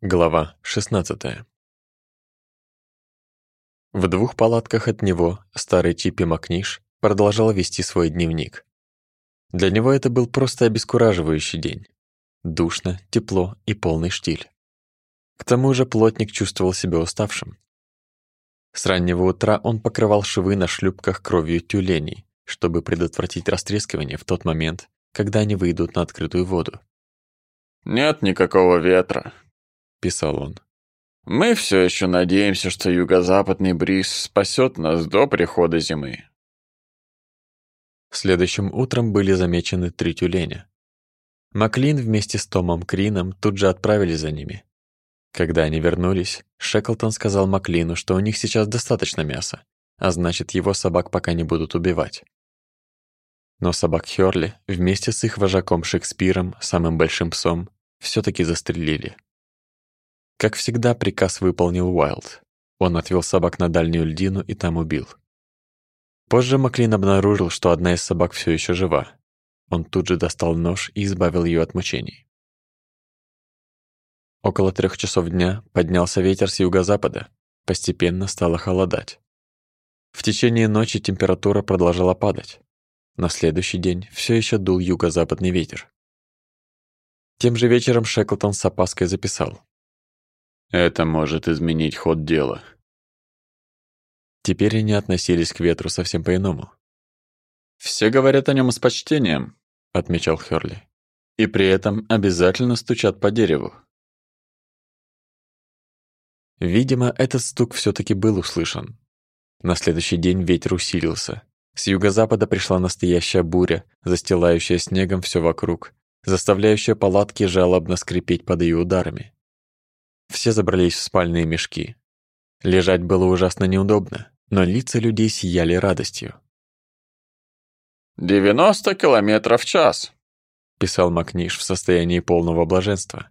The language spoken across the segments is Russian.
Глава 16 В двух палатках от него старый Чипи Макниш продолжал вести свой дневник. Для него это был просто обескураживающий день. Душно, тепло и полный штиль. К тому же плотник чувствовал себя уставшим. С раннего утра он покрывал швы на шлюпках кровью тюленей, чтобы предотвратить растрескивание в тот момент, когда они выйдут на открытую воду. «Нет никакого ветра», — писал он. «Мы все еще надеемся, что юго-западный бриз спасет нас до прихода зимы». Следующим утром были замечены три тюленя. Маклин вместе с Томом Крином тут же отправились за ними. Когда они вернулись, Шеклтон сказал Маклину, что у них сейчас достаточно мяса, а значит, его собак пока не будут убивать. Но собак Хёрли вместе с их вожаком Шекспиром, самым большим псом, все таки застрелили. Как всегда, приказ выполнил Уайлд. Он отвел собак на дальнюю льдину и там убил. Позже Маклин обнаружил, что одна из собак все еще жива. Он тут же достал нож и избавил ее от мучений. Около трех часов дня поднялся ветер с юго-запада. Постепенно стало холодать. В течение ночи температура продолжала падать. На следующий день все еще дул юго-западный ветер. Тем же вечером Шеклтон с опаской записал. Это может изменить ход дела. Теперь они относились к ветру совсем по-иному. «Все говорят о нем с почтением», — отмечал Хёрли. «И при этом обязательно стучат по дереву». Видимо, этот стук все таки был услышан. На следующий день ветер усилился. С юго-запада пришла настоящая буря, застилающая снегом все вокруг, заставляющая палатки жалобно скрипеть под ее ударами. Все забрались в спальные мешки. Лежать было ужасно неудобно, но лица людей сияли радостью. «Девяносто километров в час», — писал Макниш в состоянии полного блаженства.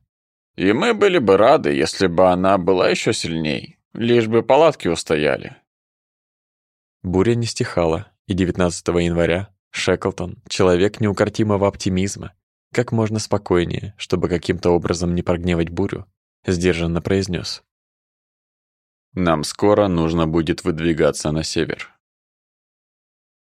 «И мы были бы рады, если бы она была еще сильней, лишь бы палатки устояли». Буря не стихала, и 19 января Шеклтон, человек неукротимого оптимизма, как можно спокойнее, чтобы каким-то образом не прогневать бурю, сдержанно произнес: «Нам скоро нужно будет выдвигаться на север».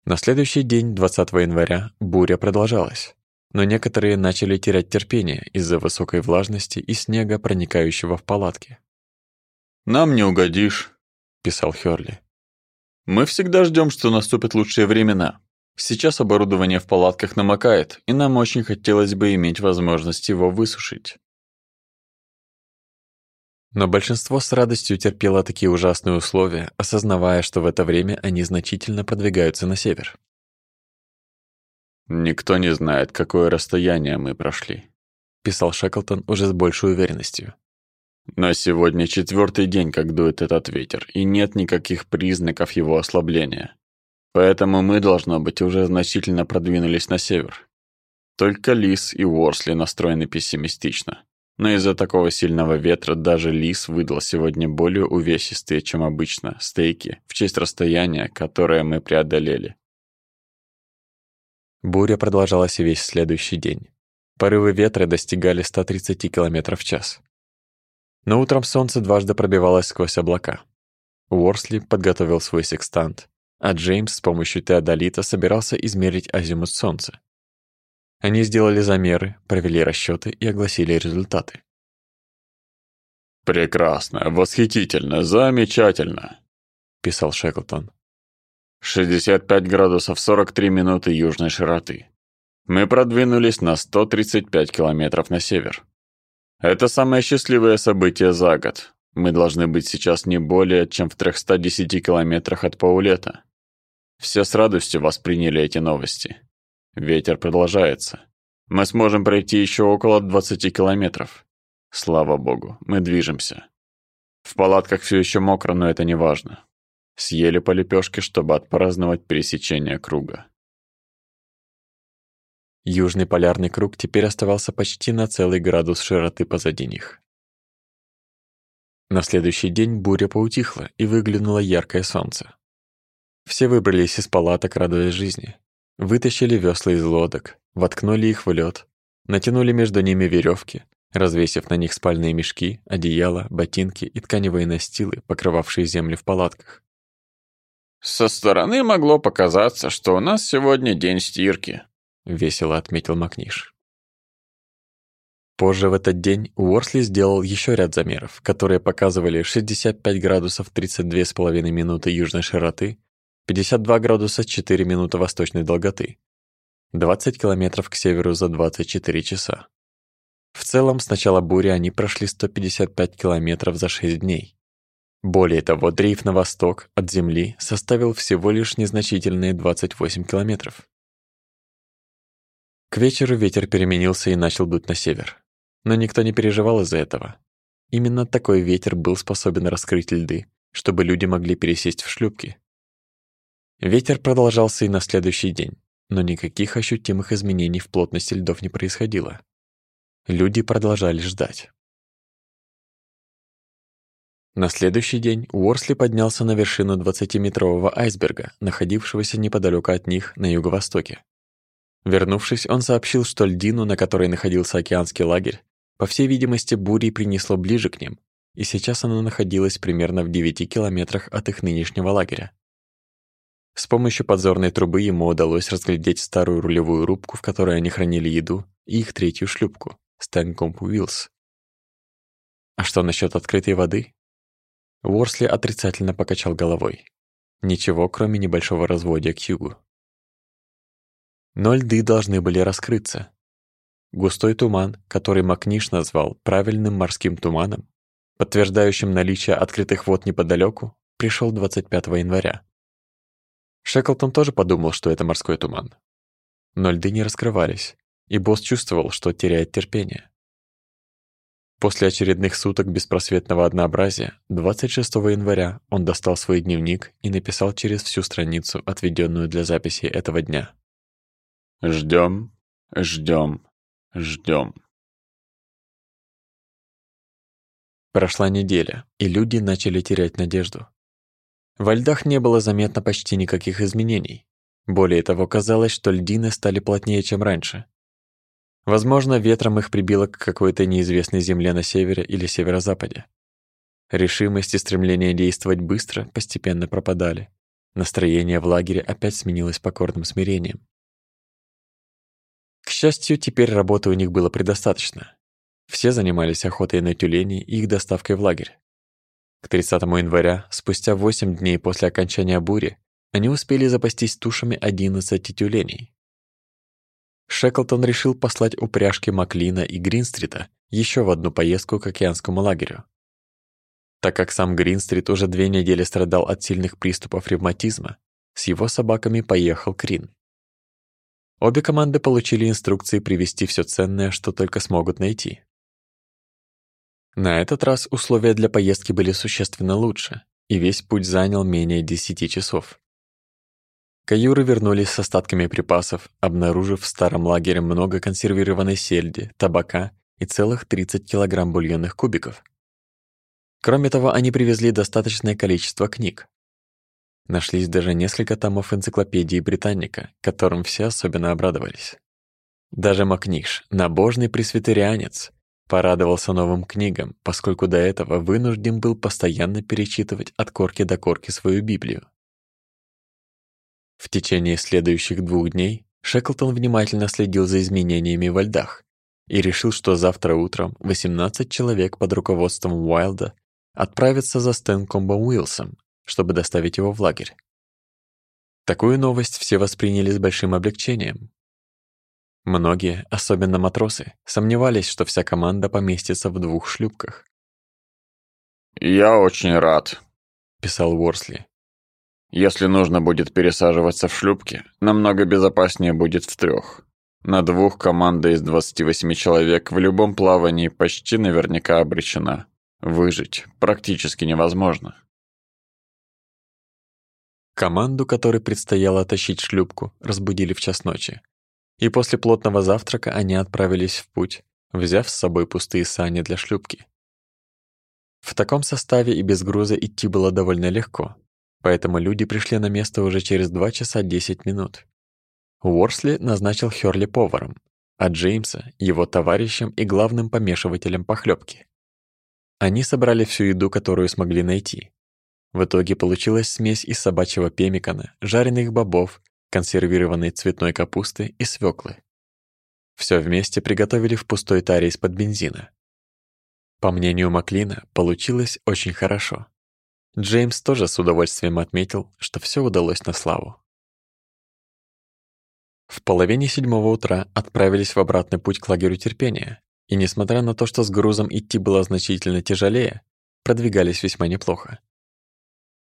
На следующий день, 20 января, буря продолжалась, но некоторые начали терять терпение из-за высокой влажности и снега, проникающего в палатки. «Нам не угодишь», — писал Хёрли. «Мы всегда ждем, что наступят лучшие времена. Сейчас оборудование в палатках намокает, и нам очень хотелось бы иметь возможность его высушить. Но большинство с радостью терпело такие ужасные условия, осознавая, что в это время они значительно продвигаются на север. «Никто не знает, какое расстояние мы прошли», — писал Шеклтон уже с большей уверенностью. «Но сегодня четвертый день, как дует этот ветер, и нет никаких признаков его ослабления. Поэтому мы, должно быть, уже значительно продвинулись на север. Только Лис и Уорсли настроены пессимистично. Но из-за такого сильного ветра даже лис выдал сегодня более увесистые, чем обычно, стейки в честь расстояния, которое мы преодолели. Буря продолжалась весь следующий день. Порывы ветра достигали 130 км в час. Но утром солнце дважды пробивалось сквозь облака. Уорсли подготовил свой секстант, а Джеймс с помощью теодолита собирался измерить азимут солнца. Они сделали замеры, провели расчеты и огласили результаты. «Прекрасно, восхитительно, замечательно», — писал Шеклтон. «65 градусов 43 минуты южной широты. Мы продвинулись на 135 километров на север. Это самое счастливое событие за год. Мы должны быть сейчас не более чем в 310 километрах от Паулета. Все с радостью восприняли эти новости. Ветер продолжается. Мы сможем пройти еще около 20 километров. Слава богу, мы движемся. В палатках все еще мокро, но это не важно. Съели по лепешке, чтобы отпраздновать пересечение круга. Южный полярный круг теперь оставался почти на целый градус широты позади них. На следующий день буря поутихла, и выглянуло яркое солнце. Все выбрались из палаток, радуясь жизни. Вытащили весла из лодок, воткнули их в лед, натянули между ними веревки, развесив на них спальные мешки, одеяла, ботинки и тканевые настилы, покрывавшие землю в палатках. «Со стороны могло показаться, что у нас сегодня день стирки», — весело отметил Макниш. Позже в этот день Уорсли сделал еще ряд замеров, которые показывали 65 градусов 32,5 минуты южной широты, 52 градуса 4 минуты восточной долготы, 20 километров к северу за 24 часа. В целом, с начала бури они прошли 155 километров за 6 дней. Более того, дрейф на восток от Земли составил всего лишь незначительные 28 километров. К вечеру ветер переменился и начал дуть на север. Но никто не переживал из-за этого. Именно такой ветер был способен раскрыть льды, чтобы люди могли пересесть в шлюпки. Ветер продолжался и на следующий день, но никаких ощутимых изменений в плотности льдов не происходило. Люди продолжали ждать. На следующий день Уорсли поднялся на вершину 20-метрового айсберга, находившегося неподалеку от них на юго-востоке. Вернувшись, он сообщил, что льдину, на которой находился океанский лагерь, по всей видимости, бурей принесло ближе к ним, и сейчас она находилась примерно в 9 километрах от их нынешнего лагеря. С помощью подзорной трубы ему удалось разглядеть старую рулевую рубку, в которой они хранили еду, и их третью шлюпку — Стэнкомп Уиллс. А что насчет открытой воды? Уорсли отрицательно покачал головой. Ничего, кроме небольшого разводя к югу. Но льды должны были раскрыться, Густой туман, который Макниш назвал правильным морским туманом, подтверждающим наличие открытых вод неподалеку, пришел 25 января. Шеклтон тоже подумал, что это морской туман. Но льды не раскрывались, и босс чувствовал, что теряет терпение. После очередных суток беспросветного однообразия, 26 января он достал свой дневник и написал через всю страницу, отведенную для записи этого дня. «Ждем, ждем, Ждем. Прошла неделя, и люди начали терять надежду. Во льдах не было заметно почти никаких изменений. Более того, казалось, что льдины стали плотнее, чем раньше. Возможно, ветром их прибило к какой-то неизвестной земле на севере или северо-западе. Решимость и стремление действовать быстро постепенно пропадали. Настроение в лагере опять сменилось покорным смирением. К счастью, теперь работы у них было предостаточно. Все занимались охотой на тюленей и их доставкой в лагерь. К 30 января, спустя 8 дней после окончания бури, они успели запастись тушами 11 тюленей. Шеклтон решил послать упряжки Маклина и Гринстрита еще в одну поездку к океанскому лагерю. Так как сам Гринстрит уже две недели страдал от сильных приступов ревматизма, с его собаками поехал Крин. Обе команды получили инструкции привезти все ценное, что только смогут найти. На этот раз условия для поездки были существенно лучше, и весь путь занял менее 10 часов. Каюры вернулись с остатками припасов, обнаружив в старом лагере много консервированной сельди, табака и целых 30 килограмм бульонных кубиков. Кроме того, они привезли достаточное количество книг, Нашлись даже несколько томов энциклопедии Британника, которым все особенно обрадовались. Даже Макниш, набожный пресвитерианец, порадовался новым книгам, поскольку до этого вынужден был постоянно перечитывать от корки до корки свою Библию. В течение следующих двух дней Шеклтон внимательно следил за изменениями во льдах и решил, что завтра утром 18 человек под руководством Уайлда отправятся за Стэнкомбом Уилсом, чтобы доставить его в лагерь. Такую новость все восприняли с большим облегчением. Многие, особенно матросы, сомневались, что вся команда поместится в двух шлюпках. «Я очень рад», — писал Уорсли. «Если нужно будет пересаживаться в шлюпки, намного безопаснее будет в трех. На двух команда из 28 человек в любом плавании почти наверняка обречена. Выжить практически невозможно». Команду, которой предстояло тащить шлюпку, разбудили в час ночи. И после плотного завтрака они отправились в путь, взяв с собой пустые сани для шлюпки. В таком составе и без груза идти было довольно легко, поэтому люди пришли на место уже через 2 часа 10 минут. Уорсли назначил Хёрли поваром, а Джеймса — его товарищем и главным помешивателем похлебки. Они собрали всю еду, которую смогли найти. В итоге получилась смесь из собачьего пемикана, жареных бобов, консервированной цветной капусты и свеклы. Все вместе приготовили в пустой таре из-под бензина. По мнению Маклина, получилось очень хорошо. Джеймс тоже с удовольствием отметил, что все удалось на славу. В половине седьмого утра отправились в обратный путь к лагерю терпения, и несмотря на то, что с грузом идти было значительно тяжелее, продвигались весьма неплохо.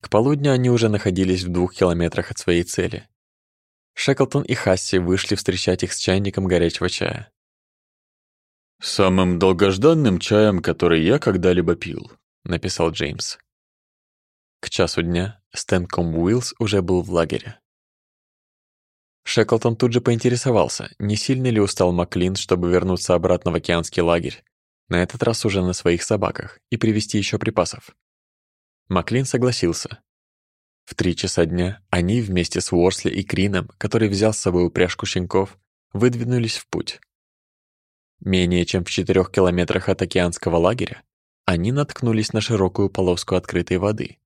К полудню они уже находились в двух километрах от своей цели. Шеклтон и Хасси вышли встречать их с чайником горячего чая. «Самым долгожданным чаем, который я когда-либо пил», — написал Джеймс. К часу дня Стэнком Уиллс уже был в лагере. Шеклтон тут же поинтересовался, не сильно ли устал Маклин, чтобы вернуться обратно в океанский лагерь, на этот раз уже на своих собаках, и привезти еще припасов. Маклин согласился. В три часа дня они вместе с Уорсли и Крином, который взял с собой упряжку щенков, выдвинулись в путь. Менее чем в четырех километрах от океанского лагеря они наткнулись на широкую полоску открытой воды.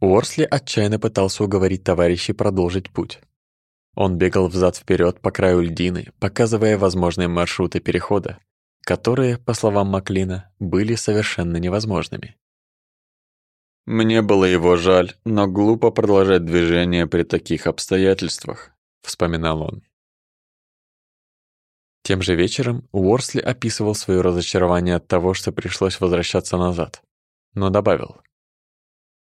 Уорсли отчаянно пытался уговорить товарищей продолжить путь. Он бегал взад вперед по краю льдины, показывая возможные маршруты перехода, которые, по словам Маклина, были совершенно невозможными. «Мне было его жаль, но глупо продолжать движение при таких обстоятельствах», — вспоминал он. Тем же вечером Уорсли описывал свое разочарование от того, что пришлось возвращаться назад, но добавил —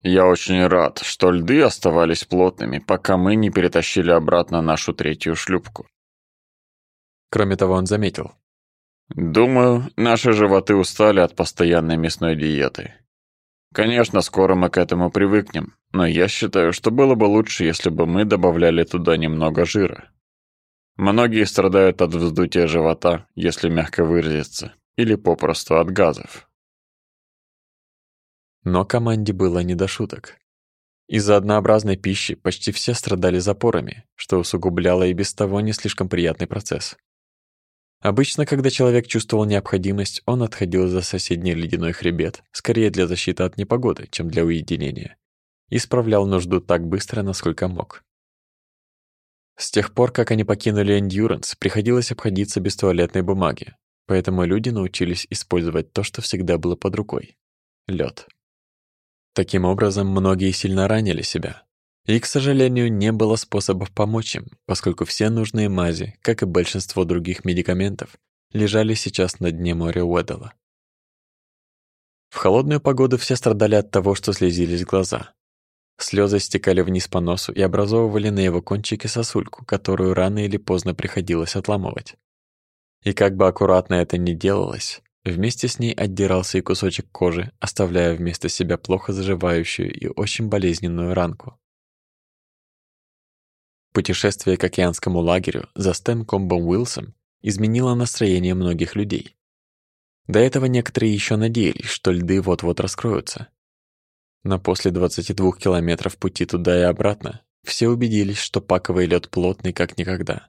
я очень рад, что льды оставались плотными, пока мы не перетащили обратно нашу третью шлюпку. Кроме того, он заметил. Думаю, наши животы устали от постоянной мясной диеты. Конечно, скоро мы к этому привыкнем, но я считаю, что было бы лучше, если бы мы добавляли туда немного жира. Многие страдают от вздутия живота, если мягко выразиться, или попросту от газов. Но команде было не до шуток. Из-за однообразной пищи почти все страдали запорами, что усугубляло и без того не слишком приятный процесс. Обычно, когда человек чувствовал необходимость, он отходил за соседний ледяной хребет, скорее для защиты от непогоды, чем для уединения, и справлял нужду так быстро, насколько мог. С тех пор, как они покинули Эндюранс, приходилось обходиться без туалетной бумаги, поэтому люди научились использовать то, что всегда было под рукой — лед. Таким образом, многие сильно ранили себя. И, к сожалению, не было способов помочь им, поскольку все нужные мази, как и большинство других медикаментов, лежали сейчас на дне моря Уэддала. В холодную погоду все страдали от того, что слезились глаза. Слезы стекали вниз по носу и образовывали на его кончике сосульку, которую рано или поздно приходилось отламывать. И как бы аккуратно это ни делалось, Вместе с ней отдирался и кусочек кожи, оставляя вместо себя плохо заживающую и очень болезненную ранку. Путешествие к океанскому лагерю за Стэн Комбом Уилсом изменило настроение многих людей. До этого некоторые еще надеялись, что льды вот-вот раскроются. Но после 22 километров пути туда и обратно все убедились, что паковый лед плотный как никогда.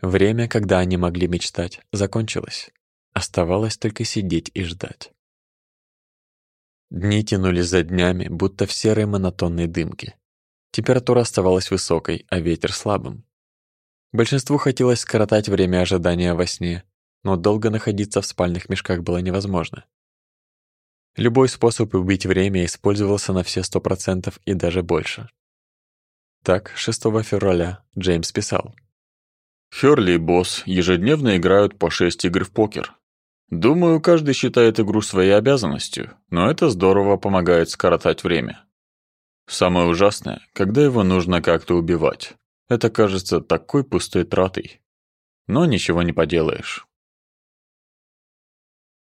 Время, когда они могли мечтать, закончилось. Оставалось только сидеть и ждать. Дни тянулись за днями, будто в серой монотонной дымке. Температура оставалась высокой, а ветер слабым. Большинству хотелось скоротать время ожидания во сне, но долго находиться в спальных мешках было невозможно. Любой способ убить время использовался на все сто процентов и даже больше. Так, 6 февраля Джеймс писал. «Хёрли и Босс ежедневно играют по 6 игр в покер. Думаю, каждый считает игру своей обязанностью, но это здорово помогает скоротать время. Самое ужасное, когда его нужно как-то убивать. Это кажется такой пустой тратой. Но ничего не поделаешь.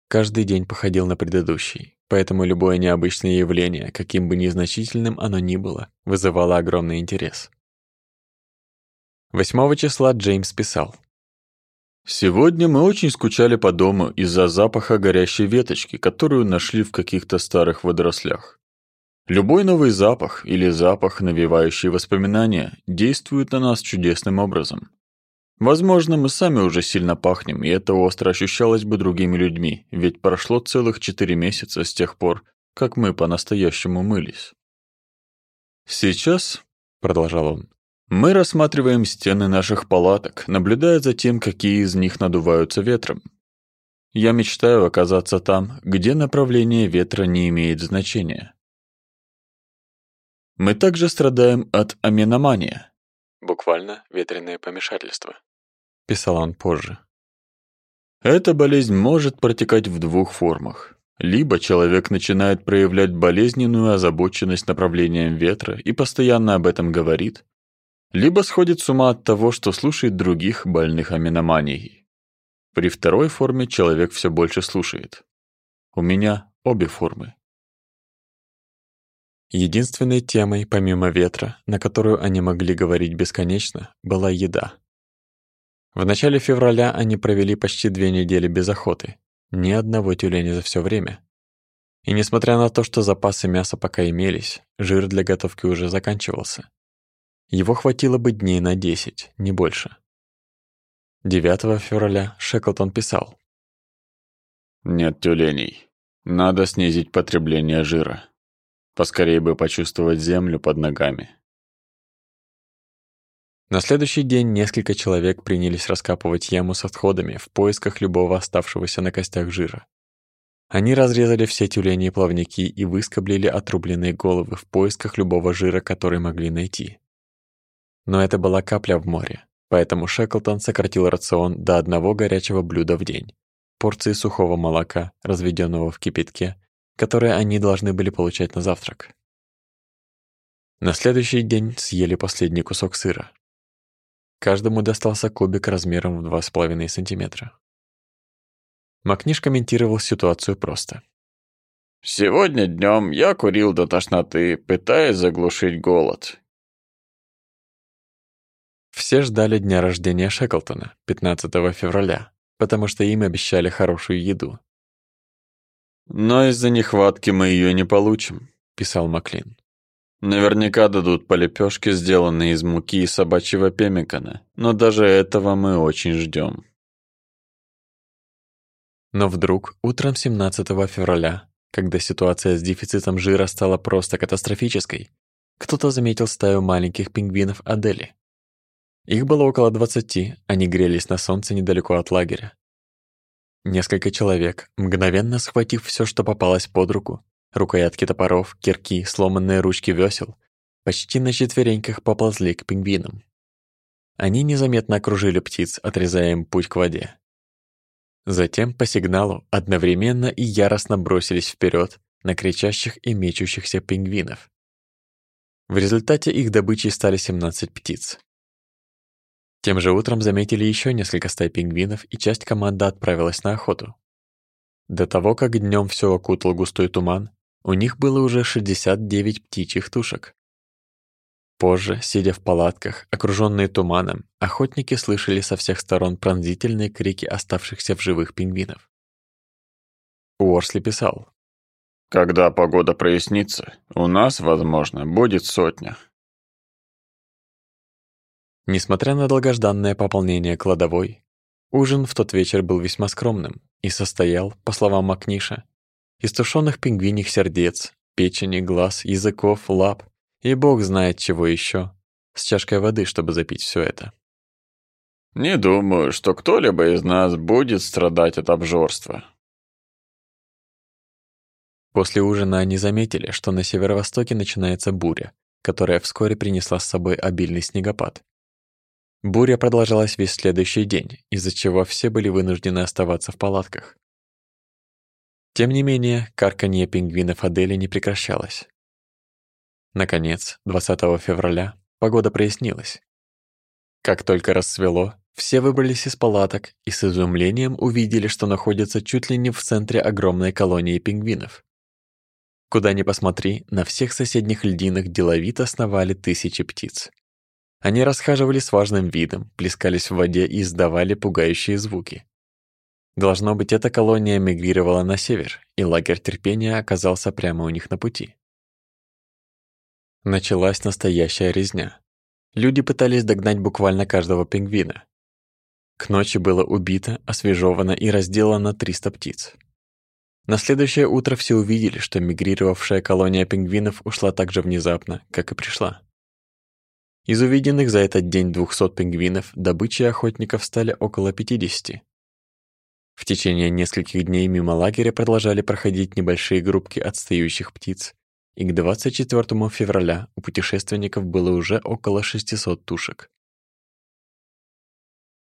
Каждый день походил на предыдущий, поэтому любое необычное явление, каким бы незначительным оно ни было, вызывало огромный интерес. 8 числа Джеймс писал. Сегодня мы очень скучали по дому из-за запаха горящей веточки, которую нашли в каких-то старых водорослях. Любой новый запах или запах, навевающий воспоминания, действует на нас чудесным образом. Возможно, мы сами уже сильно пахнем, и это остро ощущалось бы другими людьми, ведь прошло целых четыре месяца с тех пор, как мы по-настоящему мылись. «Сейчас», — продолжал он, — «мы рассматриваем стены наших палаток, наблюдая за тем, какие из них надуваются ветром. Я мечтаю оказаться там, где направление ветра не имеет значения. Мы также страдаем от аминомания. Буквально ветреное помешательство. Писал он позже. Эта болезнь может протекать в двух формах. Либо человек начинает проявлять болезненную озабоченность направлением ветра и постоянно об этом говорит, либо сходит с ума от того, что слушает других больных аминоманией. При второй форме человек все больше слушает. У меня обе формы. Единственной темой, помимо ветра, на которую они могли говорить бесконечно, была еда. В начале февраля они провели почти две недели без охоты, ни одного тюленя за все время. И несмотря на то, что запасы мяса пока имелись, жир для готовки уже заканчивался. Его хватило бы дней на 10, не больше. 9 февраля Шеклтон писал. «Нет тюленей. Надо снизить потребление жира. Поскорее бы почувствовать землю под ногами. На следующий день несколько человек принялись раскапывать яму с отходами в поисках любого оставшегося на костях жира. Они разрезали все тюлени и плавники и выскоблили отрубленные головы в поисках любого жира, который могли найти. Но это была капля в море, поэтому Шеклтон сократил рацион до одного горячего блюда в день, порции сухого молока, разведенного в кипятке, которые они должны были получать на завтрак. На следующий день съели последний кусок сыра. Каждому достался кубик размером в 2,5 сантиметра. Макниш комментировал ситуацию просто. «Сегодня днем я курил до тошноты, пытаясь заглушить голод». Все ждали дня рождения Шеклтона, 15 февраля, потому что им обещали хорошую еду. «Но из-за нехватки мы ее не получим», — писал Маклин. «Наверняка дадут по лепешке, сделанные из муки и собачьего пемикана, но даже этого мы очень ждем». Но вдруг, утром 17 февраля, когда ситуация с дефицитом жира стала просто катастрофической, кто-то заметил стаю маленьких пингвинов Адели. Их было около 20, они грелись на солнце недалеко от лагеря. Несколько человек, мгновенно схватив все, что попалось под руку, рукоятки топоров, кирки, сломанные ручки весел, почти на четвереньках поползли к пингвинам. Они незаметно окружили птиц, отрезая им путь к воде. Затем по сигналу одновременно и яростно бросились вперед на кричащих и мечущихся пингвинов. В результате их добычей стали 17 птиц. Тем же утром заметили еще несколько стай пингвинов, и часть команды отправилась на охоту. До того, как днем все окутал густой туман, у них было уже 69 птичьих тушек. Позже, сидя в палатках, окруженные туманом, охотники слышали со всех сторон пронзительные крики оставшихся в живых пингвинов. Уорсли писал. «Когда погода прояснится, у нас, возможно, будет сотня». Несмотря на долгожданное пополнение кладовой, ужин в тот вечер был весьма скромным и состоял, по словам Макниша, из тушеных пингвиних сердец, печени, глаз, языков, лап и бог знает чего еще, с чашкой воды, чтобы запить все это. «Не думаю, что кто-либо из нас будет страдать от обжорства». После ужина они заметили, что на северо-востоке начинается буря, которая вскоре принесла с собой обильный снегопад. Буря продолжалась весь следующий день, из-за чего все были вынуждены оставаться в палатках. Тем не менее, карканье пингвинов Адели не прекращалось. Наконец, 20 февраля погода прояснилась. Как только рассвело, все выбрались из палаток и с изумлением увидели, что находятся чуть ли не в центре огромной колонии пингвинов. Куда ни посмотри, на всех соседних льдинах деловито сновали тысячи птиц. Они расхаживали с важным видом, плескались в воде и издавали пугающие звуки. Должно быть, эта колония мигрировала на север, и лагерь терпения оказался прямо у них на пути. Началась настоящая резня. Люди пытались догнать буквально каждого пингвина. К ночи было убито, освежевано и разделано 300 птиц. На следующее утро все увидели, что мигрировавшая колония пингвинов ушла так же внезапно, как и пришла. Из увиденных за этот день 200 пингвинов добычей охотников стали около 50. В течение нескольких дней мимо лагеря продолжали проходить небольшие группки отстающих птиц, и к 24 февраля у путешественников было уже около 600 тушек.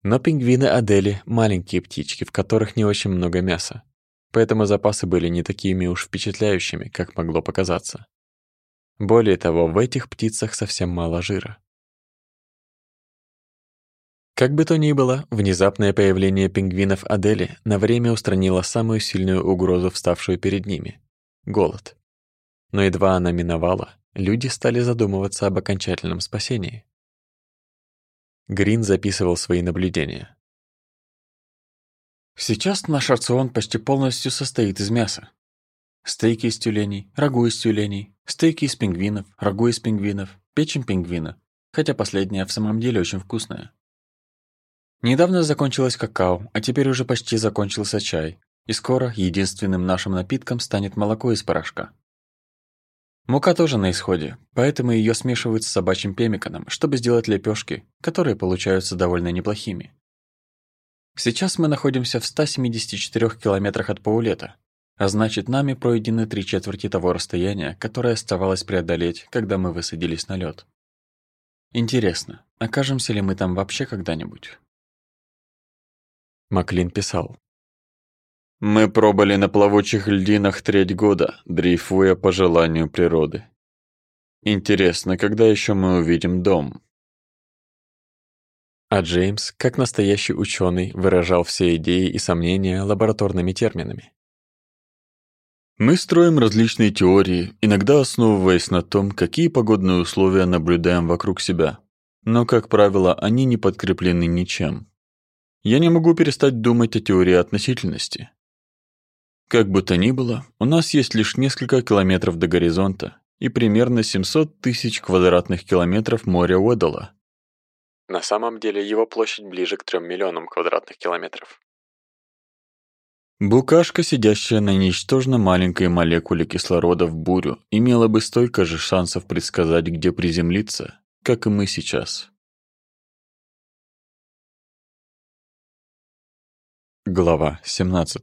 Но пингвины Адели – маленькие птички, в которых не очень много мяса, поэтому запасы были не такими уж впечатляющими, как могло показаться. Более того, в этих птицах совсем мало жира. Как бы то ни было, внезапное появление пингвинов Адели на время устранило самую сильную угрозу, вставшую перед ними – голод. Но едва она миновала, люди стали задумываться об окончательном спасении. Грин записывал свои наблюдения. Сейчас наш рацион почти полностью состоит из мяса. Стейки из тюленей, рагу из тюленей, стейки из пингвинов, рагу из пингвинов, печень пингвина, хотя последняя в самом деле очень вкусная. Недавно закончилось какао, а теперь уже почти закончился чай, и скоро единственным нашим напитком станет молоко из порошка. Мука тоже на исходе, поэтому ее смешивают с собачьим пемиканом, чтобы сделать лепешки, которые получаются довольно неплохими. Сейчас мы находимся в 174 километрах от Паулета, а значит, нами пройдены три четверти того расстояния, которое оставалось преодолеть, когда мы высадились на лед. Интересно, окажемся ли мы там вообще когда-нибудь? Маклин писал. Мы пробыли на плавучих льдинах треть года, дрейфуя по желанию природы. Интересно, когда еще мы увидим дом? А Джеймс, как настоящий ученый, выражал все идеи и сомнения лабораторными терминами. Мы строим различные теории, иногда основываясь на том, какие погодные условия наблюдаем вокруг себя. Но, как правило, они не подкреплены ничем. Я не могу перестать думать о теории относительности. Как бы то ни было, у нас есть лишь несколько километров до горизонта и примерно 700 тысяч квадратных километров моря Уэддала. На самом деле его площадь ближе к 3 миллионам квадратных километров. Букашка, сидящая на ничтожно маленькой молекуле кислорода в бурю, имела бы столько же шансов предсказать, где приземлиться, как и мы сейчас. Глава 17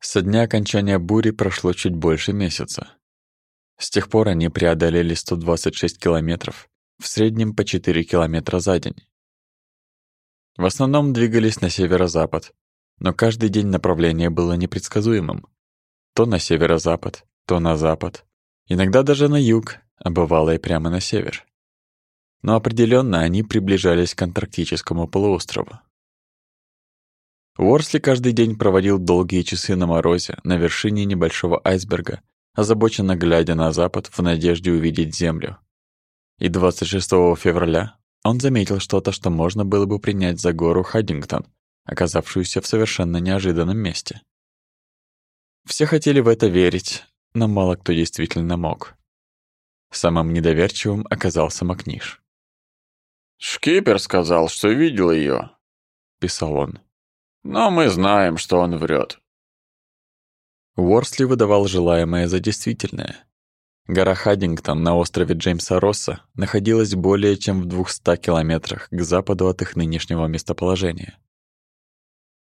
со дня окончания бури прошло чуть больше месяца. С тех пор они преодолели 126 километров, в среднем по 4 километра за день. В основном двигались на северо-запад, но каждый день направление было непредсказуемым. То на северо-запад, то на запад, иногда даже на юг, а бывало и прямо на север. Но определенно они приближались к Антарктическому полуострову. Уорсли каждый день проводил долгие часы на морозе на вершине небольшого айсберга, озабоченно глядя на запад в надежде увидеть Землю. И 26 февраля он заметил что-то, что можно было бы принять за гору Хаддингтон, оказавшуюся в совершенно неожиданном месте. Все хотели в это верить, но мало кто действительно мог. Самым недоверчивым оказался Макниш. «Шкипер сказал, что видел ее, писал он. Но мы знаем, что он врет. Уорсли выдавал желаемое за действительное. Гора Хаддингтон на острове Джеймса Росса находилась более чем в 200 километрах к западу от их нынешнего местоположения.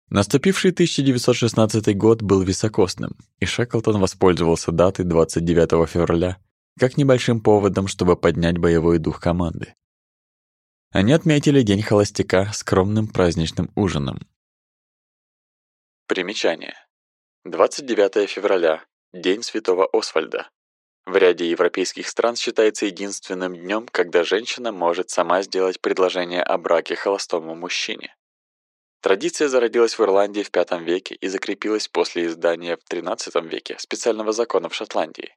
Наступивший 1916 год был високосным, и Шеклтон воспользовался датой 29 февраля как небольшим поводом, чтобы поднять боевой дух команды. Они отметили День холостяка скромным праздничным ужином, Примечание. 29 февраля. День Святого Освальда. В ряде европейских стран считается единственным днем, когда женщина может сама сделать предложение о браке холостому мужчине. Традиция зародилась в Ирландии в V веке и закрепилась после издания в XIII веке специального закона в Шотландии.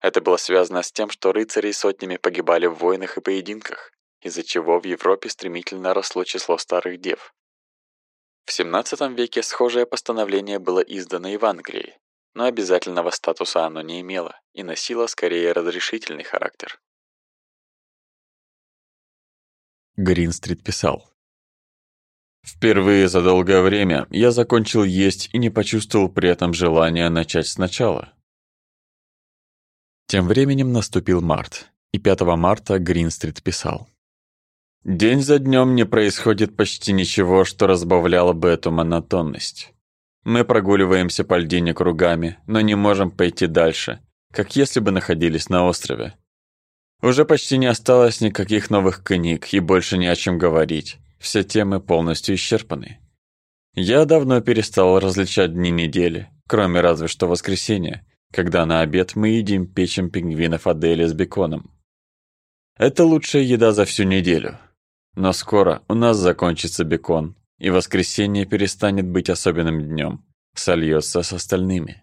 Это было связано с тем, что рыцари сотнями погибали в войнах и поединках, из-за чего в Европе стремительно росло число старых дев. В XVII веке схожее постановление было издано и в Англии, но обязательного статуса оно не имело и носило скорее разрешительный характер. Гринстрит писал. Впервые за долгое время я закончил есть и не почувствовал при этом желания начать сначала. Тем временем наступил март, и 5 марта Гринстрит писал. День за днем не происходит почти ничего, что разбавляло бы эту монотонность. Мы прогуливаемся по льдине кругами, но не можем пойти дальше, как если бы находились на острове. Уже почти не осталось никаких новых книг и больше не о чем говорить. Все темы полностью исчерпаны. Я давно перестал различать дни недели, кроме разве что воскресенья, когда на обед мы едим печем пингвинов Адели с беконом. Это лучшая еда за всю неделю, но скоро у нас закончится бекон, и воскресенье перестанет быть особенным днем, сольется с остальными.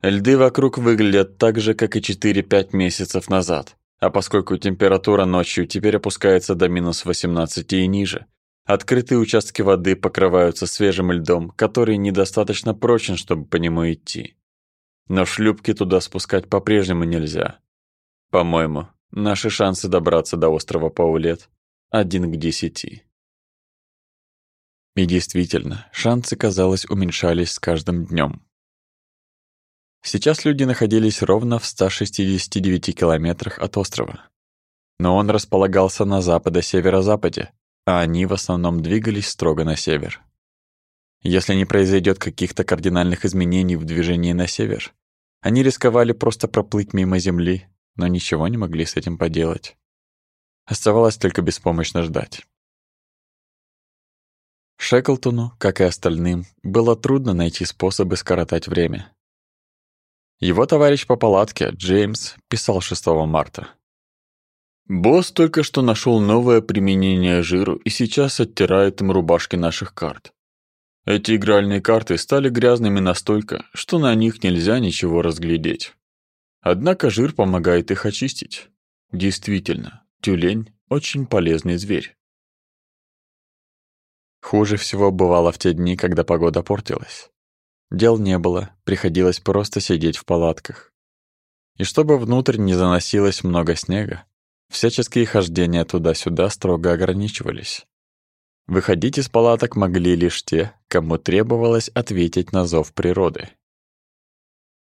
Льды вокруг выглядят так же, как и 4-5 месяцев назад, а поскольку температура ночью теперь опускается до минус 18 и ниже, открытые участки воды покрываются свежим льдом, который недостаточно прочен, чтобы по нему идти. Но шлюпки туда спускать по-прежнему нельзя. По-моему, наши шансы добраться до острова Паулет один к десяти. И действительно, шансы, казалось, уменьшались с каждым днем. Сейчас люди находились ровно в 169 километрах от острова. Но он располагался на западо-северо-западе, а они в основном двигались строго на север. Если не произойдет каких-то кардинальных изменений в движении на север, они рисковали просто проплыть мимо Земли, но ничего не могли с этим поделать. Оставалось только беспомощно ждать. Шеклтону, как и остальным, было трудно найти способы скоротать время. Его товарищ по палатке, Джеймс, писал 6 марта. «Босс только что нашел новое применение жиру и сейчас оттирает им рубашки наших карт. Эти игральные карты стали грязными настолько, что на них нельзя ничего разглядеть. Однако жир помогает их очистить. Действительно, Тюлень – очень полезный зверь. Хуже всего бывало в те дни, когда погода портилась. Дел не было, приходилось просто сидеть в палатках. И чтобы внутрь не заносилось много снега, всяческие хождения туда-сюда строго ограничивались. Выходить из палаток могли лишь те, кому требовалось ответить на зов природы.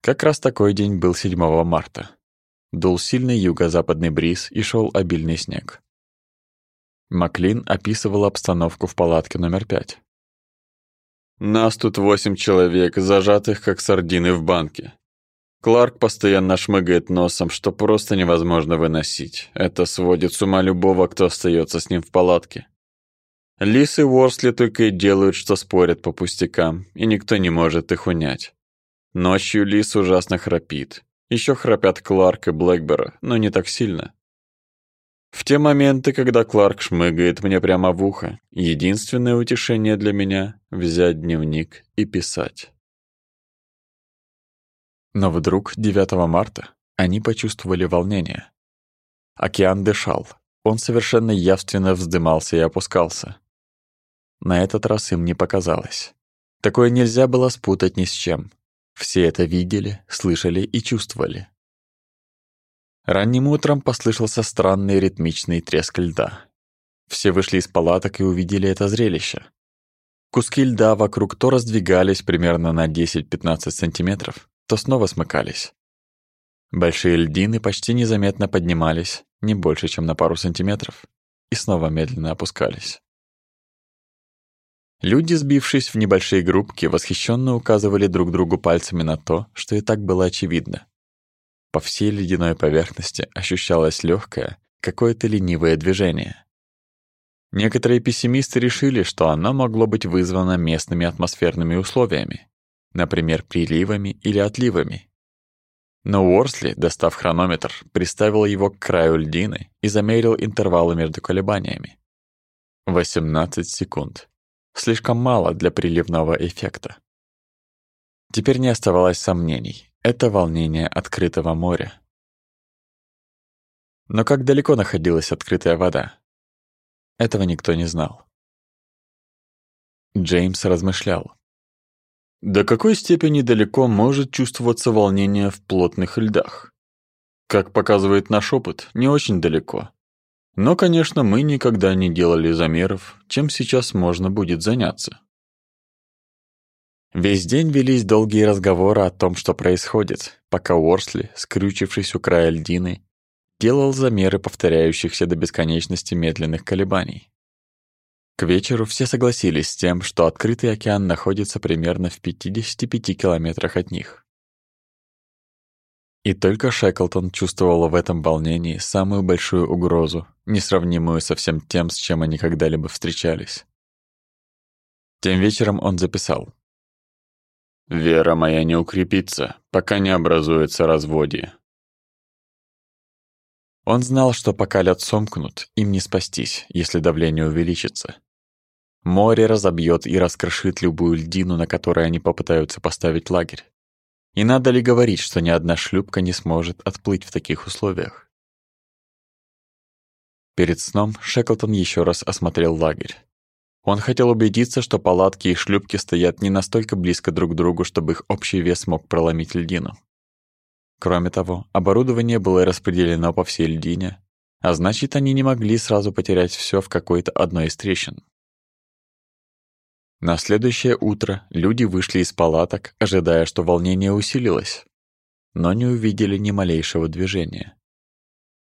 Как раз такой день был 7 марта. Дул сильный юго-западный бриз и шел обильный снег. Маклин описывал обстановку в палатке номер пять. «Нас тут восемь человек, зажатых как сардины в банке. Кларк постоянно шмыгает носом, что просто невозможно выносить. Это сводит с ума любого, кто остается с ним в палатке. Лис и Уорсли только и делают, что спорят по пустякам, и никто не может их унять. Ночью Лис ужасно храпит. Еще храпят Кларк и Блэкбера, но не так сильно. В те моменты, когда Кларк шмыгает мне прямо в ухо, единственное утешение для меня — взять дневник и писать. Но вдруг 9 марта они почувствовали волнение. Океан дышал, он совершенно явственно вздымался и опускался. На этот раз им не показалось. Такое нельзя было спутать ни с чем. Все это видели, слышали и чувствовали. Ранним утром послышался странный ритмичный треск льда. Все вышли из палаток и увидели это зрелище. Куски льда вокруг то раздвигались примерно на 10-15 сантиметров, то снова смыкались. Большие льдины почти незаметно поднимались, не больше, чем на пару сантиметров, и снова медленно опускались. Люди, сбившись в небольшие группки, восхищенно указывали друг другу пальцами на то, что и так было очевидно. По всей ледяной поверхности ощущалось легкое, какое-то ленивое движение. Некоторые пессимисты решили, что оно могло быть вызвано местными атмосферными условиями, например, приливами или отливами. Но Уорсли, достав хронометр, приставил его к краю льдины и замерил интервалы между колебаниями. 18 секунд. Слишком мало для приливного эффекта. Теперь не оставалось сомнений. Это волнение открытого моря. Но как далеко находилась открытая вода? Этого никто не знал. Джеймс размышлял. До какой степени далеко может чувствоваться волнение в плотных льдах? Как показывает наш опыт, не очень далеко. Но, конечно, мы никогда не делали замеров, чем сейчас можно будет заняться. Весь день велись долгие разговоры о том, что происходит, пока Уорсли, скрючившись у края льдины, делал замеры повторяющихся до бесконечности медленных колебаний. К вечеру все согласились с тем, что открытый океан находится примерно в 55 километрах от них. И только Шеклтон чувствовал в этом волнении самую большую угрозу, несравнимую со всем тем, с чем они когда-либо встречались. Тем вечером он записал. «Вера моя не укрепится, пока не образуется разводье». Он знал, что пока лед сомкнут, им не спастись, если давление увеличится. Море разобьет и раскрошит любую льдину, на которой они попытаются поставить лагерь. И надо ли говорить, что ни одна шлюпка не сможет отплыть в таких условиях? Перед сном Шеклтон еще раз осмотрел лагерь. Он хотел убедиться, что палатки и шлюпки стоят не настолько близко друг к другу, чтобы их общий вес мог проломить льдину. Кроме того, оборудование было распределено по всей льдине, а значит, они не могли сразу потерять все в какой-то одной из трещин. На следующее утро люди вышли из палаток, ожидая, что волнение усилилось, но не увидели ни малейшего движения.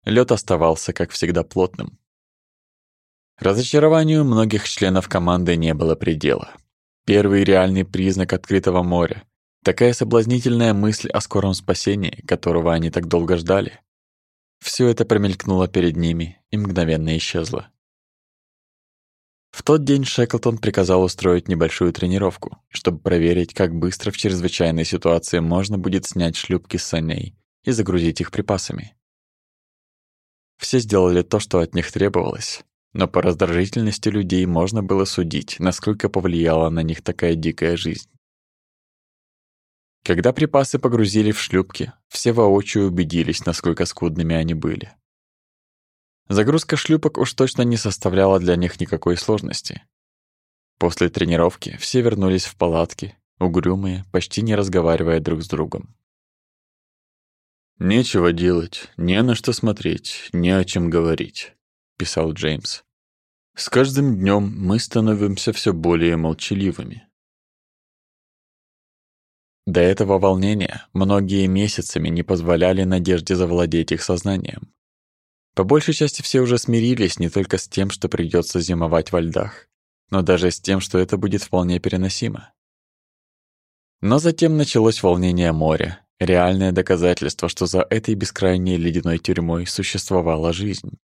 Лед оставался, как всегда, плотным. Разочарованию многих членов команды не было предела. Первый реальный признак открытого моря, такая соблазнительная мысль о скором спасении, которого они так долго ждали. Все это промелькнуло перед ними и мгновенно исчезло. В тот день Шеклтон приказал устроить небольшую тренировку, чтобы проверить, как быстро в чрезвычайной ситуации можно будет снять шлюпки с саней и загрузить их припасами. Все сделали то, что от них требовалось, но по раздражительности людей можно было судить, насколько повлияла на них такая дикая жизнь. Когда припасы погрузили в шлюпки, все воочию убедились, насколько скудными они были. Загрузка шлюпок уж точно не составляла для них никакой сложности. После тренировки все вернулись в палатки, угрюмые, почти не разговаривая друг с другом. «Нечего делать, не на что смотреть, не о чем говорить», — писал Джеймс. «С каждым днем мы становимся все более молчаливыми». До этого волнения многие месяцами не позволяли надежде завладеть их сознанием. По большей части все уже смирились не только с тем, что придется зимовать во льдах, но даже с тем, что это будет вполне переносимо. Но затем началось волнение моря, реальное доказательство, что за этой бескрайней ледяной тюрьмой существовала жизнь.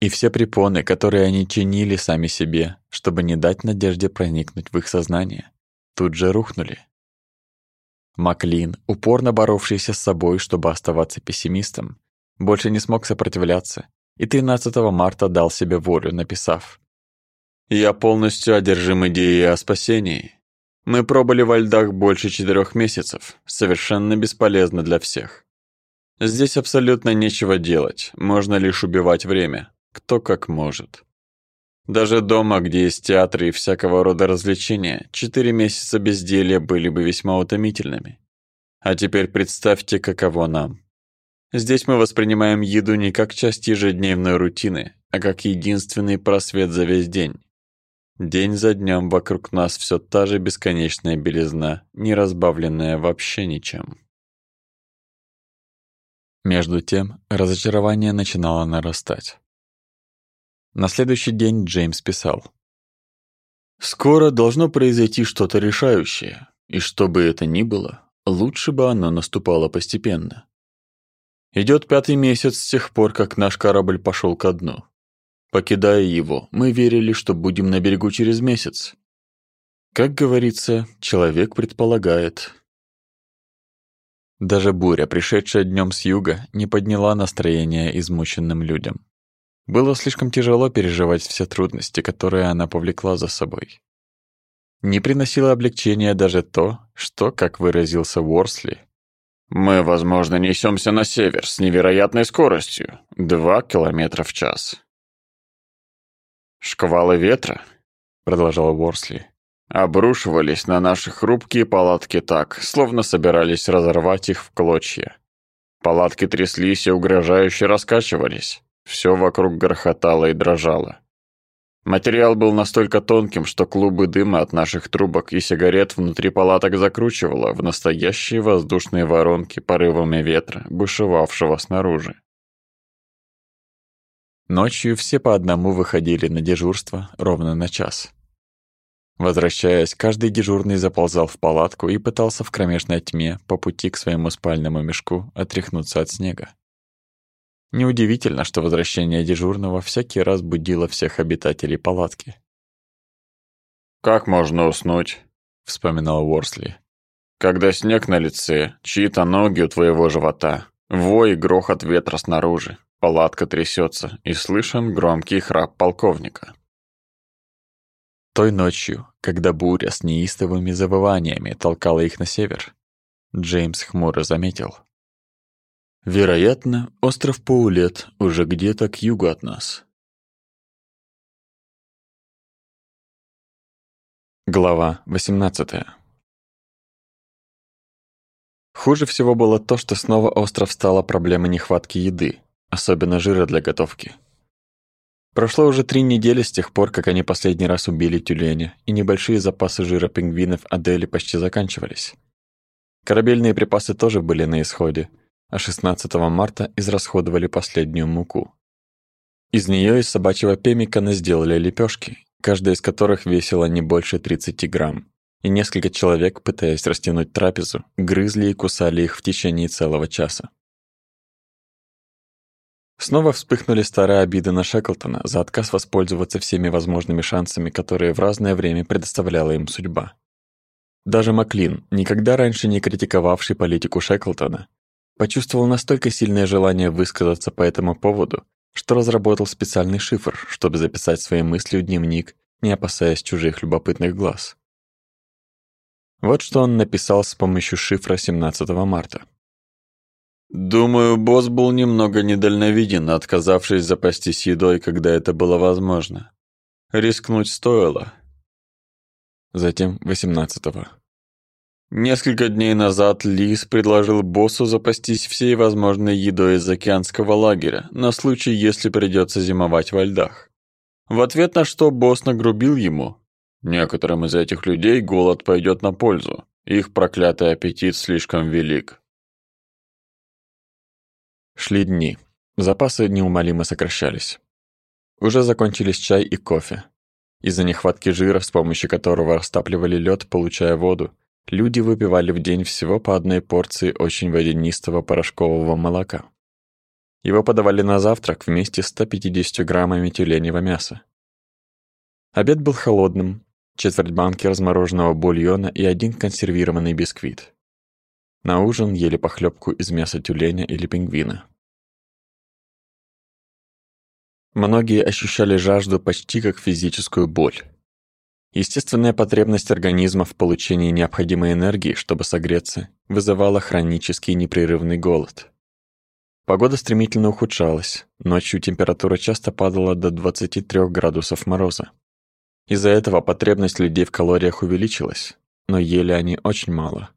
И все препоны, которые они чинили сами себе, чтобы не дать надежде проникнуть в их сознание, тут же рухнули. Маклин, упорно боровшийся с собой, чтобы оставаться пессимистом, больше не смог сопротивляться и 13 марта дал себе волю, написав «Я полностью одержим идеей о спасении. Мы пробыли во льдах больше четырех месяцев, совершенно бесполезно для всех. Здесь абсолютно нечего делать, можно лишь убивать время, кто как может. Даже дома, где есть театры и всякого рода развлечения, четыре месяца безделья были бы весьма утомительными. А теперь представьте, каково нам. Здесь мы воспринимаем еду не как часть ежедневной рутины, а как единственный просвет за весь день. День за днем вокруг нас все та же бесконечная белизна, не разбавленная вообще ничем. Между тем, разочарование начинало нарастать. На следующий день Джеймс писал. «Скоро должно произойти что-то решающее, и что бы это ни было, лучше бы оно наступало постепенно. Идет пятый месяц с тех пор, как наш корабль пошел ко дну. Покидая его, мы верили, что будем на берегу через месяц. Как говорится, человек предполагает. Даже буря, пришедшая днем с юга, не подняла настроение измученным людям. Было слишком тяжело переживать все трудности, которые она повлекла за собой. Не приносило облегчения даже то, что, как выразился Уорсли, мы, возможно, несемся на север с невероятной скоростью — два километра в час. Шквалы ветра, — продолжал Уорсли, — обрушивались на наши хрупкие палатки так, словно собирались разорвать их в клочья. Палатки тряслись и угрожающе раскачивались. Все вокруг грохотало и дрожало. Материал был настолько тонким, что клубы дыма от наших трубок и сигарет внутри палаток закручивало в настоящие воздушные воронки порывами ветра, бушевавшего снаружи. Ночью все по одному выходили на дежурство ровно на час. Возвращаясь, каждый дежурный заползал в палатку и пытался в кромешной тьме по пути к своему спальному мешку отряхнуться от снега. Неудивительно, что возвращение дежурного всякий раз будило всех обитателей палатки. «Как можно уснуть?» — вспоминал Уорсли. «Когда снег на лице, чьи-то ноги у твоего живота, вой и грохот ветра снаружи, палатка трясется и слышен громкий храп полковника». Той ночью, когда буря с неистовыми завываниями толкала их на север, Джеймс хмуро заметил. Вероятно, остров Паулет уже где-то к югу от нас. Глава 18 Хуже всего было то, что снова остров стала проблема нехватки еды, особенно жира для готовки. Прошло уже три недели с тех пор, как они последний раз убили тюленя, и небольшие запасы жира пингвинов Адели почти заканчивались. Корабельные припасы тоже были на исходе – а 16 марта израсходовали последнюю муку. Из нее из собачьего пемикана сделали лепешки, каждая из которых весила не больше 30 грамм, и несколько человек, пытаясь растянуть трапезу, грызли и кусали их в течение целого часа. Снова вспыхнули старые обиды на Шеклтона за отказ воспользоваться всеми возможными шансами, которые в разное время предоставляла им судьба. Даже Маклин, никогда раньше не критиковавший политику Шеклтона, Почувствовал настолько сильное желание высказаться по этому поводу, что разработал специальный шифр, чтобы записать свои мысли в дневник, не опасаясь чужих любопытных глаз. Вот что он написал с помощью шифра 17 марта. «Думаю, босс был немного недальновиден, отказавшись запастись едой, когда это было возможно. Рискнуть стоило». Затем 18 -го. Несколько дней назад Лис предложил боссу запастись всей возможной едой из океанского лагеря на случай, если придется зимовать во льдах. В ответ на что босс нагрубил ему. Некоторым из этих людей голод пойдет на пользу. Их проклятый аппетит слишком велик. Шли дни. Запасы неумолимо сокращались. Уже закончились чай и кофе. Из-за нехватки жира, с помощью которого растапливали лед, получая воду, Люди выпивали в день всего по одной порции очень водянистого порошкового молока. Его подавали на завтрак вместе с 150 граммами тюленевого мяса. Обед был холодным, четверть банки размороженного бульона и один консервированный бисквит. На ужин ели похлебку из мяса тюленя или пингвина. Многие ощущали жажду почти как физическую боль. Естественная потребность организма в получении необходимой энергии, чтобы согреться, вызывала хронический непрерывный голод. Погода стремительно ухудшалась, ночью температура часто падала до 23 градусов мороза. Из-за этого потребность людей в калориях увеличилась, но ели они очень мало.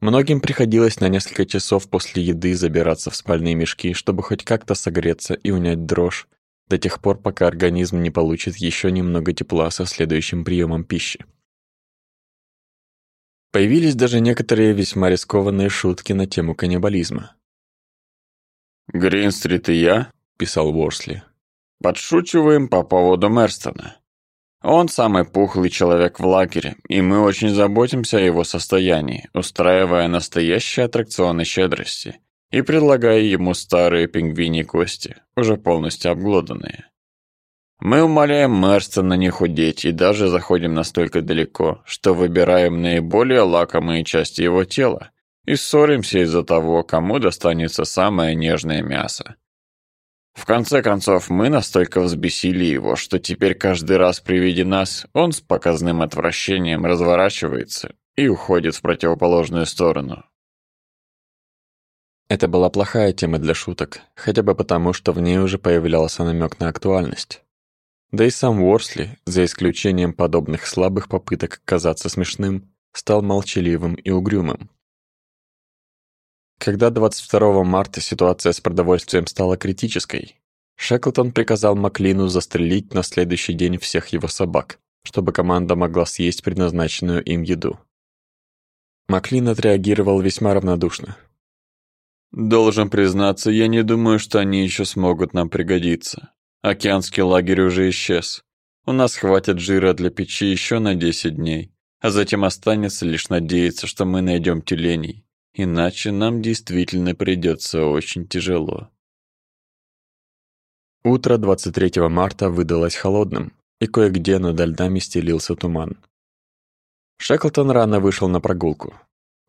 Многим приходилось на несколько часов после еды забираться в спальные мешки, чтобы хоть как-то согреться и унять дрожь, до тех пор, пока организм не получит еще немного тепла со следующим приемом пищи. Появились даже некоторые весьма рискованные шутки на тему каннибализма. «Гринстрит и я», — писал Уорсли, — «подшучиваем по поводу Мерстона. Он самый пухлый человек в лагере, и мы очень заботимся о его состоянии, устраивая настоящие аттракционы щедрости и предлагая ему старые пингвини кости, уже полностью обглоданные. Мы умоляем Мерстона не худеть и даже заходим настолько далеко, что выбираем наиболее лакомые части его тела и ссоримся из-за того, кому достанется самое нежное мясо. В конце концов, мы настолько взбесили его, что теперь каждый раз при виде нас он с показным отвращением разворачивается и уходит в противоположную сторону, это была плохая тема для шуток, хотя бы потому, что в ней уже появлялся намек на актуальность. Да и сам Уорсли, за исключением подобных слабых попыток казаться смешным, стал молчаливым и угрюмым. Когда 22 марта ситуация с продовольствием стала критической, Шеклтон приказал Маклину застрелить на следующий день всех его собак, чтобы команда могла съесть предназначенную им еду. Маклин отреагировал весьма равнодушно. «Должен признаться, я не думаю, что они еще смогут нам пригодиться. Океанский лагерь уже исчез. У нас хватит жира для печи еще на 10 дней, а затем останется лишь надеяться, что мы найдем тюленей. Иначе нам действительно придется очень тяжело». Утро 23 марта выдалось холодным, и кое-где над льдами стелился туман. Шеклтон рано вышел на прогулку.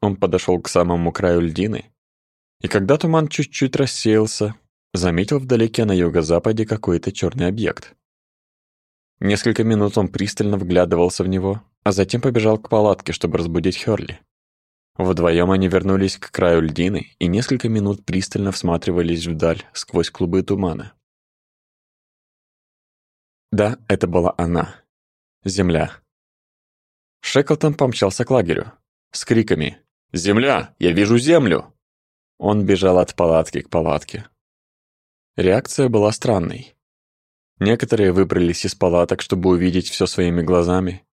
Он подошел к самому краю льдины, и когда туман чуть-чуть рассеялся, заметил вдалеке на юго-западе какой-то черный объект. Несколько минут он пристально вглядывался в него, а затем побежал к палатке, чтобы разбудить Хёрли. Вдвоем они вернулись к краю льдины и несколько минут пристально всматривались вдаль сквозь клубы тумана. Да, это была она. Земля. Шеклтон помчался к лагерю. С криками «Земля! Я вижу землю!» Он бежал от палатки к палатке. Реакция была странной. Некоторые выбрались из палаток, чтобы увидеть все своими глазами,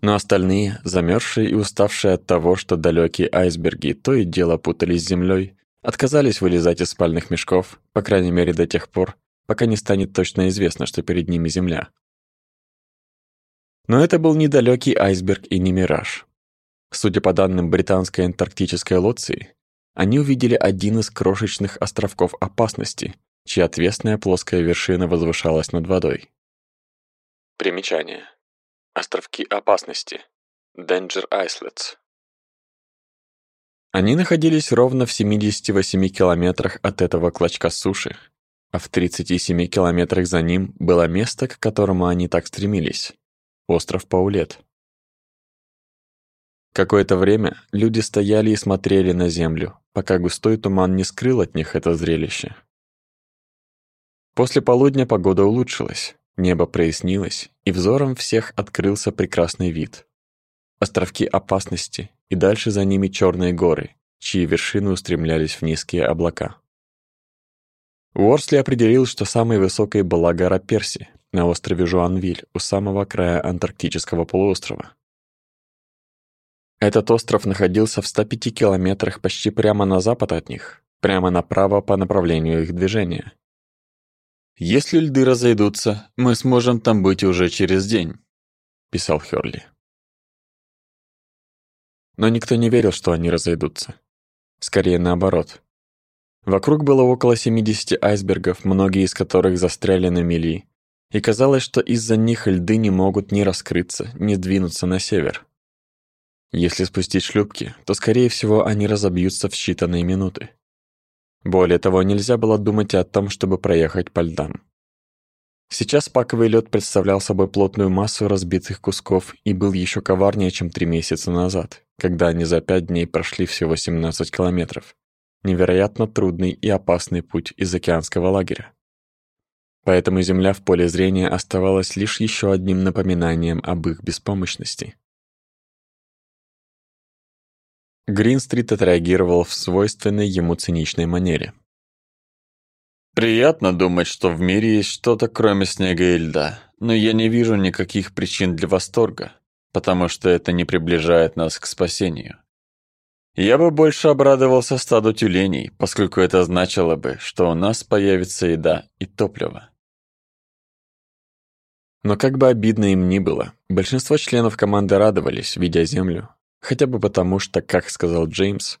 но остальные, замерзшие и уставшие от того, что далекие айсберги то и дело путались с землей, отказались вылезать из спальных мешков, по крайней мере до тех пор, пока не станет точно известно, что перед ними земля. Но это был недалекий айсберг и не мираж. Судя по данным британской антарктической лоции, они увидели один из крошечных островков опасности, чья отвесная плоская вершина возвышалась над водой. Примечание. Островки опасности. Danger Islets. Они находились ровно в 78 километрах от этого клочка суши, а в 37 километрах за ним было место, к которому они так стремились остров Паулет. Какое-то время люди стояли и смотрели на землю, пока густой туман не скрыл от них это зрелище. После полудня погода улучшилась, небо прояснилось, и взором всех открылся прекрасный вид. Островки опасности, и дальше за ними черные горы, чьи вершины устремлялись в низкие облака. Уорсли определил, что самой высокой была гора Перси, на острове Жуанвиль у самого края Антарктического полуострова. Этот остров находился в 105 километрах почти прямо на запад от них, прямо направо по направлению их движения. «Если льды разойдутся, мы сможем там быть уже через день», — писал Хёрли. Но никто не верил, что они разойдутся. Скорее наоборот. Вокруг было около 70 айсбергов, многие из которых застряли на мели, и казалось, что из-за них льды не могут ни раскрыться, ни двинуться на север. Если спустить шлюпки, то, скорее всего, они разобьются в считанные минуты. Более того, нельзя было думать о том, чтобы проехать по льдам. Сейчас паковый лед представлял собой плотную массу разбитых кусков и был еще коварнее, чем три месяца назад, когда они за пять дней прошли всего 17 километров. Невероятно трудный и опасный путь из океанского лагеря. Поэтому Земля в поле зрения оставалась лишь еще одним напоминанием об их беспомощности. Гринстрит отреагировал в свойственной ему циничной манере. «Приятно думать, что в мире есть что-то кроме снега и льда, но я не вижу никаких причин для восторга, потому что это не приближает нас к спасению. Я бы больше обрадовался стаду тюленей, поскольку это значило бы, что у нас появится еда и топливо. Но как бы обидно им ни было, большинство членов команды радовались, видя Землю. Хотя бы потому, что, как сказал Джеймс,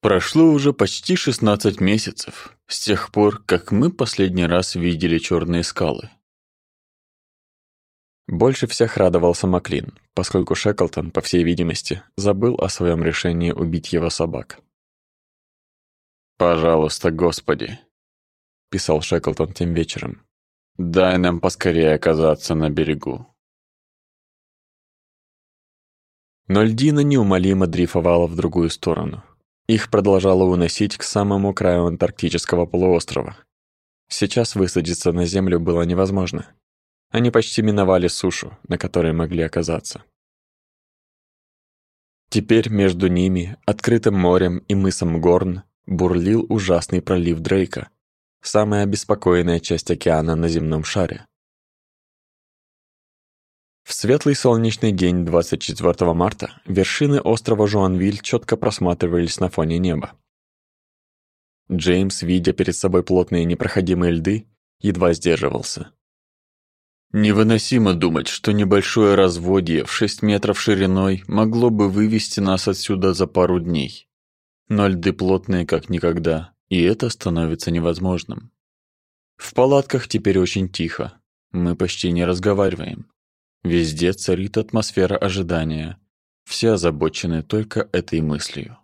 «Прошло уже почти 16 месяцев, с тех пор, как мы последний раз видели черные скалы». Больше всех радовался Маклин, поскольку Шеклтон, по всей видимости, забыл о своем решении убить его собак. «Пожалуйста, Господи», — писал Шеклтон тем вечером, Дай нам поскорее оказаться на берегу. Но льдина неумолимо дрейфовала в другую сторону. Их продолжало уносить к самому краю антарктического полуострова. Сейчас высадиться на землю было невозможно. Они почти миновали сушу, на которой могли оказаться. Теперь между ними, открытым морем и мысом Горн, бурлил ужасный пролив Дрейка, самая обеспокоенная часть океана на земном шаре. В светлый солнечный день 24 марта вершины острова Жуанвиль четко просматривались на фоне неба. Джеймс, видя перед собой плотные непроходимые льды, едва сдерживался. Невыносимо думать, что небольшое разводье в 6 метров шириной могло бы вывести нас отсюда за пару дней. Но льды плотные как никогда, и это становится невозможным. В палатках теперь очень тихо. Мы почти не разговариваем. Везде царит атмосфера ожидания. Все озабочены только этой мыслью.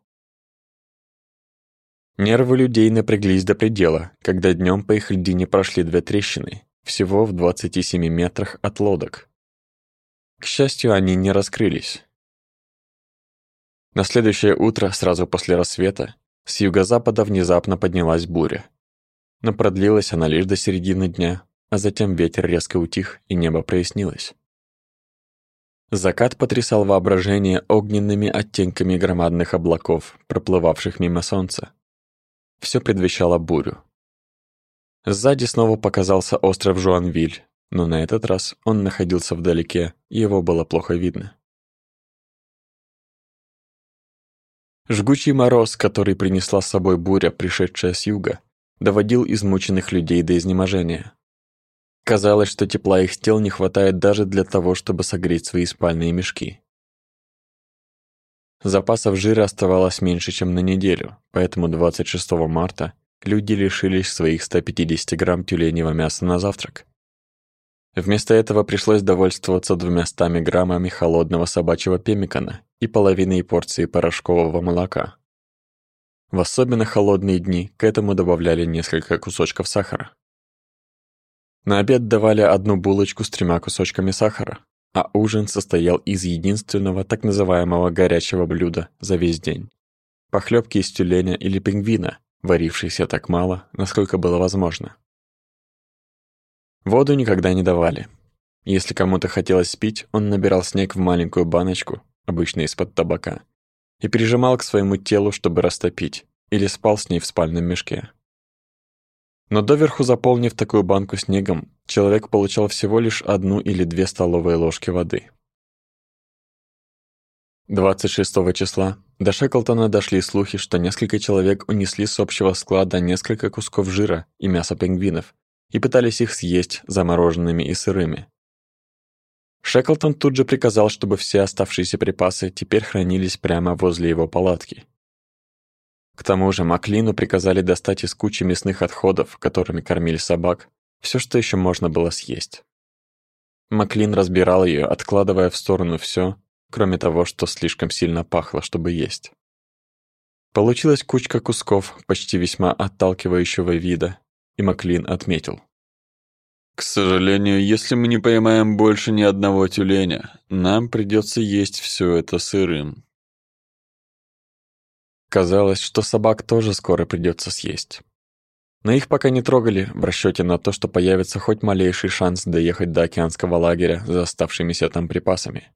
Нервы людей напряглись до предела, когда днем по их льдине прошли две трещины, всего в 27 метрах от лодок. К счастью, они не раскрылись. На следующее утро, сразу после рассвета, с юго-запада внезапно поднялась буря. Но продлилась она лишь до середины дня, а затем ветер резко утих, и небо прояснилось. Закат потрясал воображение огненными оттенками громадных облаков, проплывавших мимо солнца. Все предвещало бурю. Сзади снова показался остров Жуанвиль, но на этот раз он находился вдалеке, и его было плохо видно. Жгучий мороз, который принесла с собой буря, пришедшая с юга, доводил измученных людей до изнеможения. Казалось, что тепла их тел не хватает даже для того, чтобы согреть свои спальные мешки. Запасов жира оставалось меньше, чем на неделю, поэтому 26 марта люди лишились своих 150 грамм тюленевого мяса на завтрак. Вместо этого пришлось довольствоваться двумястами граммами холодного собачьего пеммикана и половиной порции порошкового молока. В особенно холодные дни к этому добавляли несколько кусочков сахара. На обед давали одну булочку с тремя кусочками сахара, а ужин состоял из единственного так называемого горячего блюда за весь день. Похлебки из тюленя или пингвина, варившейся так мало, насколько было возможно. Воду никогда не давали. Если кому-то хотелось пить, он набирал снег в маленькую баночку, обычно из-под табака, и прижимал к своему телу, чтобы растопить, или спал с ней в спальном мешке. Но доверху заполнив такую банку снегом, человек получал всего лишь одну или две столовые ложки воды. 26 числа до Шеклтона дошли слухи, что несколько человек унесли с общего склада несколько кусков жира и мяса пингвинов и пытались их съесть замороженными и сырыми. Шеклтон тут же приказал, чтобы все оставшиеся припасы теперь хранились прямо возле его палатки, к тому же Маклину приказали достать из кучи мясных отходов, которыми кормили собак, все, что еще можно было съесть. Маклин разбирал ее, откладывая в сторону все, кроме того, что слишком сильно пахло, чтобы есть. Получилась кучка кусков, почти весьма отталкивающего вида, и Маклин отметил. «К сожалению, если мы не поймаем больше ни одного тюленя, нам придется есть все это сырым». Казалось, что собак тоже скоро придется съесть. Но их пока не трогали, в расчете на то, что появится хоть малейший шанс доехать до океанского лагеря за оставшимися там припасами.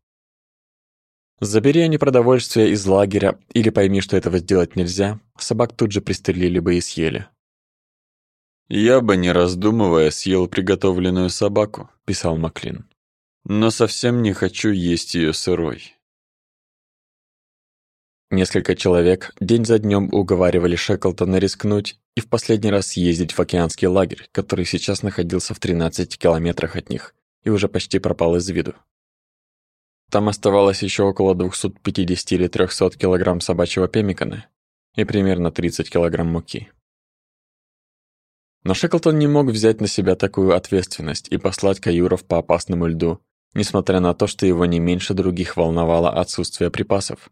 Забери они продовольствие из лагеря или пойми, что этого сделать нельзя, собак тут же пристрелили бы и съели. «Я бы, не раздумывая, съел приготовленную собаку», — писал Маклин. «Но совсем не хочу есть ее сырой. Несколько человек день за днем уговаривали Шеклтона рискнуть и в последний раз съездить в океанский лагерь, который сейчас находился в 13 километрах от них и уже почти пропал из виду. Там оставалось еще около 250 или 300 килограмм собачьего пеммикана и примерно 30 килограмм муки. Но Шеклтон не мог взять на себя такую ответственность и послать каюров по опасному льду, несмотря на то, что его не меньше других волновало отсутствие припасов.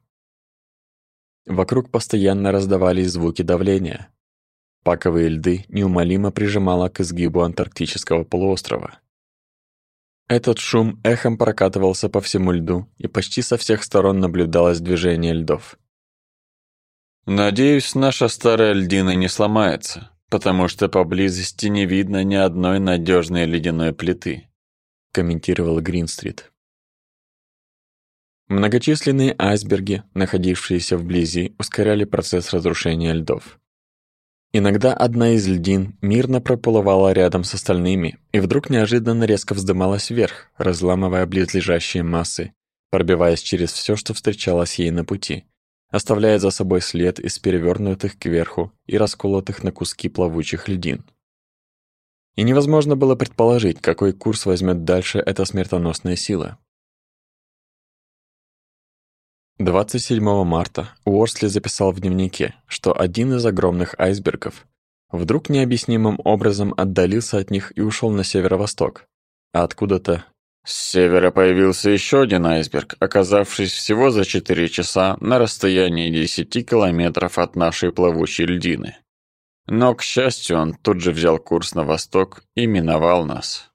Вокруг постоянно раздавались звуки давления. Паковые льды неумолимо прижимало к изгибу антарктического полуострова. Этот шум эхом прокатывался по всему льду, и почти со всех сторон наблюдалось движение льдов. «Надеюсь, наша старая льдина не сломается, потому что поблизости не видно ни одной надежной ледяной плиты», комментировал Гринстрит. Многочисленные айсберги, находившиеся вблизи, ускоряли процесс разрушения льдов. Иногда одна из льдин мирно проплывала рядом с остальными и вдруг неожиданно резко вздымалась вверх, разламывая близлежащие массы, пробиваясь через все, что встречалось ей на пути, оставляя за собой след из перевернутых кверху и расколотых на куски плавучих льдин. И невозможно было предположить, какой курс возьмет дальше эта смертоносная сила. 27 марта Уорсли записал в дневнике, что один из огромных айсбергов вдруг необъяснимым образом отдалился от них и ушел на северо-восток, а откуда-то с севера появился еще один айсберг, оказавшись всего за 4 часа на расстоянии 10 километров от нашей плавучей льдины. Но, к счастью, он тут же взял курс на восток и миновал нас.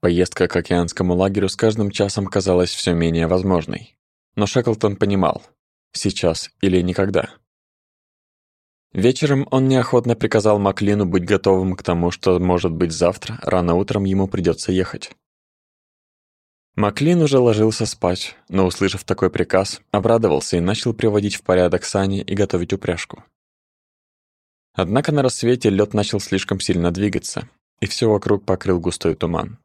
Поездка к океанскому лагерю с каждым часом казалась все менее возможной. Но Шеклтон понимал – сейчас или никогда. Вечером он неохотно приказал Маклину быть готовым к тому, что, может быть, завтра, рано утром ему придется ехать. Маклин уже ложился спать, но, услышав такой приказ, обрадовался и начал приводить в порядок сани и готовить упряжку. Однако на рассвете лед начал слишком сильно двигаться, и все вокруг покрыл густой туман.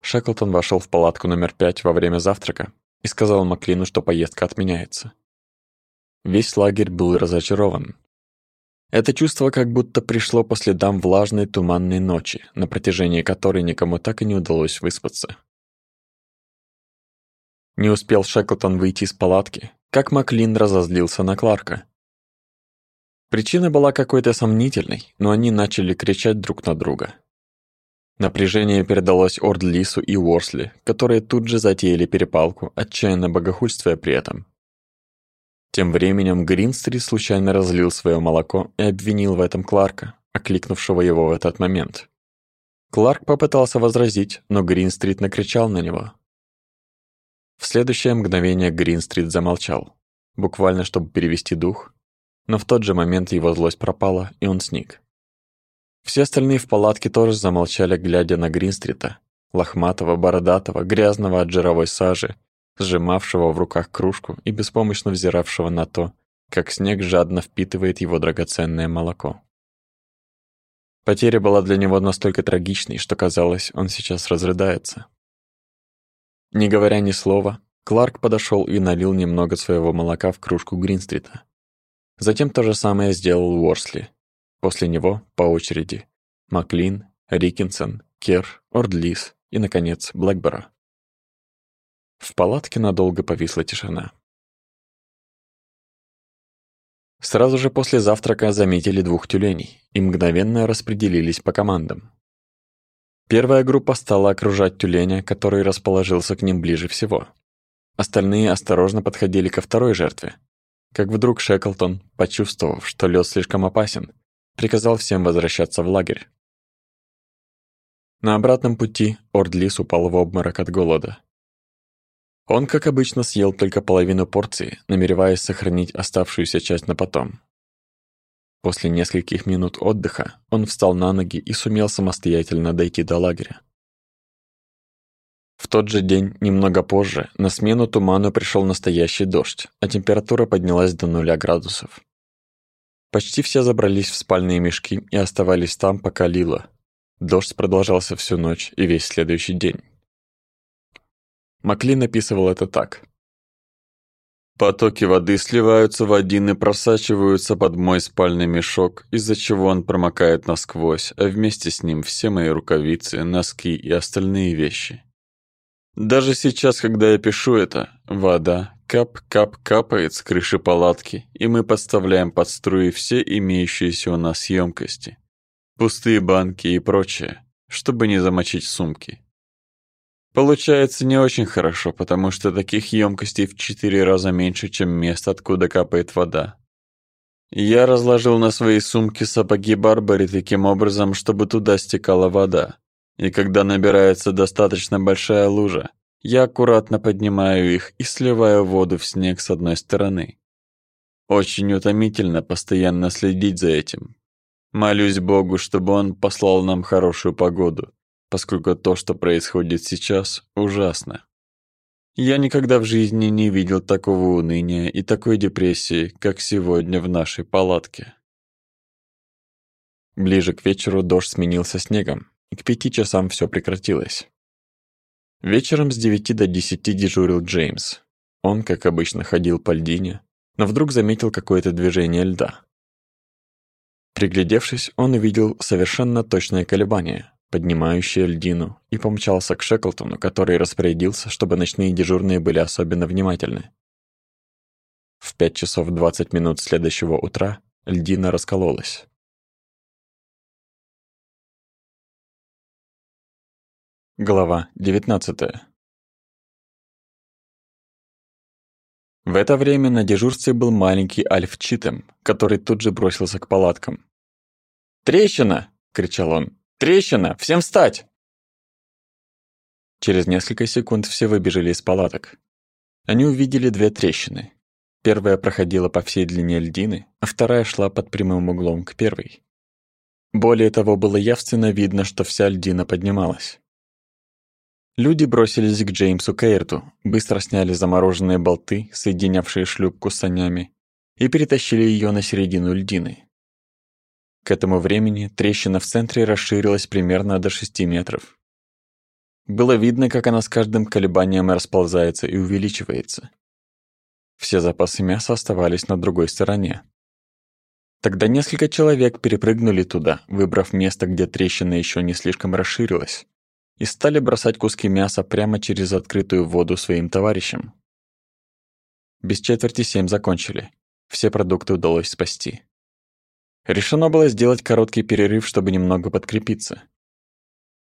Шеклтон вошел в палатку номер пять во время завтрака и сказал Маклину, что поездка отменяется. Весь лагерь был разочарован. Это чувство как будто пришло по следам влажной туманной ночи, на протяжении которой никому так и не удалось выспаться. Не успел Шеклтон выйти из палатки, как Маклин разозлился на Кларка. Причина была какой-то сомнительной, но они начали кричать друг на друга. Напряжение передалось Ордлису и Уорсли, которые тут же затеяли перепалку, отчаянно богохульствуя при этом. Тем временем Гринстрит случайно разлил свое молоко и обвинил в этом Кларка, окликнувшего его в этот момент. Кларк попытался возразить, но Гринстрит накричал на него. В следующее мгновение Гринстрит замолчал, буквально чтобы перевести дух, но в тот же момент его злость пропала, и он сник. Все остальные в палатке тоже замолчали, глядя на Гринстрита, лохматого, бородатого, грязного от жировой сажи, сжимавшего в руках кружку и беспомощно взиравшего на то, как снег жадно впитывает его драгоценное молоко. Потеря была для него настолько трагичной, что казалось, он сейчас разрыдается. Не говоря ни слова, Кларк подошел и налил немного своего молока в кружку Гринстрита. Затем то же самое сделал Уорсли, После него, по очереди, Маклин, Рикинсон, Кер, Ордлис и, наконец, Блэкборо. В палатке надолго повисла тишина. Сразу же после завтрака заметили двух тюленей и мгновенно распределились по командам. Первая группа стала окружать тюленя, который расположился к ним ближе всего. Остальные осторожно подходили ко второй жертве. Как вдруг Шеклтон, почувствовав, что лед слишком опасен, приказал всем возвращаться в лагерь. На обратном пути Ордлис упал в обморок от голода. Он, как обычно, съел только половину порции, намереваясь сохранить оставшуюся часть на потом. После нескольких минут отдыха он встал на ноги и сумел самостоятельно дойти до лагеря. В тот же день, немного позже, на смену туману пришел настоящий дождь, а температура поднялась до нуля градусов. Почти все забрались в спальные мешки и оставались там, пока лило. Дождь продолжался всю ночь и весь следующий день. Макли написывал это так. Потоки воды сливаются в один и просачиваются под мой спальный мешок, из-за чего он промокает насквозь, а вместе с ним все мои рукавицы, носки и остальные вещи. Даже сейчас, когда я пишу это, вода кап-кап капает с крыши палатки, и мы подставляем под струи все имеющиеся у нас емкости, пустые банки и прочее, чтобы не замочить сумки. Получается не очень хорошо, потому что таких емкостей в четыре раза меньше, чем мест, откуда капает вода. Я разложил на свои сумки сапоги Барбари таким образом, чтобы туда стекала вода. И когда набирается достаточно большая лужа, я аккуратно поднимаю их и сливаю воду в снег с одной стороны. Очень утомительно постоянно следить за этим. Молюсь Богу, чтобы Он послал нам хорошую погоду, поскольку то, что происходит сейчас, ужасно. Я никогда в жизни не видел такого уныния и такой депрессии, как сегодня в нашей палатке. Ближе к вечеру дождь сменился снегом, и к пяти часам все прекратилось. Вечером с девяти до десяти дежурил Джеймс. Он, как обычно, ходил по льдине, но вдруг заметил какое-то движение льда. Приглядевшись, он увидел совершенно точное колебание, поднимающее льдину, и помчался к Шеклтону, который распорядился, чтобы ночные дежурные были особенно внимательны. В пять часов двадцать минут следующего утра льдина раскололась. Глава 19 В это время на дежурстве был маленький Альф Читем, который тут же бросился к палаткам. «Трещина!» — кричал он. «Трещина! Всем встать!» Через несколько секунд все выбежали из палаток. Они увидели две трещины. Первая проходила по всей длине льдины, а вторая шла под прямым углом к первой. Более того, было явственно видно, что вся льдина поднималась. Люди бросились к Джеймсу Кейрту, быстро сняли замороженные болты, соединявшие шлюпку с санями, и перетащили ее на середину льдины. К этому времени трещина в центре расширилась примерно до 6 метров. Было видно, как она с каждым колебанием расползается и увеличивается. Все запасы мяса оставались на другой стороне. Тогда несколько человек перепрыгнули туда, выбрав место, где трещина еще не слишком расширилась, и стали бросать куски мяса прямо через открытую воду своим товарищам. Без четверти семь закончили. Все продукты удалось спасти. Решено было сделать короткий перерыв, чтобы немного подкрепиться.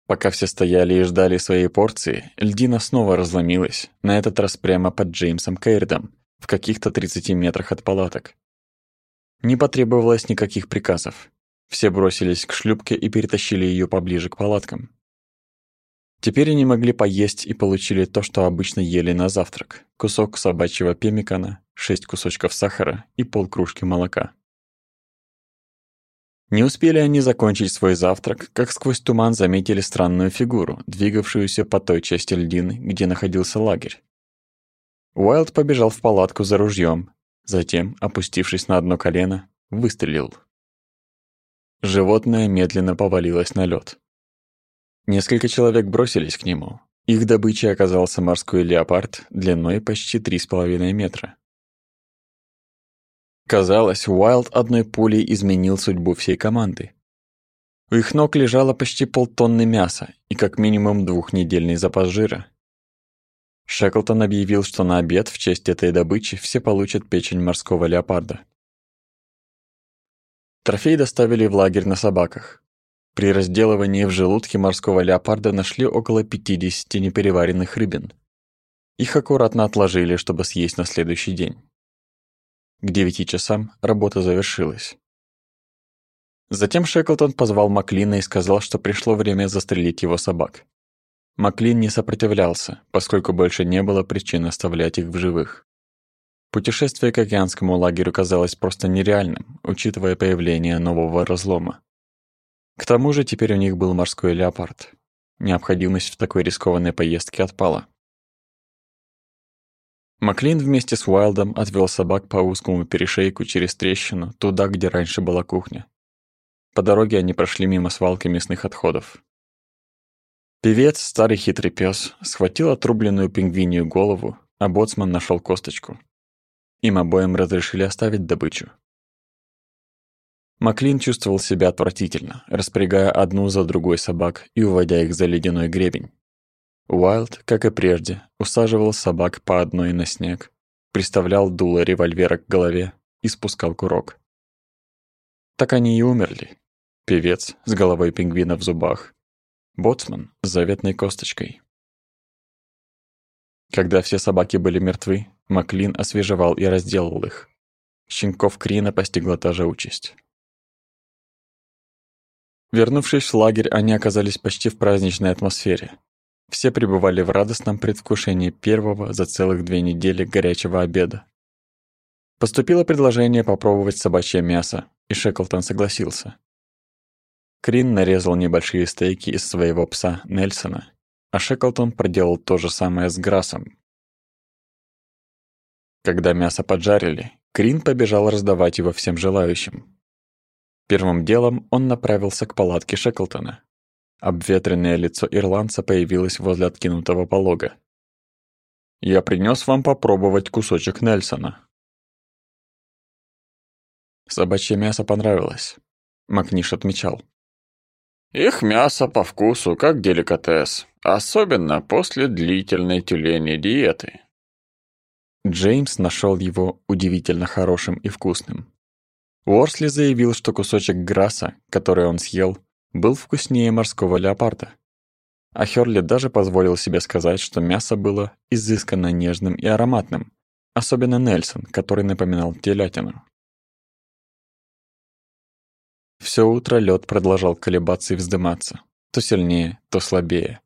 Пока все стояли и ждали своей порции, льдина снова разломилась, на этот раз прямо под Джеймсом Кейрдом, в каких-то 30 метрах от палаток. Не потребовалось никаких приказов. Все бросились к шлюпке и перетащили ее поближе к палаткам. Теперь они могли поесть и получили то, что обычно ели на завтрак. Кусок собачьего пемикана, шесть кусочков сахара и полкружки молока. Не успели они закончить свой завтрак, как сквозь туман заметили странную фигуру, двигавшуюся по той части льдины, где находился лагерь. Уайлд побежал в палатку за ружьем, затем, опустившись на одно колено, выстрелил. Животное медленно повалилось на лед. Несколько человек бросились к нему. Их добычей оказался морской леопард длиной почти 3,5 метра. Казалось, Уайлд одной пулей изменил судьбу всей команды. У их ног лежало почти полтонны мяса и как минимум двухнедельный запас жира. Шеклтон объявил, что на обед в честь этой добычи все получат печень морского леопарда. Трофей доставили в лагерь на собаках. При разделывании в желудке морского леопарда нашли около 50 непереваренных рыбин. Их аккуратно отложили, чтобы съесть на следующий день. К 9 часам работа завершилась. Затем Шеклтон позвал Маклина и сказал, что пришло время застрелить его собак. Маклин не сопротивлялся, поскольку больше не было причин оставлять их в живых. Путешествие к океанскому лагерю казалось просто нереальным, учитывая появление нового разлома. К тому же теперь у них был морской леопард. Необходимость в такой рискованной поездке отпала. Маклин вместе с Уайлдом отвел собак по узкому перешейку через трещину, туда, где раньше была кухня. По дороге они прошли мимо свалки мясных отходов. Певец, старый хитрый пес, схватил отрубленную пингвинью голову, а боцман нашел косточку. Им обоим разрешили оставить добычу. Маклин чувствовал себя отвратительно, распрягая одну за другой собак и уводя их за ледяной гребень. Уайлд, как и прежде, усаживал собак по одной на снег, приставлял дуло револьвера к голове и спускал курок. Так они и умерли. Певец с головой пингвина в зубах, боцман с заветной косточкой. Когда все собаки были мертвы, Маклин освежевал и разделал их. Щенков Крина постигла та же участь. Вернувшись в лагерь, они оказались почти в праздничной атмосфере. Все пребывали в радостном предвкушении первого за целых две недели горячего обеда. Поступило предложение попробовать собачье мясо, и Шеклтон согласился. Крин нарезал небольшие стейки из своего пса Нельсона, а Шеклтон проделал то же самое с Грасом. Когда мясо поджарили, Крин побежал раздавать его всем желающим. Первым делом он направился к палатке Шеклтона. Обветренное лицо ирландца появилось возле откинутого полога. «Я принес вам попробовать кусочек Нельсона». Собачье мясо понравилось. Макниш отмечал. Их мясо по вкусу как деликатес, особенно после длительной тюленей диеты. Джеймс нашел его удивительно хорошим и вкусным. Уорсли заявил, что кусочек граса, который он съел, был вкуснее морского леопарда. А Хёрли даже позволил себе сказать, что мясо было изысканно нежным и ароматным, особенно Нельсон, который напоминал телятину. Все утро лед продолжал колебаться и вздыматься, то сильнее, то слабее.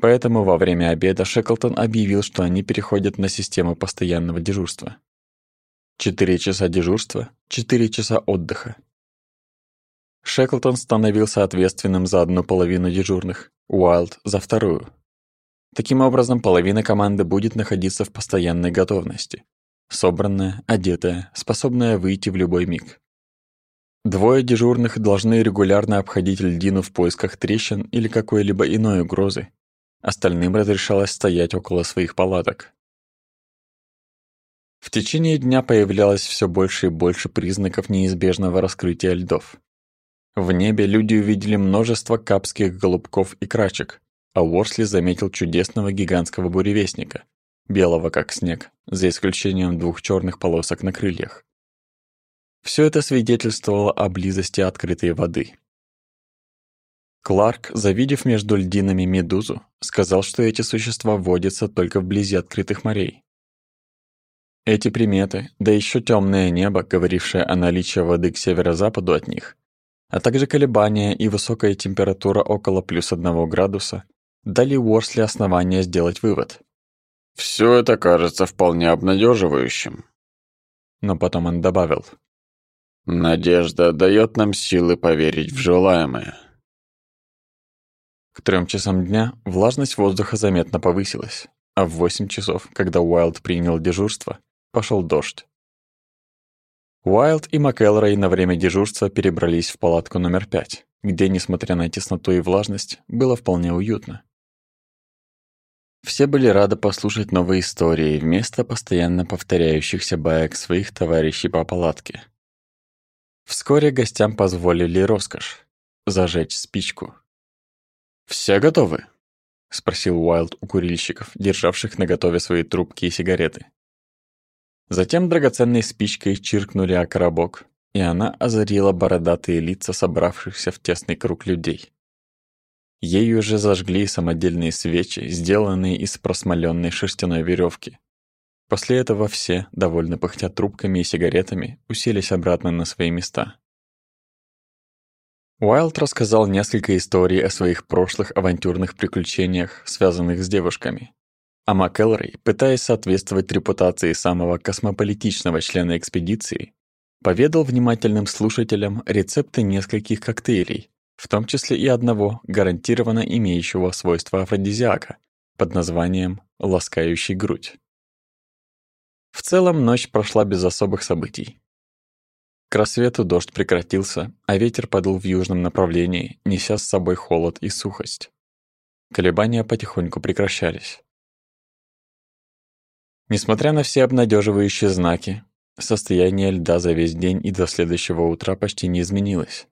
Поэтому во время обеда Шеклтон объявил, что они переходят на систему постоянного дежурства. Четыре часа дежурства, четыре часа отдыха. Шеклтон становился ответственным за одну половину дежурных, Уайлд – за вторую. Таким образом, половина команды будет находиться в постоянной готовности. Собранная, одетая, способная выйти в любой миг. Двое дежурных должны регулярно обходить льдину в поисках трещин или какой-либо иной угрозы. Остальным разрешалось стоять около своих палаток. В течение дня появлялось все больше и больше признаков неизбежного раскрытия льдов. В небе люди увидели множество капских голубков и крачек, а Уорсли заметил чудесного гигантского буревестника, белого как снег, за исключением двух черных полосок на крыльях. Все это свидетельствовало о близости открытой воды. Кларк, завидев между льдинами медузу, сказал, что эти существа водятся только вблизи открытых морей. Эти приметы, да еще темное небо, говорившее о наличии воды к северо-западу от них, а также колебания и высокая температура около плюс одного градуса, дали Уорсли основания сделать вывод. Все это кажется вполне обнадеживающим. Но потом он добавил. Надежда дает нам силы поверить в желаемое. К трем часам дня влажность воздуха заметно повысилась, а в восемь часов, когда Уайлд принял дежурство, пошел дождь. Уайлд и МакЭлрой на время дежурства перебрались в палатку номер пять, где, несмотря на тесноту и влажность, было вполне уютно. Все были рады послушать новые истории вместо постоянно повторяющихся баек своих товарищей по палатке. Вскоре гостям позволили роскошь — зажечь спичку. «Все готовы?» — спросил Уайлд у курильщиков, державших наготове свои трубки и сигареты. Затем драгоценной спичкой чиркнули о коробок, и она озарила бородатые лица собравшихся в тесный круг людей. Ею же зажгли самодельные свечи, сделанные из просмоленной шерстяной веревки, После этого все, довольно пыхтя трубками и сигаретами, уселись обратно на свои места. Уайлд рассказал несколько историй о своих прошлых авантюрных приключениях, связанных с девушками. А МакЭлрой, пытаясь соответствовать репутации самого космополитичного члена экспедиции, поведал внимательным слушателям рецепты нескольких коктейлей, в том числе и одного, гарантированно имеющего свойства афродизиака, под названием «ласкающий грудь». В целом ночь прошла без особых событий. К рассвету дождь прекратился, а ветер подул в южном направлении, неся с собой холод и сухость. Колебания потихоньку прекращались. Несмотря на все обнадеживающие знаки, состояние льда за весь день и до следующего утра почти не изменилось.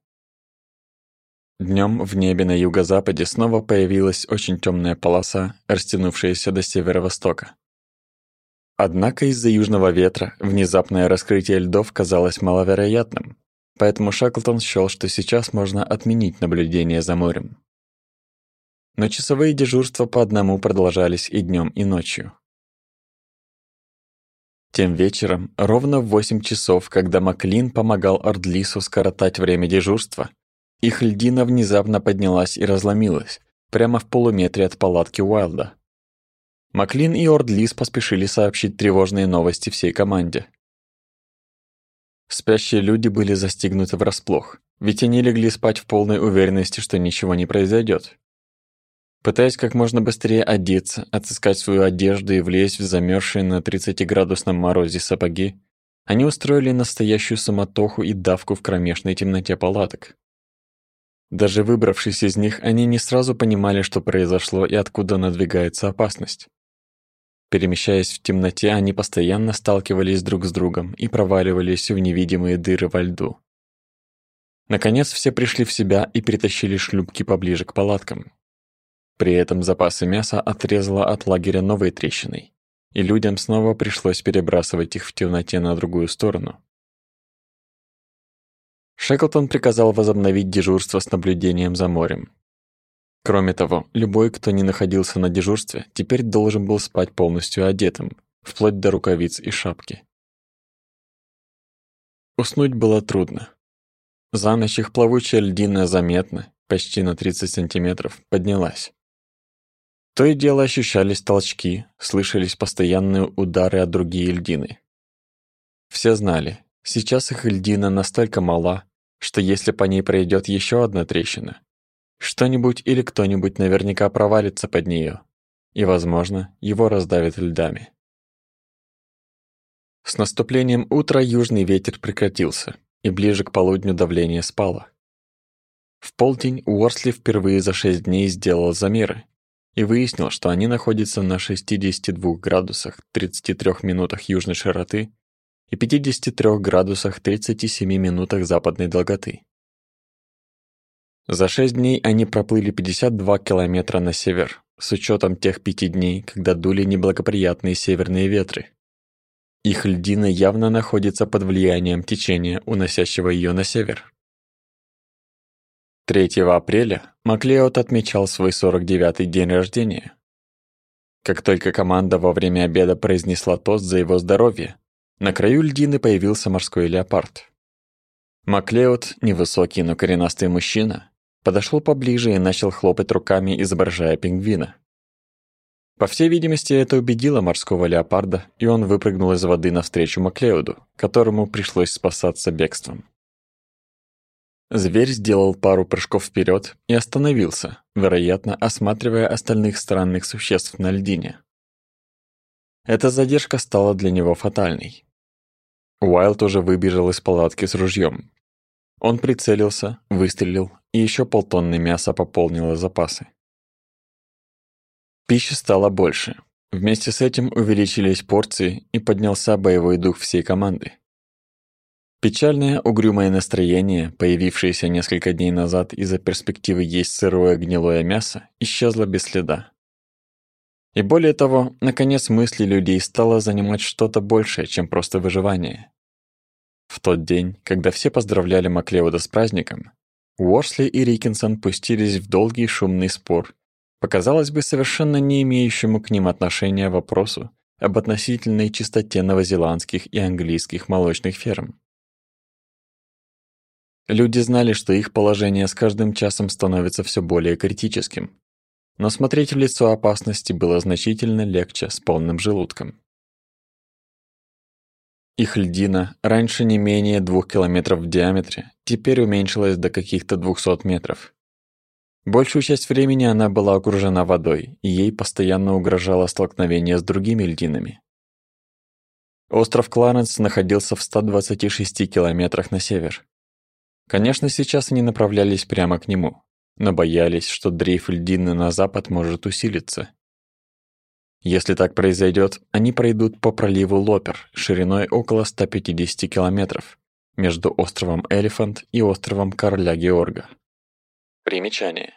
Днем в небе на юго-западе снова появилась очень темная полоса, растянувшаяся до северо-востока. Однако из-за южного ветра внезапное раскрытие льдов казалось маловероятным, поэтому Шаклтон счёл, что сейчас можно отменить наблюдение за морем. Но часовые дежурства по одному продолжались и днем, и ночью. Тем вечером, ровно в 8 часов, когда Маклин помогал Ордлису скоротать время дежурства, их льдина внезапно поднялась и разломилась, прямо в полуметре от палатки Уайлда. Маклин и Ордлис поспешили сообщить тревожные новости всей команде. Спящие люди были застигнуты врасплох, ведь они легли спать в полной уверенности, что ничего не произойдет. Пытаясь как можно быстрее одеться, отыскать свою одежду и влезть в замерзшие на 30-градусном морозе сапоги, они устроили настоящую суматоху и давку в кромешной темноте палаток. Даже выбравшись из них, они не сразу понимали, что произошло и откуда надвигается опасность. Перемещаясь в темноте, они постоянно сталкивались друг с другом и проваливались в невидимые дыры во льду. Наконец все пришли в себя и перетащили шлюпки поближе к палаткам, при этом запасы мяса отрезало от лагеря новой трещиной, и людям снова пришлось перебрасывать их в темноте на другую сторону. Шеклтон приказал возобновить дежурство с наблюдением за морем. Кроме того, любой, кто не находился на дежурстве, теперь должен был спать полностью одетым, вплоть до рукавиц и шапки. Уснуть было трудно. За ночь их плавучая льдина заметно, почти на 30 сантиметров, поднялась. То и дело ощущались толчки, слышались постоянные удары от другие льдины. Все знали, сейчас их льдина настолько мала, что если по ней пройдет еще одна трещина, что-нибудь или кто-нибудь наверняка провалится под нее, и, возможно, его раздавит льдами. С наступлением утра южный ветер прекратился, и ближе к полудню давление спало. В полдень Уорсли впервые за шесть дней сделал замеры и выяснил, что они находятся на 62 градусах 33 минутах южной широты и 53 градусах 37 минутах западной долготы. За 6 дней они проплыли 52 километра на север, с учетом тех пяти дней, когда дули неблагоприятные северные ветры. Их льдина явно находится под влиянием течения, уносящего ее на север. 3 апреля Маклеод отмечал свой 49-й день рождения. Как только команда во время обеда произнесла тост за его здоровье, на краю льдины появился морской леопард. Маклеод, невысокий, но коренастый мужчина, подошел поближе и начал хлопать руками, изображая пингвина. По всей видимости, это убедило морского леопарда, и он выпрыгнул из воды навстречу Маклеоду, которому пришлось спасаться бегством. Зверь сделал пару прыжков вперед и остановился, вероятно, осматривая остальных странных существ на льдине. Эта задержка стала для него фатальной. Уайлд уже выбежал из палатки с ружьем. Он прицелился, выстрелил, и еще полтонны мяса пополнило запасы. Пищи стало больше. Вместе с этим увеличились порции и поднялся боевой дух всей команды. Печальное, угрюмое настроение, появившееся несколько дней назад из-за перспективы есть сырое гнилое мясо, исчезло без следа. И более того, наконец мысли людей стало занимать что-то большее, чем просто выживание. В тот день, когда все поздравляли Маклеода с праздником, Уорсли и Рикинсон пустились в долгий шумный спор, показалось бы совершенно не имеющему к ним отношения вопросу об относительной чистоте новозеландских и английских молочных ферм. Люди знали, что их положение с каждым часом становится все более критическим. Но смотреть в лицо опасности было значительно легче с полным желудком. Их льдина, раньше не менее двух километров в диаметре, теперь уменьшилась до каких-то 200 метров. Большую часть времени она была окружена водой, и ей постоянно угрожало столкновение с другими льдинами. Остров Кларенс находился в 126 километрах на север. Конечно, сейчас они направлялись прямо к нему, но боялись, что дрейф льдины на запад может усилиться. Если так произойдет, они пройдут по проливу Лопер шириной около 150 километров между островом Элефант и островом Короля Георга. Примечание.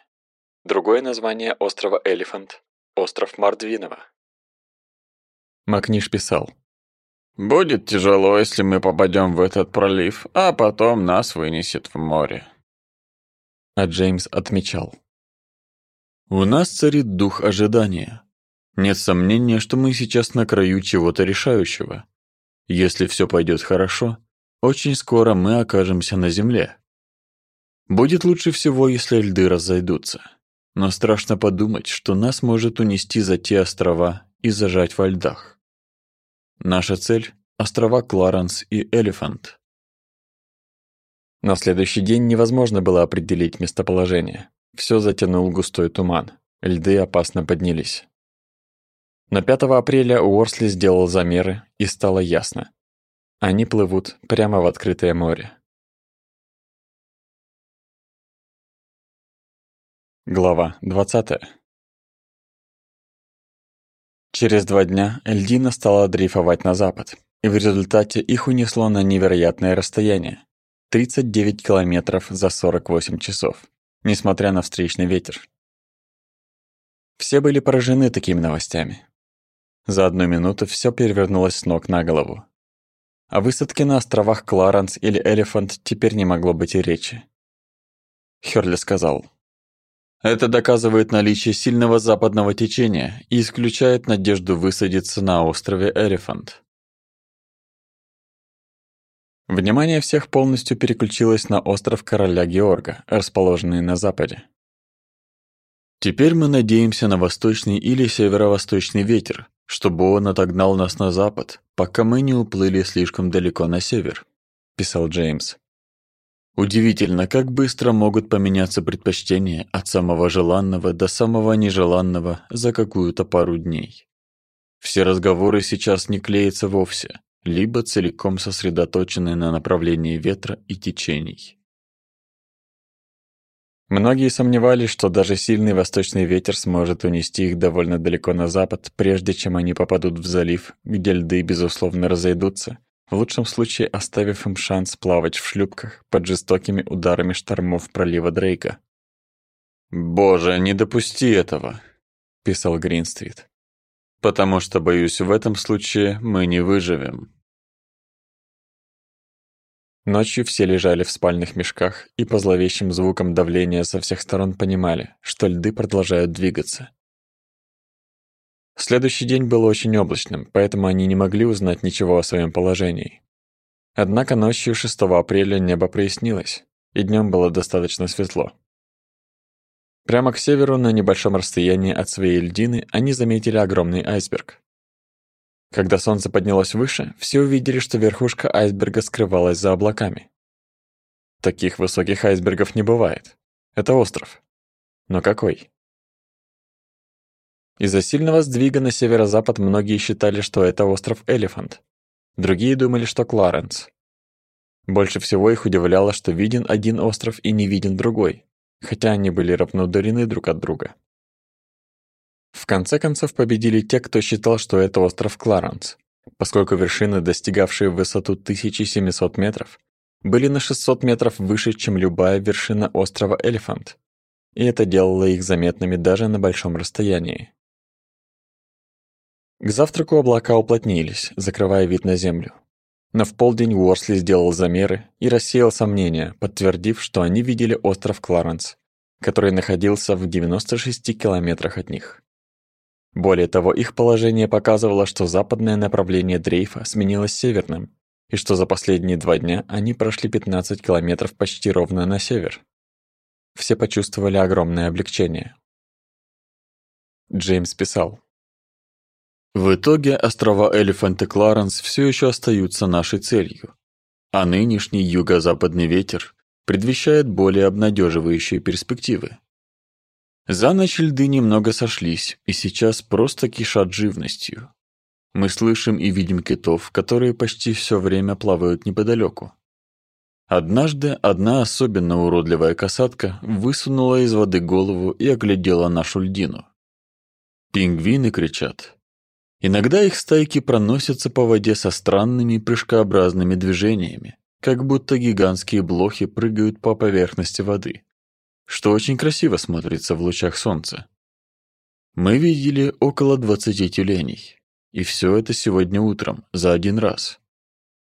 Другое название острова Элефант – остров Мардвинова. Макниш писал. Будет тяжело, если мы попадем в этот пролив, а потом нас вынесет в море. А Джеймс отмечал. У нас царит дух ожидания. Нет сомнения, что мы сейчас на краю чего-то решающего. Если все пойдет хорошо, очень скоро мы окажемся на земле. Будет лучше всего, если льды разойдутся. Но страшно подумать, что нас может унести за те острова и зажать во льдах. Наша цель – острова Кларенс и Элефант. На следующий день невозможно было определить местоположение. Все затянул густой туман, Льды опасно поднялись. На 5 апреля Уорсли сделал замеры, и стало ясно. Они плывут прямо в открытое море. Глава 20. Через два дня льдина стала дрейфовать на запад, и в результате их унесло на невероятное расстояние – 39 километров за 48 часов, несмотря на встречный ветер. Все были поражены такими новостями. За одну минуту все перевернулось с ног на голову. О высадке на островах Кларенс или Элефант теперь не могло быть и речи. Хёрли сказал. Это доказывает наличие сильного западного течения и исключает надежду высадиться на острове Элефант. Внимание всех полностью переключилось на остров Короля Георга, расположенный на западе. Теперь мы надеемся на восточный или северо-восточный ветер, чтобы он отогнал нас на запад, пока мы не уплыли слишком далеко на север», – писал Джеймс. Удивительно, как быстро могут поменяться предпочтения от самого желанного до самого нежеланного за какую-то пару дней. Все разговоры сейчас не клеятся вовсе, либо целиком сосредоточены на направлении ветра и течений. Многие сомневались, что даже сильный восточный ветер сможет унести их довольно далеко на запад, прежде чем они попадут в залив, где льды, безусловно, разойдутся, в лучшем случае оставив им шанс плавать в шлюпках под жестокими ударами штормов пролива Дрейка. «Боже, не допусти этого!» – писал Гринстрит. «Потому что, боюсь, в этом случае мы не выживем». Ночью все лежали в спальных мешках и по зловещим звукам давления со всех сторон понимали, что льды продолжают двигаться. Следующий день был очень облачным, поэтому они не могли узнать ничего о своем положении. Однако ночью 6 апреля небо прояснилось, и днем было достаточно светло. Прямо к северу, на небольшом расстоянии от своей льдины, они заметили огромный айсберг. Когда солнце поднялось выше, все увидели, что верхушка айсберга скрывалась за облаками. Таких высоких айсбергов не бывает. Это остров. Но какой? Из-за сильного сдвига на северо-запад многие считали, что это остров Элефант. Другие думали, что Кларенс. Больше всего их удивляло, что виден один остров и не виден другой, хотя они были равнодарены друг от друга. В конце концов победили те, кто считал, что это остров Кларенс, поскольку вершины, достигавшие высоту 1700 метров, были на 600 метров выше, чем любая вершина острова Элефант, и это делало их заметными даже на большом расстоянии. К завтраку облака уплотнились, закрывая вид на землю. Но в полдень Уорсли сделал замеры и рассеял сомнения, подтвердив, что они видели остров Кларенс, который находился в 96 километрах от них. Более того, их положение показывало, что западное направление дрейфа сменилось северным, и что за последние два дня они прошли 15 километров почти ровно на север. Все почувствовали огромное облегчение. Джеймс писал. В итоге острова Элефант и Кларенс все еще остаются нашей целью, а нынешний юго-западный ветер предвещает более обнадеживающие перспективы. За ночь льды немного сошлись, и сейчас просто кишат живностью. Мы слышим и видим китов, которые почти все время плавают неподалеку. Однажды одна особенно уродливая касатка высунула из воды голову и оглядела нашу льдину. Пингвины кричат. Иногда их стайки проносятся по воде со странными прыжкообразными движениями, как будто гигантские блохи прыгают по поверхности воды что очень красиво смотрится в лучах солнца. Мы видели около 20 тюленей, и все это сегодня утром, за один раз.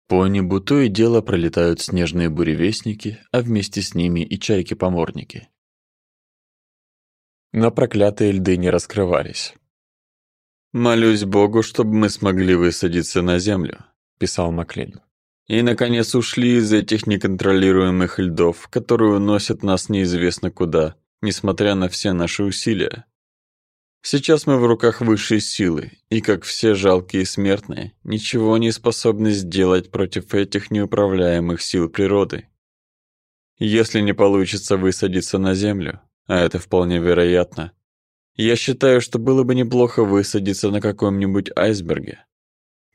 По небу то и дело пролетают снежные буревестники, а вместе с ними и чайки-поморники. Но проклятые льды не раскрывались. «Молюсь Богу, чтобы мы смогли высадиться на землю», — писал Маклин. И, наконец, ушли из этих неконтролируемых льдов, которые уносят нас неизвестно куда, несмотря на все наши усилия. Сейчас мы в руках высшей силы, и, как все жалкие смертные, ничего не способны сделать против этих неуправляемых сил природы. Если не получится высадиться на землю, а это вполне вероятно, Я считаю, что было бы неплохо высадиться на каком-нибудь айсберге.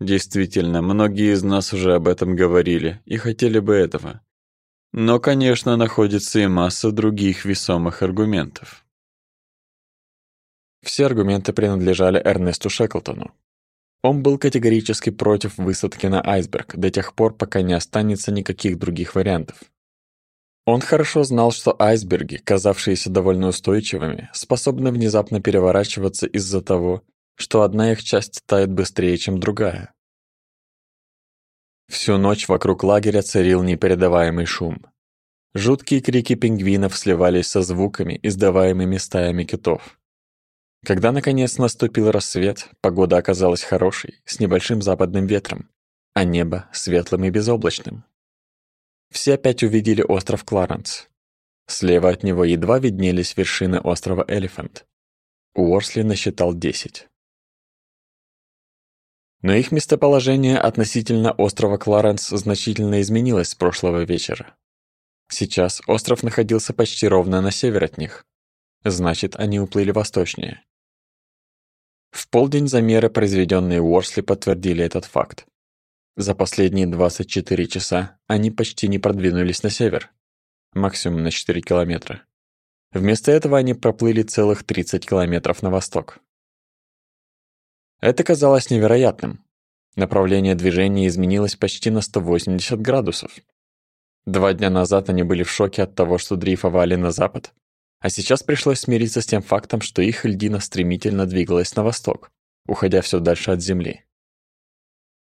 Действительно, многие из нас уже об этом говорили и хотели бы этого. Но, конечно, находится и масса других весомых аргументов. Все аргументы принадлежали Эрнесту Шеклтону. Он был категорически против высадки на айсберг до тех пор, пока не останется никаких других вариантов. Он хорошо знал, что айсберги, казавшиеся довольно устойчивыми, способны внезапно переворачиваться из-за того, что одна их часть тает быстрее, чем другая. Всю ночь вокруг лагеря царил непередаваемый шум. Жуткие крики пингвинов сливались со звуками, издаваемыми стаями китов. Когда наконец наступил рассвет, погода оказалась хорошей, с небольшим западным ветром, а небо светлым и безоблачным. Все опять увидели остров Кларенс. Слева от него едва виднелись вершины острова Элефант. Уорсли насчитал десять. Но их местоположение относительно острова Кларенс значительно изменилось с прошлого вечера. Сейчас остров находился почти ровно на север от них. Значит, они уплыли восточнее. В полдень замеры, произведенные Уорсли, подтвердили этот факт. За последние 24 часа они почти не продвинулись на север. Максимум на 4 километра. Вместо этого они проплыли целых 30 километров на восток. Это казалось невероятным. Направление движения изменилось почти на 180 градусов. Два дня назад они были в шоке от того, что дрейфовали на запад, а сейчас пришлось смириться с тем фактом, что их льдина стремительно двигалась на восток, уходя все дальше от земли.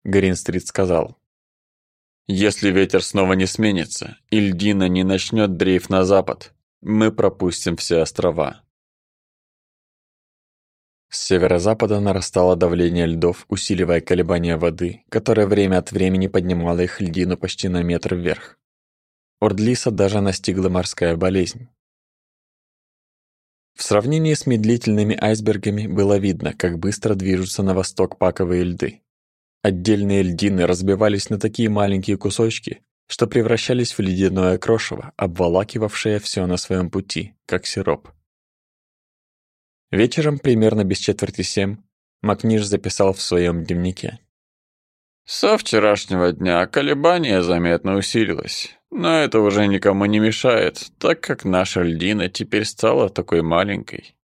Гринстрит сказал. «Если ветер снова не сменится, и льдина не начнет дрейф на запад, мы пропустим все острова». С северо-запада нарастало давление льдов, усиливая колебания воды, которое время от времени поднимало их льдину почти на метр вверх. Ордлиса даже настигла морская болезнь. В сравнении с медлительными айсбергами было видно, как быстро движутся на восток паковые льды. Отдельные льдины разбивались на такие маленькие кусочки, что превращались в ледяное крошево, обволакивавшее все на своем пути, как сироп. Вечером, примерно без четверти семь, Макниш записал в своем дневнике. «Со вчерашнего дня колебание заметно усилилось. Но это уже никому не мешает, так как наша льдина теперь стала такой маленькой.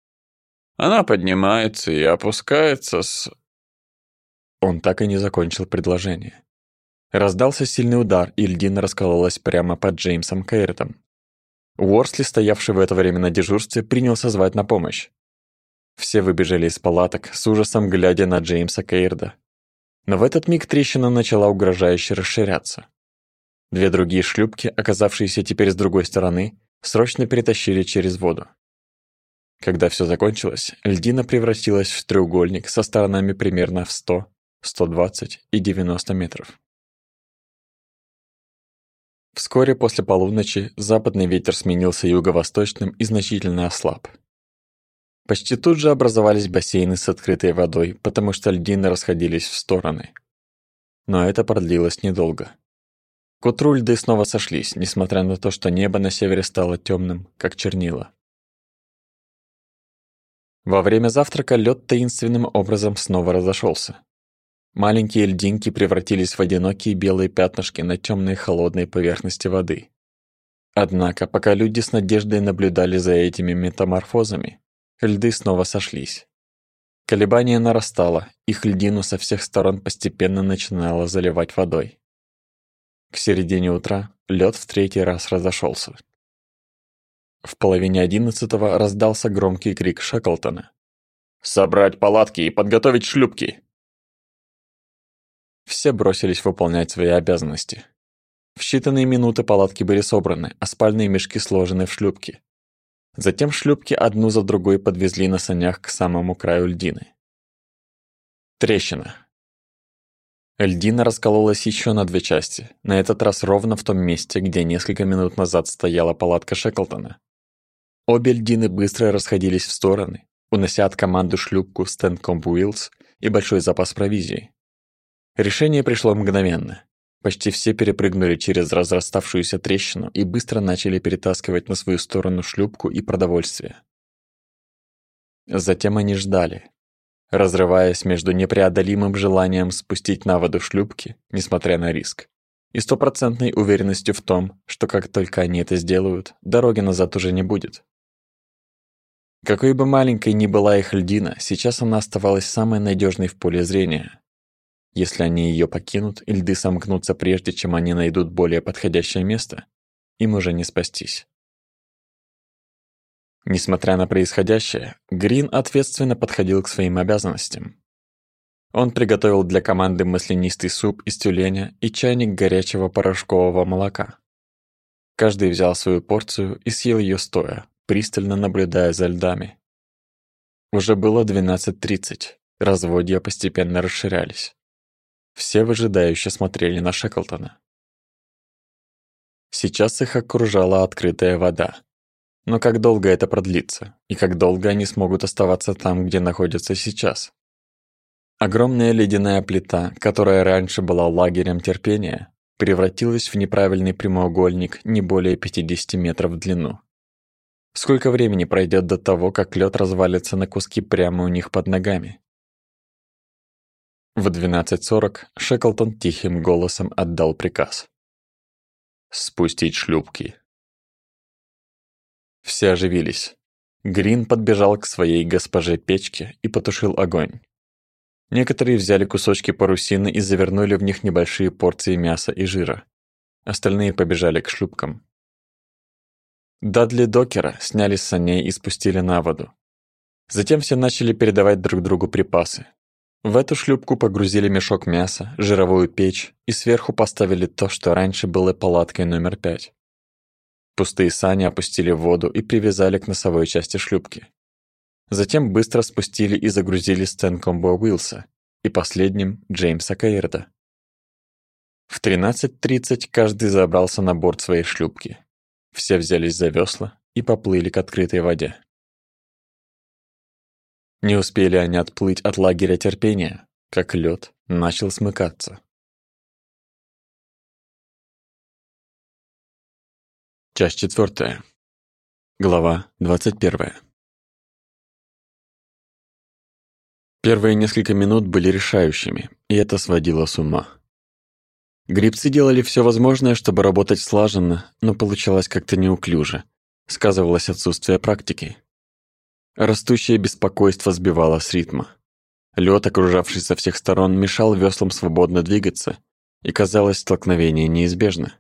Она поднимается и опускается с... Он так и не закончил предложение. Раздался сильный удар, и льдина раскололась прямо под Джеймсом Кейртом. Уорсли, стоявший в это время на дежурстве, принялся звать на помощь. Все выбежали из палаток, с ужасом глядя на Джеймса Кейрда. Но в этот миг трещина начала угрожающе расширяться. Две другие шлюпки, оказавшиеся теперь с другой стороны, срочно перетащили через воду. Когда все закончилось, льдина превратилась в треугольник со сторонами примерно в 100, 120 и 90 метров. Вскоре после полуночи западный ветер сменился юго-восточным и значительно ослаб. Почти тут же образовались бассейны с открытой водой, потому что льдины расходились в стороны. Но это продлилось недолго. К утру льды снова сошлись, несмотря на то, что небо на севере стало темным, как чернила. Во время завтрака лед таинственным образом снова разошелся. Маленькие льдинки превратились в одинокие белые пятнышки на темной холодной поверхности воды. Однако, пока люди с надеждой наблюдали за этими метаморфозами, льды снова сошлись. Колебание нарастало, их льдину со всех сторон постепенно начинало заливать водой. К середине утра лед в третий раз разошелся. В половине одиннадцатого раздался громкий крик Шеклтона. «Собрать палатки и подготовить шлюпки!» Все бросились выполнять свои обязанности. В считанные минуты палатки были собраны, а спальные мешки сложены в шлюпки. Затем шлюпки одну за другой подвезли на санях к самому краю льдины. Трещина. Льдина раскололась еще на две части, на этот раз ровно в том месте, где несколько минут назад стояла палатка Шеклтона. Обе льдины быстро расходились в стороны, унося от команды шлюпку Стэнкомп Уиллс и большой запас провизии. Решение пришло мгновенно. Почти все перепрыгнули через разраставшуюся трещину и быстро начали перетаскивать на свою сторону шлюпку и продовольствие. Затем они ждали, разрываясь между непреодолимым желанием спустить на воду шлюпки, несмотря на риск, и стопроцентной уверенностью в том, что как только они это сделают, дороги назад уже не будет. Какой бы маленькой ни была их льдина, сейчас она оставалась самой надежной в поле зрения. Если они ее покинут, льды сомкнутся прежде, чем они найдут более подходящее место, им уже не спастись. Несмотря на происходящее, Грин ответственно подходил к своим обязанностям. Он приготовил для команды маслянистый суп из тюленя и чайник горячего порошкового молока. Каждый взял свою порцию и съел ее стоя, пристально наблюдая за льдами. Уже было 12.30, разводья постепенно расширялись. Все выжидающе смотрели на Шеклтона. Сейчас их окружала открытая вода. Но как долго это продлится, и как долго они смогут оставаться там, где находятся сейчас? Огромная ледяная плита, которая раньше была лагерем терпения, превратилась в неправильный прямоугольник не более 50 метров в длину. Сколько времени пройдет до того, как лед развалится на куски прямо у них под ногами? В 12.40 Шеклтон тихим голосом отдал приказ. «Спустить шлюпки». Все оживились. Грин подбежал к своей госпоже печке и потушил огонь. Некоторые взяли кусочки парусины и завернули в них небольшие порции мяса и жира. Остальные побежали к шлюпкам. Дадли Докера сняли с саней и спустили на воду. Затем все начали передавать друг другу припасы. В эту шлюпку погрузили мешок мяса, жировую печь и сверху поставили то, что раньше было палаткой номер пять. Пустые сани опустили в воду и привязали к носовой части шлюпки. Затем быстро спустили и загрузили Стэнкомбо Уилса и последним Джеймса Каирда. В 13.30 каждый забрался на борт своей шлюпки. Все взялись за весла и поплыли к открытой воде. Не успели они отплыть от лагеря терпения, как лед начал смыкаться. Часть четвертая. Глава двадцать первая. Первые несколько минут были решающими, и это сводило с ума. Грибцы делали все возможное, чтобы работать слаженно, но получалось как-то неуклюже. Сказывалось отсутствие практики. Растущее беспокойство сбивало с ритма. Лед, окружавший со всех сторон, мешал веслам свободно двигаться, и казалось, столкновение неизбежно.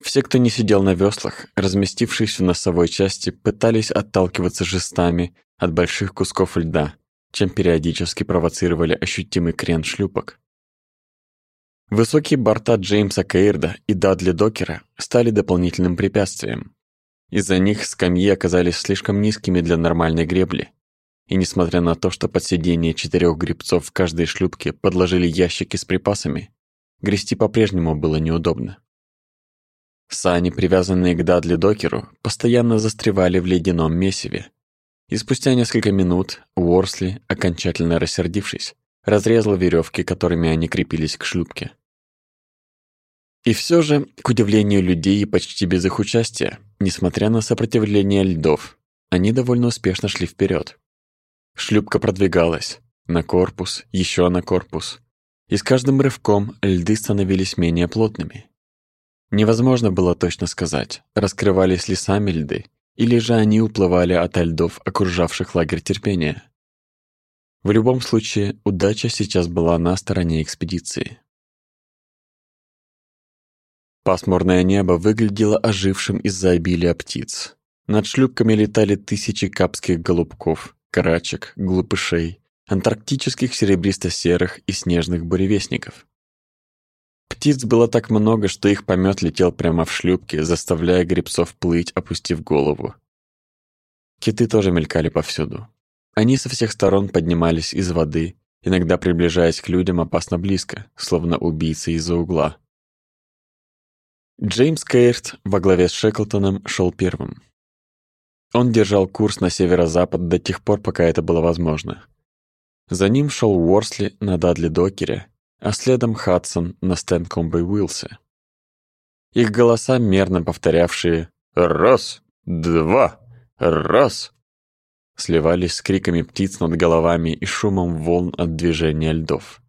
Все, кто не сидел на веслах, разместившись в носовой части, пытались отталкиваться жестами от больших кусков льда, чем периодически провоцировали ощутимый крен шлюпок. Высокие борта Джеймса Кейрда и Дадли Докера стали дополнительным препятствием. Из-за них скамьи оказались слишком низкими для нормальной гребли. И несмотря на то, что под сиденье четырех гребцов в каждой шлюпке подложили ящики с припасами, грести по-прежнему было неудобно. Сани, привязанные к Дадли Докеру, постоянно застревали в ледяном месиве. И спустя несколько минут Уорсли, окончательно рассердившись, разрезал веревки, которыми они крепились к шлюпке. И все же, к удивлению людей и почти без их участия, несмотря на сопротивление льдов, они довольно успешно шли вперед. Шлюпка продвигалась на корпус, еще на корпус, и с каждым рывком льды становились менее плотными. Невозможно было точно сказать, раскрывались ли сами льды, или же они уплывали от льдов, окружавших лагерь терпения. В любом случае, удача сейчас была на стороне экспедиции. Пасмурное небо выглядело ожившим из-за обилия птиц. Над шлюпками летали тысячи капских голубков, карачек, глупышей, антарктических серебристо-серых и снежных буревестников. Птиц было так много, что их помет летел прямо в шлюпки, заставляя гребцов плыть, опустив голову. Киты тоже мелькали повсюду. Они со всех сторон поднимались из воды, иногда приближаясь к людям опасно близко, словно убийцы из-за угла. Джеймс Кейрт во главе с Шеклтоном шел первым. Он держал курс на северо-запад до тех пор, пока это было возможно. За ним шел Уорсли на Дадли Докере, а следом Хадсон на Стэнкомбе Уилсе. Их голоса, мерно повторявшие «раз, два, раз», сливались с криками птиц над головами и шумом волн от движения льдов.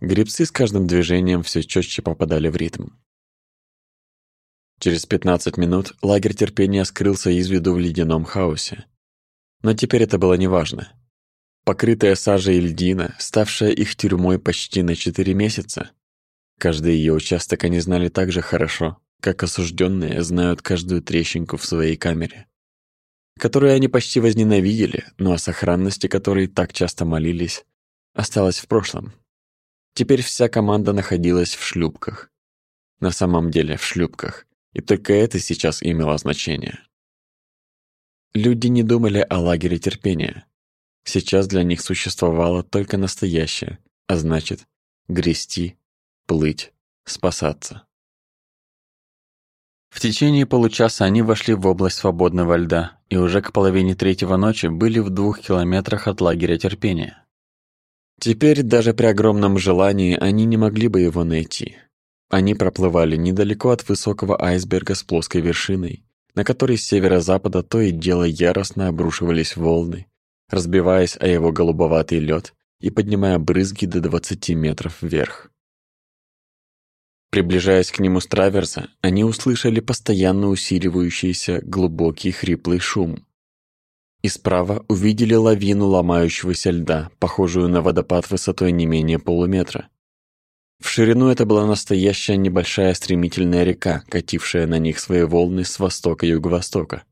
Гребцы с каждым движением все четче попадали в ритм. Через 15 минут лагерь терпения скрылся из виду в ледяном хаосе. Но теперь это было неважно. Покрытая сажей льдина, ставшая их тюрьмой почти на 4 месяца. Каждый ее участок они знали так же хорошо, как осужденные знают каждую трещинку в своей камере, которую они почти возненавидели, но о сохранности которой так часто молились, осталось в прошлом. Теперь вся команда находилась в шлюпках. На самом деле в шлюпках, и только это сейчас имело значение. Люди не думали о лагере терпения. Сейчас для них существовало только настоящее, а значит, грести, плыть, спасаться. В течение получаса они вошли в область свободного льда и уже к половине третьего ночи были в двух километрах от лагеря терпения. Теперь даже при огромном желании они не могли бы его найти. Они проплывали недалеко от высокого айсберга с плоской вершиной, на которой с северо-запада то и дело яростно обрушивались волны, разбиваясь о его голубоватый лед и поднимая брызги до 20 метров вверх. Приближаясь к нему с траверса, они услышали постоянно усиливающийся глубокий хриплый шум. И справа увидели лавину ломающегося льда, похожую на водопад высотой не менее полуметра. В ширину это была настоящая небольшая стремительная река, катившая на них свои волны с востока и юго-востока.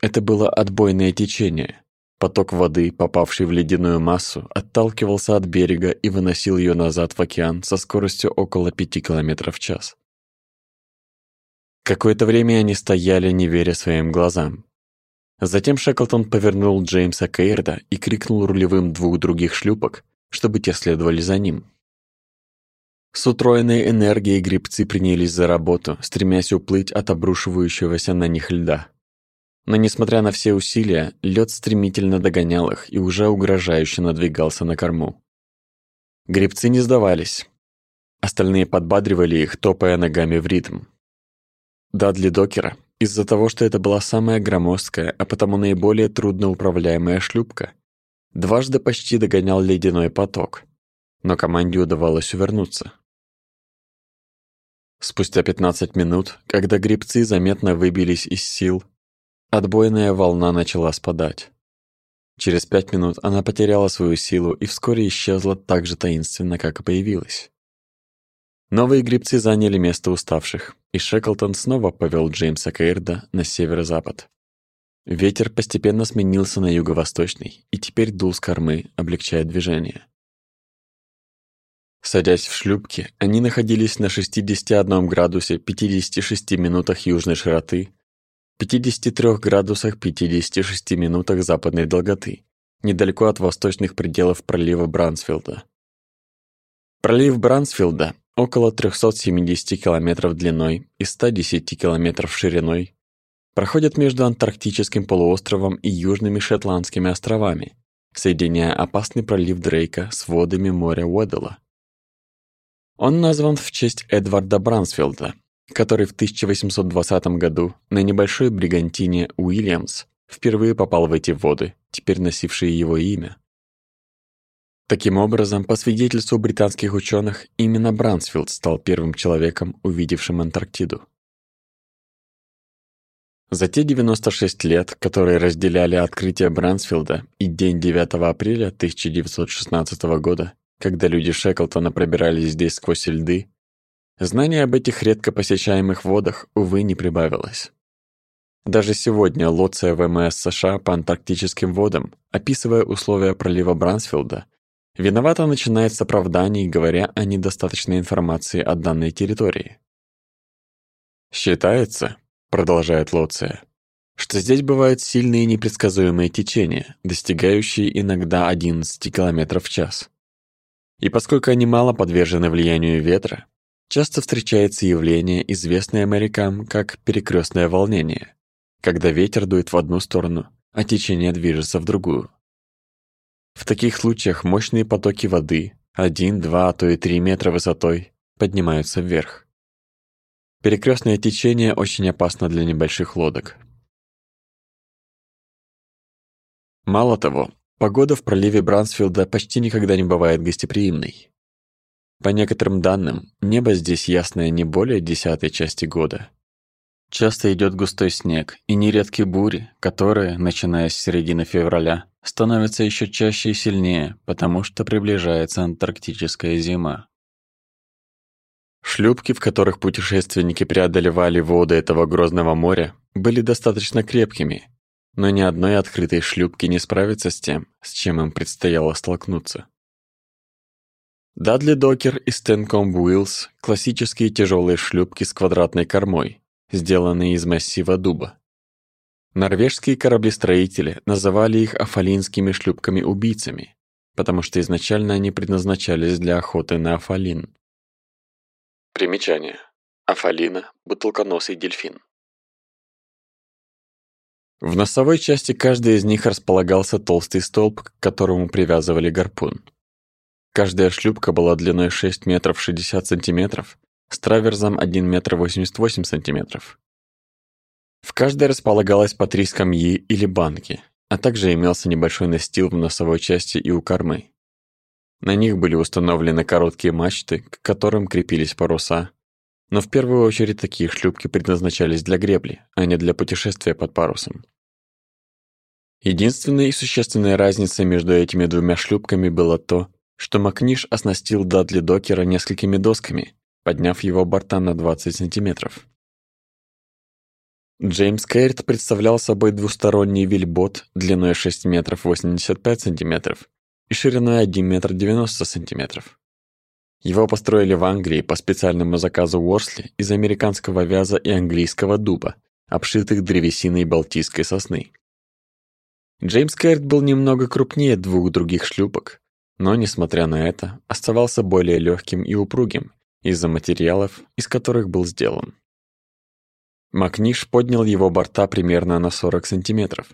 Это было отбойное течение, Поток воды, попавший в ледяную массу, отталкивался от берега и выносил ее назад в океан со скоростью около 5 км в час. Какое-то время они стояли, не веря своим глазам. Затем Шеклтон повернул Джеймса Кейрда и крикнул рулевым двух других шлюпок, чтобы те следовали за ним. С утроенной энергией грибцы принялись за работу, стремясь уплыть от обрушивающегося на них льда. Но несмотря на все усилия, лед стремительно догонял их и уже угрожающе надвигался на корму. Гребцы не сдавались. Остальные подбадривали их, топая ногами в ритм. Дадли Докера, из-за того, что это была самая громоздкая, а потому наиболее трудноуправляемая шлюпка, дважды почти догонял ледяной поток, но команде удавалось увернуться. Спустя 15 минут, когда гребцы заметно выбились из сил, Отбойная волна начала спадать. Через пять минут она потеряла свою силу и вскоре исчезла так же таинственно, как и появилась. Новые грибцы заняли место уставших, и Шеклтон снова повел Джеймса Кейрда на северо-запад. Ветер постепенно сменился на юго-восточный и теперь дул с кормы, облегчая движение. Садясь в шлюпки, они находились на 61 градусе 56 минутах южной широты 53 градусах 56 минутах западной долготы, недалеко от восточных пределов пролива Брансфилда. Пролив Брансфилда около 370 километров длиной и 110 километров шириной проходит между Антарктическим полуостровом и Южными Шетландскими островами, соединяя опасный пролив Дрейка с водами моря Уэддела. Он назван в честь Эдварда Брансфилда, который в 1820 году на небольшой бригантине Уильямс впервые попал в эти воды, теперь носившие его имя. Таким образом, по свидетельству британских ученых, именно Брансфилд стал первым человеком, увидевшим Антарктиду. За те 96 лет, которые разделяли открытие Брансфилда и день 9 апреля 1916 года, когда люди Шеклтона пробирались здесь сквозь льды, Знания об этих редко посещаемых водах, увы, не прибавилось. Даже сегодня Лоция ВМС США по антарктическим водам, описывая условия пролива Брансфилда, виновато начинает с оправданий, говоря о недостаточной информации о данной территории. «Считается», — продолжает Лоция, что здесь бывают сильные непредсказуемые течения, достигающие иногда 11 км в час. И поскольку они мало подвержены влиянию ветра, часто встречается явление, известное морякам как перекрестное волнение, когда ветер дует в одну сторону, а течение движется в другую. В таких случаях мощные потоки воды, 1, 2, а то и 3 метра высотой, поднимаются вверх. Перекрестное течение очень опасно для небольших лодок, Мало того, погода в проливе Брансфилда почти никогда не бывает гостеприимной. По некоторым данным, небо здесь ясное не более десятой части года. Часто идет густой снег и нередки бури, которые, начиная с середины февраля, становятся еще чаще и сильнее, потому что приближается антарктическая зима. Шлюпки, в которых путешественники преодолевали воды этого грозного моря, были достаточно крепкими, но ни одной открытой шлюпки не справится с тем, с чем им предстояло столкнуться. Дадли Докер и Стенкомб Уиллс – классические тяжелые шлюпки с квадратной кормой, сделанные из массива дуба. Норвежские кораблестроители называли их афалинскими шлюпками-убийцами, потому что изначально они предназначались для охоты на афалин. Примечание. Афалина – бутылконосый дельфин. В носовой части каждой из них располагался толстый столб, к которому привязывали гарпун. Каждая шлюпка была длиной 6 метров 60 сантиметров, с траверзом 1 метр 88 сантиметров. В каждой располагалось по три скамьи или банки, а также имелся небольшой настил в носовой части и у кормы. На них были установлены короткие мачты, к которым крепились паруса. Но в первую очередь такие шлюпки предназначались для гребли, а не для путешествия под парусом. Единственной и существенной разницей между этими двумя шлюпками было то, что Макниш оснастил Дадли Докера несколькими досками, подняв его борта на 20 сантиметров. Джеймс Кейрт представлял собой двусторонний вильбот длиной 6 метров 85 сантиметров и шириной 1 метр 90 сантиметров. Его построили в Англии по специальному заказу Уорсли из американского вяза и английского дуба, обшитых древесиной балтийской сосны. Джеймс Кэрт был немного крупнее двух других шлюпок, но, несмотря на это, оставался более легким и упругим из-за материалов, из которых был сделан. Макниш поднял его борта примерно на 40 сантиметров,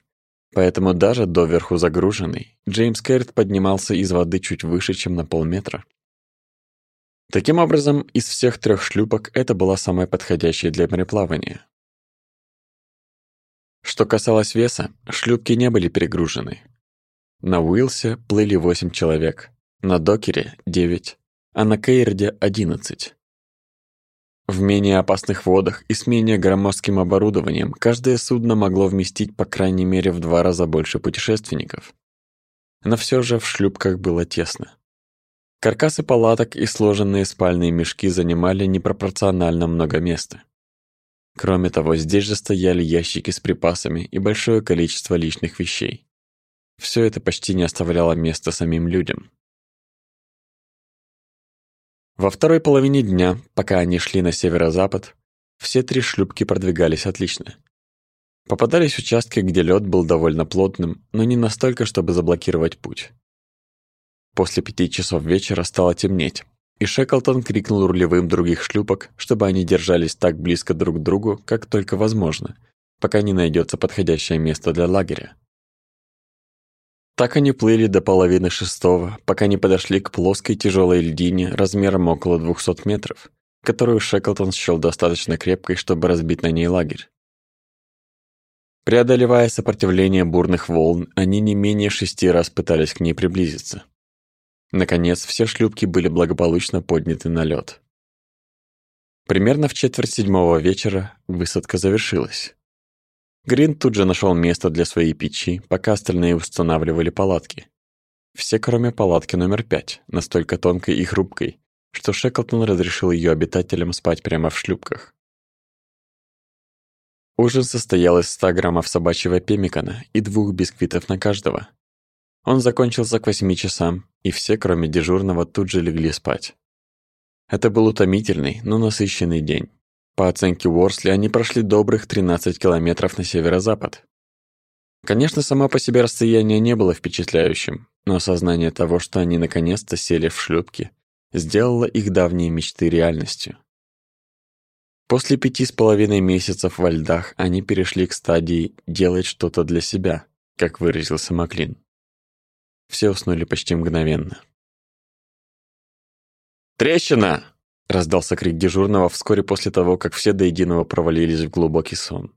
Поэтому даже доверху загруженный, Джеймс Кэррит поднимался из воды чуть выше, чем на полметра. Таким образом, из всех трех шлюпок это была самая подходящая для мореплавания. Что касалось веса, шлюпки не были перегружены. На Уилсе плыли 8 человек, на Докере — 9, а на Кейрде — 11. В менее опасных водах и с менее громоздким оборудованием каждое судно могло вместить по крайней мере в два раза больше путешественников. Но все же в шлюпках было тесно. Каркасы палаток и сложенные спальные мешки занимали непропорционально много места. Кроме того, здесь же стояли ящики с припасами и большое количество личных вещей. Все это почти не оставляло места самим людям. Во второй половине дня, пока они шли на северо-запад, все три шлюпки продвигались отлично. Попадались участки, где лед был довольно плотным, но не настолько, чтобы заблокировать путь. После пяти часов вечера стало темнеть, и Шеклтон крикнул рулевым других шлюпок, чтобы они держались так близко друг к другу, как только возможно, пока не найдется подходящее место для лагеря. Так они плыли до половины шестого, пока не подошли к плоской тяжелой льдине размером около 200 метров, которую Шеклтон счёл достаточно крепкой, чтобы разбить на ней лагерь. Преодолевая сопротивление бурных волн, они не менее шести раз пытались к ней приблизиться. Наконец, все шлюпки были благополучно подняты на лед. Примерно в четверть седьмого вечера высадка завершилась. Грин тут же нашел место для своей печи, пока остальные устанавливали палатки. Все, кроме палатки номер пять, настолько тонкой и хрупкой, что Шеклтон разрешил ее обитателям спать прямо в шлюпках. Ужин состоял из 100 граммов собачьего пемикана и двух бисквитов на каждого. Он закончился к восьми часам, и все, кроме дежурного, тут же легли спать. Это был утомительный, но насыщенный день. По оценке Уорсли, они прошли добрых 13 километров на северо-запад. Конечно, само по себе расстояние не было впечатляющим, но осознание того, что они наконец-то сели в шлюпки, сделало их давние мечты реальностью. После пяти с половиной месяцев во льдах они перешли к стадии «делать что-то для себя», как выразился Маклин. Все уснули почти мгновенно. «Трещина!» Раздался крик дежурного вскоре после того, как все до единого провалились в глубокий сон.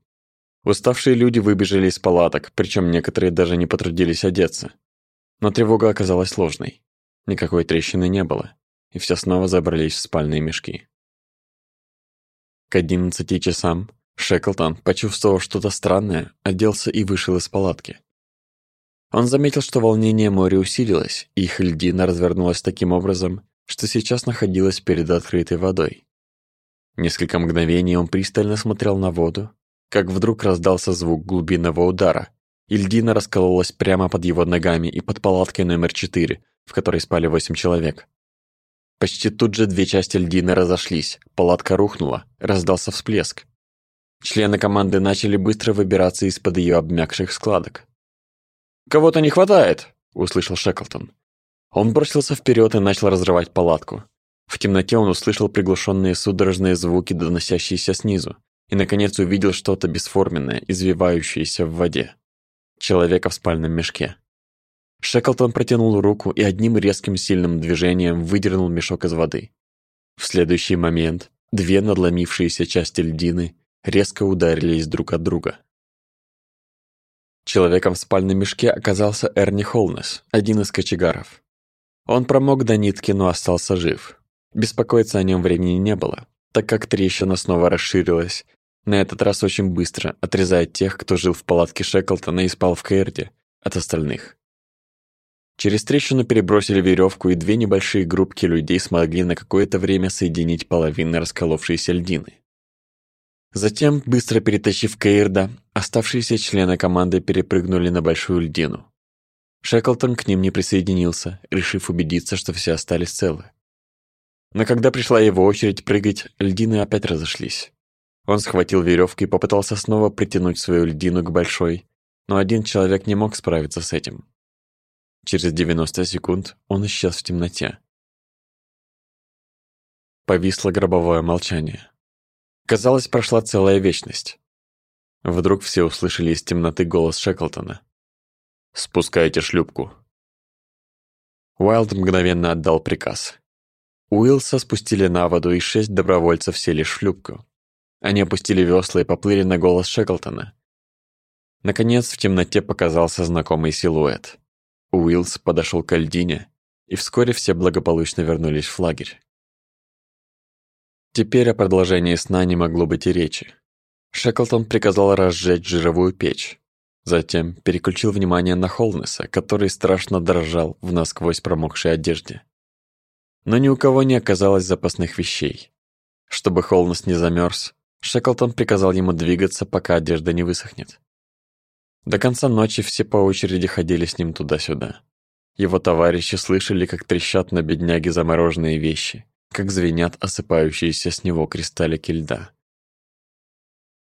Уставшие люди выбежали из палаток, причем некоторые даже не потрудились одеться. Но тревога оказалась ложной. Никакой трещины не было, и все снова забрались в спальные мешки. К одиннадцати часам Шеклтон, почувствовав что-то странное, оделся и вышел из палатки. Он заметил, что волнение моря усилилось, и их льдина развернулась таким образом, что сейчас находилась перед открытой водой. Несколько мгновений он пристально смотрел на воду, как вдруг раздался звук глубинного удара, и льдина раскололась прямо под его ногами и под палаткой номер 4, в которой спали восемь человек. Почти тут же две части льдины разошлись, палатка рухнула, раздался всплеск. Члены команды начали быстро выбираться из-под ее обмякших складок. «Кого-то не хватает!» – услышал Шеклтон. Он бросился вперед и начал разрывать палатку. В темноте он услышал приглушенные судорожные звуки, доносящиеся снизу, и, наконец, увидел что-то бесформенное, извивающееся в воде. Человека в спальном мешке. Шеклтон протянул руку и одним резким сильным движением выдернул мешок из воды. В следующий момент две надломившиеся части льдины резко ударились друг от друга. Человеком в спальном мешке оказался Эрни Холнес, один из кочегаров. Он промок до нитки, но остался жив. Беспокоиться о нем времени не было, так как трещина снова расширилась, на этот раз очень быстро, отрезая тех, кто жил в палатке Шеклтона и спал в Кейрде, от остальных. Через трещину перебросили веревку, и две небольшие группки людей смогли на какое-то время соединить половины расколовшейся льдины. Затем, быстро перетащив Кейрда, оставшиеся члены команды перепрыгнули на большую льдину. Шеклтон к ним не присоединился, решив убедиться, что все остались целы. Но когда пришла его очередь прыгать, льдины опять разошлись. Он схватил веревку и попытался снова притянуть свою льдину к большой, но один человек не мог справиться с этим. Через 90 секунд он исчез в темноте. Повисло гробовое молчание. Казалось, прошла целая вечность. Вдруг все услышали из темноты голос Шеклтона. «Спускайте шлюпку». Уайлд мгновенно отдал приказ. Уилса спустили на воду, и шесть добровольцев сели в шлюпку. Они опустили весла и поплыли на голос Шеклтона. Наконец в темноте показался знакомый силуэт. Уилс подошел к льдине, и вскоре все благополучно вернулись в лагерь. Теперь о продолжении сна не могло быть и речи. Шеклтон приказал разжечь жировую печь. Затем переключил внимание на Холнеса, который страшно дрожал в насквозь промокшей одежде. Но ни у кого не оказалось запасных вещей. Чтобы Холнес не замерз, Шеклтон приказал ему двигаться, пока одежда не высохнет. До конца ночи все по очереди ходили с ним туда-сюда. Его товарищи слышали, как трещат на бедняге замороженные вещи, как звенят осыпающиеся с него кристаллики льда.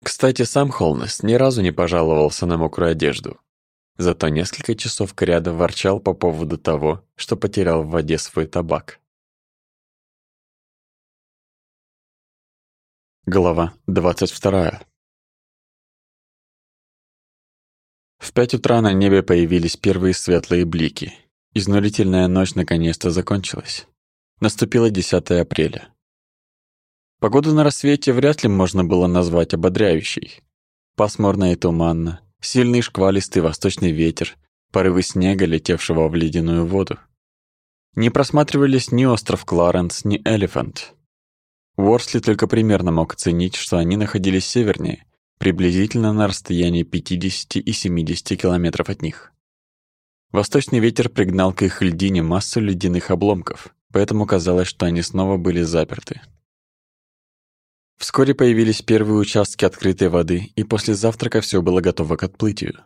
Кстати, сам Холнес ни разу не пожаловался на мокрую одежду. Зато несколько часов кряду ворчал по поводу того, что потерял в воде свой табак. Глава 22. В пять утра на небе появились первые светлые блики. Изнурительная ночь наконец-то закончилась. Наступило 10 апреля. Погоду на рассвете вряд ли можно было назвать ободряющей. Пасмурно и туманно, сильный шквалистый восточный ветер, порывы снега, летевшего в ледяную воду. Не просматривались ни остров Кларенс, ни Элефант, Уорсли только примерно мог оценить, что они находились севернее, приблизительно на расстоянии 50 и 70 километров от них. Восточный ветер пригнал к их льдине массу ледяных обломков, поэтому казалось, что они снова были заперты. Вскоре появились первые участки открытой воды, и после завтрака все было готово к отплытию.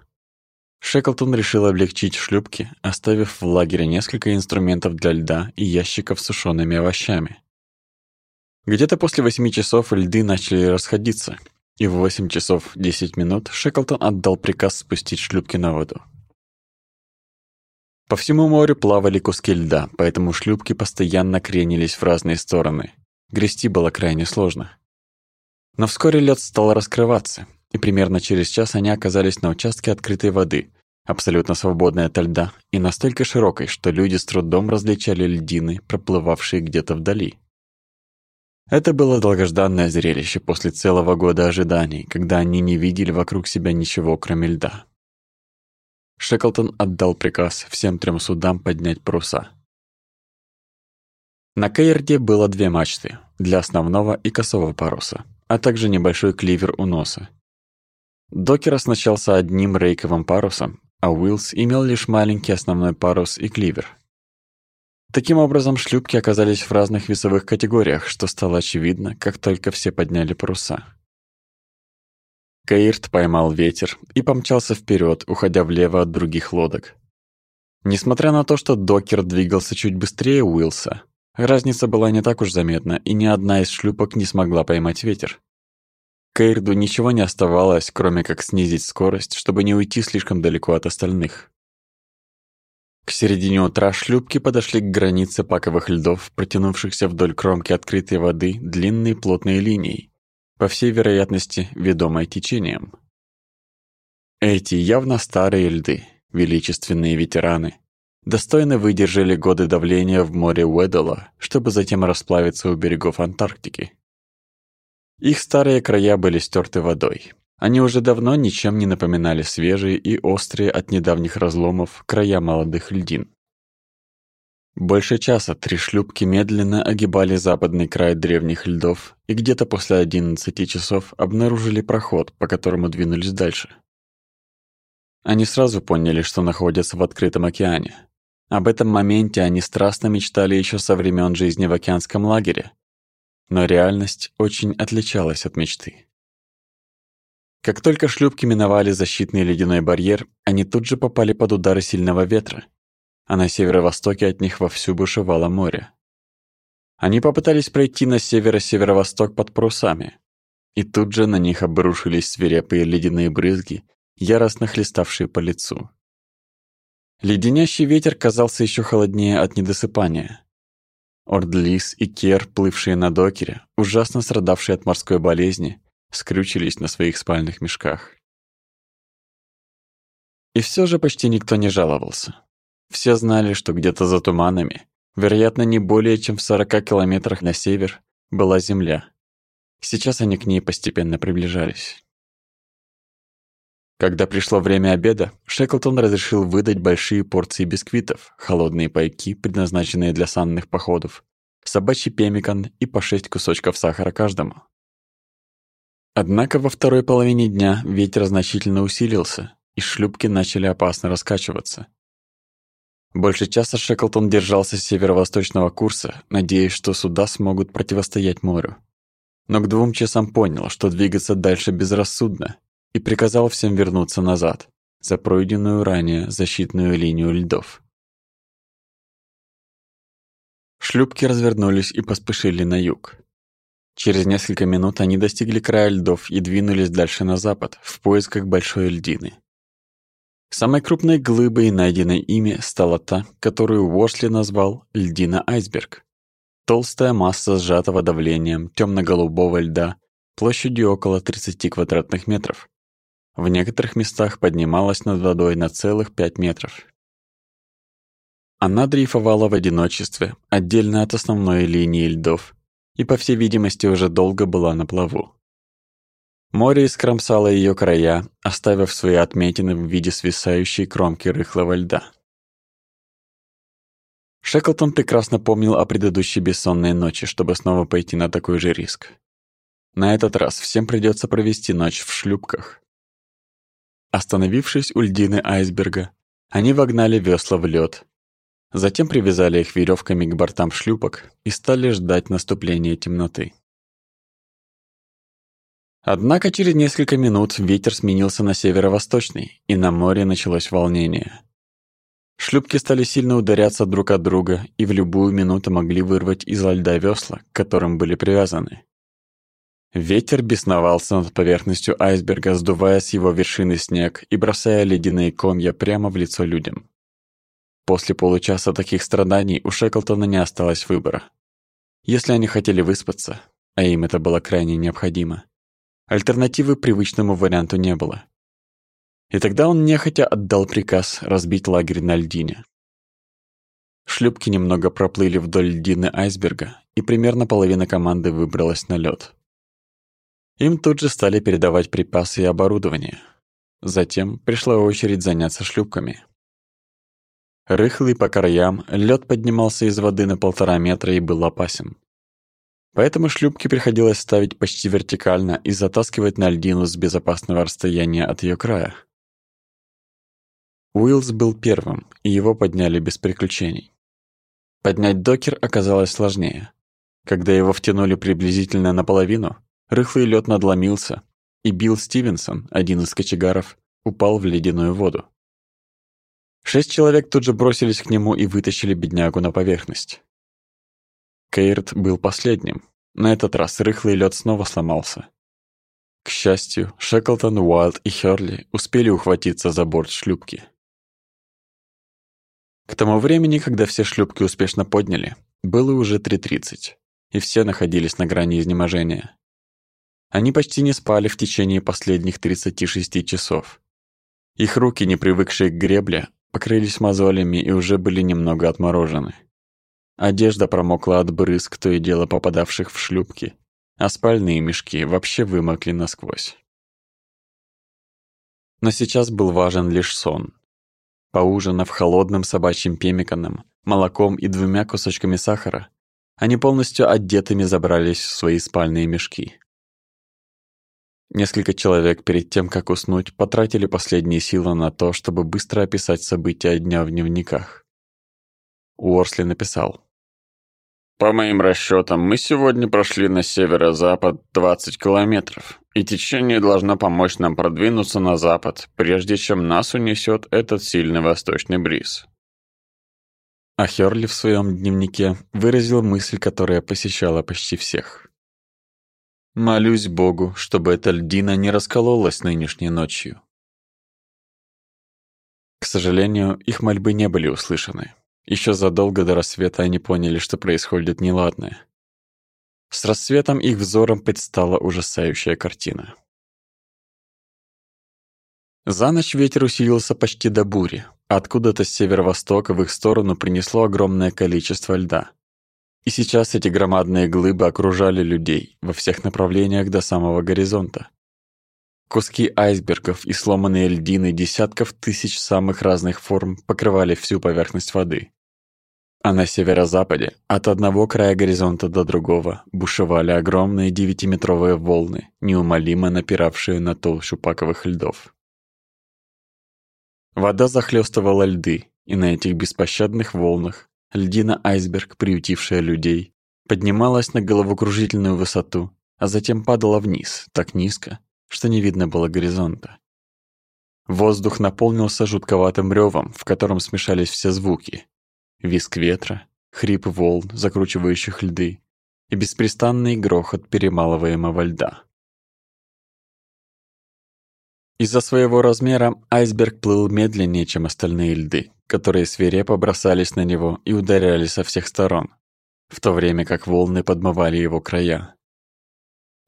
Шеклтон решил облегчить шлюпки, оставив в лагере несколько инструментов для льда и ящиков с сушеными овощами. Где-то после восьми часов льды начали расходиться, и в восемь часов десять минут Шеклтон отдал приказ спустить шлюпки на воду. По всему морю плавали куски льда, поэтому шлюпки постоянно кренились в разные стороны. Грести было крайне сложно. Но вскоре лед стал раскрываться, и примерно через час они оказались на участке открытой воды, абсолютно свободной от льда и настолько широкой, что люди с трудом различали льдины, проплывавшие где-то вдали. Это было долгожданное зрелище после целого года ожиданий, когда они не видели вокруг себя ничего, кроме льда. Шеклтон отдал приказ всем трем судам поднять паруса. На Кейрде было две мачты для основного и косого паруса, а также небольшой кливер у носа. Докер оснащался одним рейковым парусом, а Уиллс имел лишь маленький основной парус и кливер. Таким образом, шлюпки оказались в разных весовых категориях, что стало очевидно, как только все подняли паруса. Каирт поймал ветер и помчался вперед, уходя влево от других лодок. Несмотря на то, что докер двигался чуть быстрее Уилса, разница была не так уж заметна, и ни одна из шлюпок не смогла поймать ветер. Кейрду ничего не оставалось, кроме как снизить скорость, чтобы не уйти слишком далеко от остальных. К середине утра шлюпки подошли к границе паковых льдов, протянувшихся вдоль кромки открытой воды длинной плотной линией, по всей вероятности, ведомой течением. Эти явно старые льды, величественные ветераны, достойно выдержали годы давления в море Уэддала, чтобы затем расплавиться у берегов Антарктики. Их старые края были стерты водой. Они уже давно ничем не напоминали свежие и острые от недавних разломов края молодых льдин. Больше часа три шлюпки медленно огибали западный край древних льдов и где-то после одиннадцати часов обнаружили проход, по которому двинулись дальше. Они сразу поняли, что находятся в открытом океане. Об этом моменте они страстно мечтали еще со времен жизни в океанском лагере. Но реальность очень отличалась от мечты. Как только шлюпки миновали защитный ледяной барьер, они тут же попали под удары сильного ветра, а на северо-востоке от них вовсю бушевало море. Они попытались пройти на северо-северо-восток под парусами, и тут же на них обрушились свирепые ледяные брызги, яростно хлеставшие по лицу. Леденящий ветер казался еще холоднее от недосыпания. Ордлис и Кер, плывшие на докере, ужасно страдавшие от морской болезни, скрючились на своих спальных мешках. И все же почти никто не жаловался. Все знали, что где-то за туманами, вероятно, не более чем в 40 километрах на север, была земля. Сейчас они к ней постепенно приближались. Когда пришло время обеда, Шеклтон разрешил выдать большие порции бисквитов, холодные пайки, предназначенные для санных походов, собачий пемикан и по шесть кусочков сахара каждому. Однако во второй половине дня ветер значительно усилился, и шлюпки начали опасно раскачиваться. Больше часа Шеклтон держался северо-восточного курса, надеясь, что суда смогут противостоять морю. Но к двум часам понял, что двигаться дальше безрассудно, и приказал всем вернуться назад, за пройденную ранее защитную линию льдов. Шлюпки развернулись и поспешили на юг. Через несколько минут они достигли края льдов и двинулись дальше на запад, в поисках большой льдины. Самой крупной глыбой, найденной ими, стала та, которую Уорсли назвал льдина-айсберг. Толстая масса сжатого давлением темно-голубого льда площадью около 30 квадратных метров. В некоторых местах поднималась над водой на целых 5 метров. Она дрейфовала в одиночестве, отдельно от основной линии льдов, и, по всей видимости, уже долго была на плаву. Море искромсало ее края, оставив свои отметины в виде свисающей кромки рыхлого льда. Шеклтон прекрасно помнил о предыдущей бессонной ночи, чтобы снова пойти на такой же риск. На этот раз всем придется провести ночь в шлюпках. Остановившись у льдины айсберга, они вогнали весла в лед, затем привязали их веревками к бортам шлюпок и стали ждать наступления темноты. Однако через несколько минут ветер сменился на северо-восточный, и на море началось волнение. Шлюпки стали сильно ударяться друг от друга и в любую минуту могли вырвать из льда весла, к которым были привязаны. Ветер бесновался над поверхностью айсберга, сдувая с его вершины снег и бросая ледяные комья прямо в лицо людям. После получаса таких страданий у Шеклтона не осталось выбора. Если они хотели выспаться, а им это было крайне необходимо, Альтернативы привычному варианту не было. И тогда он нехотя отдал приказ разбить лагерь на льдине. Шлюпки немного проплыли вдоль льдины айсберга и примерно половина команды выбралась на лед. Им тут же стали передавать припасы и оборудование. Затем пришла очередь заняться шлюпками. Рыхлый по краям, лед поднимался из воды на полтора метра и был опасен. Поэтому шлюпки приходилось ставить почти вертикально и затаскивать на льдину с безопасного расстояния от ее края. Уиллс был первым, и его подняли без приключений. Поднять докер оказалось сложнее. Когда его втянули приблизительно наполовину, рыхлый лед надломился, и Билл Стивенсон, один из кочегаров, упал в ледяную воду. Шесть человек тут же бросились к нему и вытащили беднягу на поверхность. Кейрт был последним. На этот раз рыхлый лед снова сломался. К счастью, Шеклтон, Уайлд и Хёрли успели ухватиться за борт шлюпки. К тому времени, когда все шлюпки успешно подняли, было уже 3.30, и все находились на грани изнеможения. Они почти не спали в течение последних 36 часов. Их руки, не привыкшие к гребле, покрылись мозолями и уже были немного отморожены. Одежда промокла от брызг, то и дело попадавших в шлюпки, а спальные мешки вообще вымокли насквозь. Но сейчас был важен лишь сон, Поужинав холодным собачьим пемиканом, молоком и двумя кусочками сахара, они полностью одетыми забрались в свои спальные мешки. Несколько человек перед тем, как уснуть, потратили последние силы на то, чтобы быстро описать события дня в дневниках. Уорсли написал. По моим расчетам, мы сегодня прошли на северо-запад 20 километров, и течение должно помочь нам продвинуться на запад, прежде чем нас унесет этот сильный восточный бриз. А Хёрли в своем дневнике выразил мысль, которая посещала почти всех. «Молюсь Богу, чтобы эта льдина не раскололась нынешней ночью». К сожалению, их мольбы не были услышаны. Еще задолго до рассвета они поняли, что происходит неладное. С рассветом их взором предстала ужасающая картина. За ночь ветер усилился почти до бури. Откуда-то с северо-востока в их сторону принесло огромное количество льда. И сейчас эти громадные глыбы окружали людей во всех направлениях до самого горизонта. Куски айсбергов и сломанные льдины десятков тысяч самых разных форм покрывали всю поверхность воды. А на северо-западе, от одного края горизонта до другого, бушевали огромные девятиметровые волны, неумолимо напиравшие на толщу паковых льдов. Вода захлестывала льды, и на этих беспощадных волнах льдина-айсберг, приютившая людей, поднималась на головокружительную высоту, а затем падала вниз, так низко, что не видно было горизонта. Воздух наполнился жутковатым ревом, в котором смешались все звуки, Виск ветра, хрип волн, закручивающих льды, и беспрестанный грохот перемалываемого льда. Из-за своего размера айсберг плыл медленнее, чем остальные льды, которые свирепо бросались на него и ударяли со всех сторон, в то время как волны подмывали его края.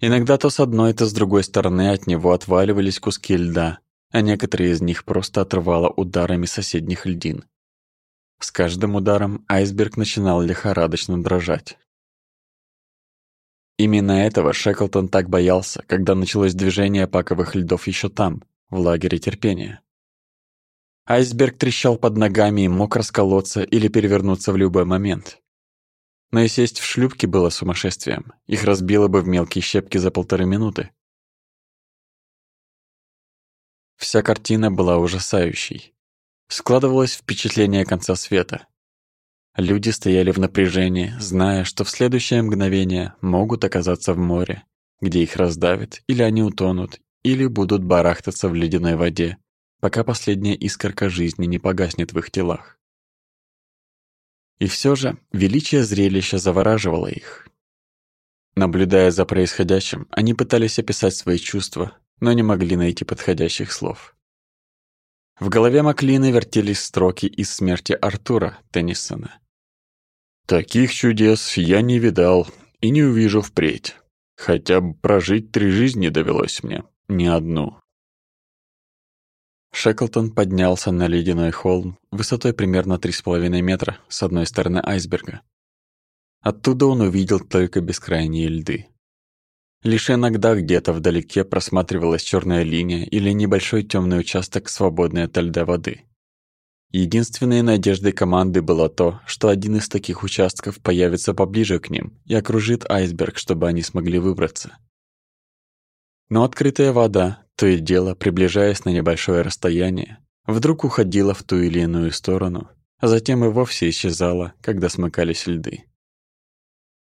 Иногда то с одной, то с другой стороны от него отваливались куски льда, а некоторые из них просто отрывало ударами соседних льдин, с каждым ударом айсберг начинал лихорадочно дрожать. Именно этого Шеклтон так боялся, когда началось движение паковых льдов еще там, в лагере терпения. Айсберг трещал под ногами и мог расколоться или перевернуться в любой момент. Но и сесть в шлюпке было сумасшествием. Их разбило бы в мелкие щепки за полторы минуты. Вся картина была ужасающей. Складывалось впечатление конца света. Люди стояли в напряжении, зная, что в следующее мгновение могут оказаться в море, где их раздавят, или они утонут, или будут барахтаться в ледяной воде, пока последняя искорка жизни не погаснет в их телах. И все же величие зрелища завораживало их. Наблюдая за происходящим, они пытались описать свои чувства, но не могли найти подходящих слов. В голове Маклина вертелись строки из смерти Артура Теннисона. «Таких чудес я не видал и не увижу впредь. Хотя бы прожить три жизни довелось мне, не одну». Шеклтон поднялся на ледяной холм высотой примерно 3,5 метра с одной стороны айсберга. Оттуда он увидел только бескрайние льды. Лишь иногда где-то вдалеке просматривалась черная линия или небольшой темный участок, свободный от льда воды. Единственной надеждой команды было то, что один из таких участков появится поближе к ним и окружит айсберг, чтобы они смогли выбраться. Но открытая вода, то и дело, приближаясь на небольшое расстояние, вдруг уходила в ту или иную сторону, а затем и вовсе исчезала, когда смыкались льды.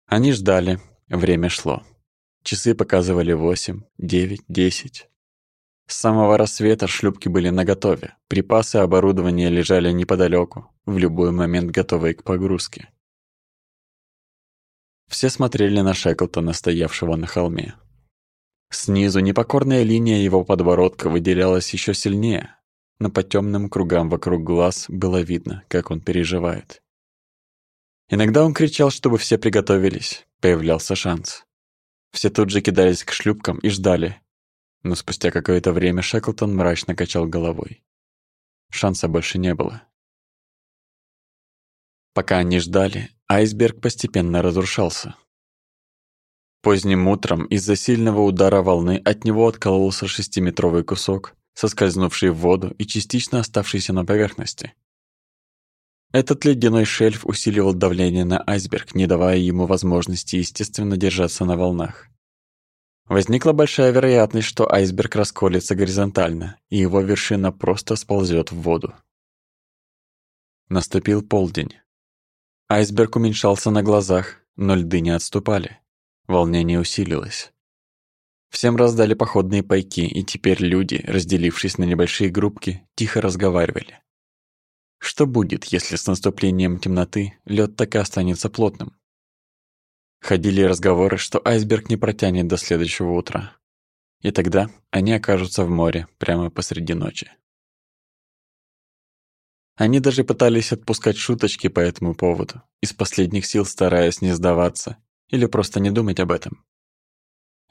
Они ждали, время шло. Часы показывали восемь, девять, десять. С самого рассвета шлюпки были наготове, припасы и оборудование лежали неподалеку, в любой момент готовые к погрузке. Все смотрели на Шеклтона, стоявшего на холме. Снизу непокорная линия его подбородка выделялась еще сильнее, но по темным кругам вокруг глаз было видно, как он переживает. Иногда он кричал, чтобы все приготовились, появлялся шанс. Все тут же кидались к шлюпкам и ждали, но спустя какое-то время Шеклтон мрачно качал головой. Шанса больше не было. Пока они ждали, айсберг постепенно разрушался. Поздним утром из-за сильного удара волны от него откололся шестиметровый кусок, соскользнувший в воду и частично оставшийся на поверхности. Этот ледяной шельф усиливал давление на айсберг, не давая ему возможности естественно держаться на волнах. Возникла большая вероятность, что айсберг расколется горизонтально, и его вершина просто сползет в воду. Наступил полдень. Айсберг уменьшался на глазах, но льды не отступали. Волнение усилилось. Всем раздали походные пайки, и теперь люди, разделившись на небольшие группки, тихо разговаривали. Что будет, если с наступлением темноты лед так и останется плотным? Ходили разговоры, что айсберг не протянет до следующего утра. И тогда они окажутся в море прямо посреди ночи. Они даже пытались отпускать шуточки по этому поводу, из последних сил стараясь не сдаваться или просто не думать об этом.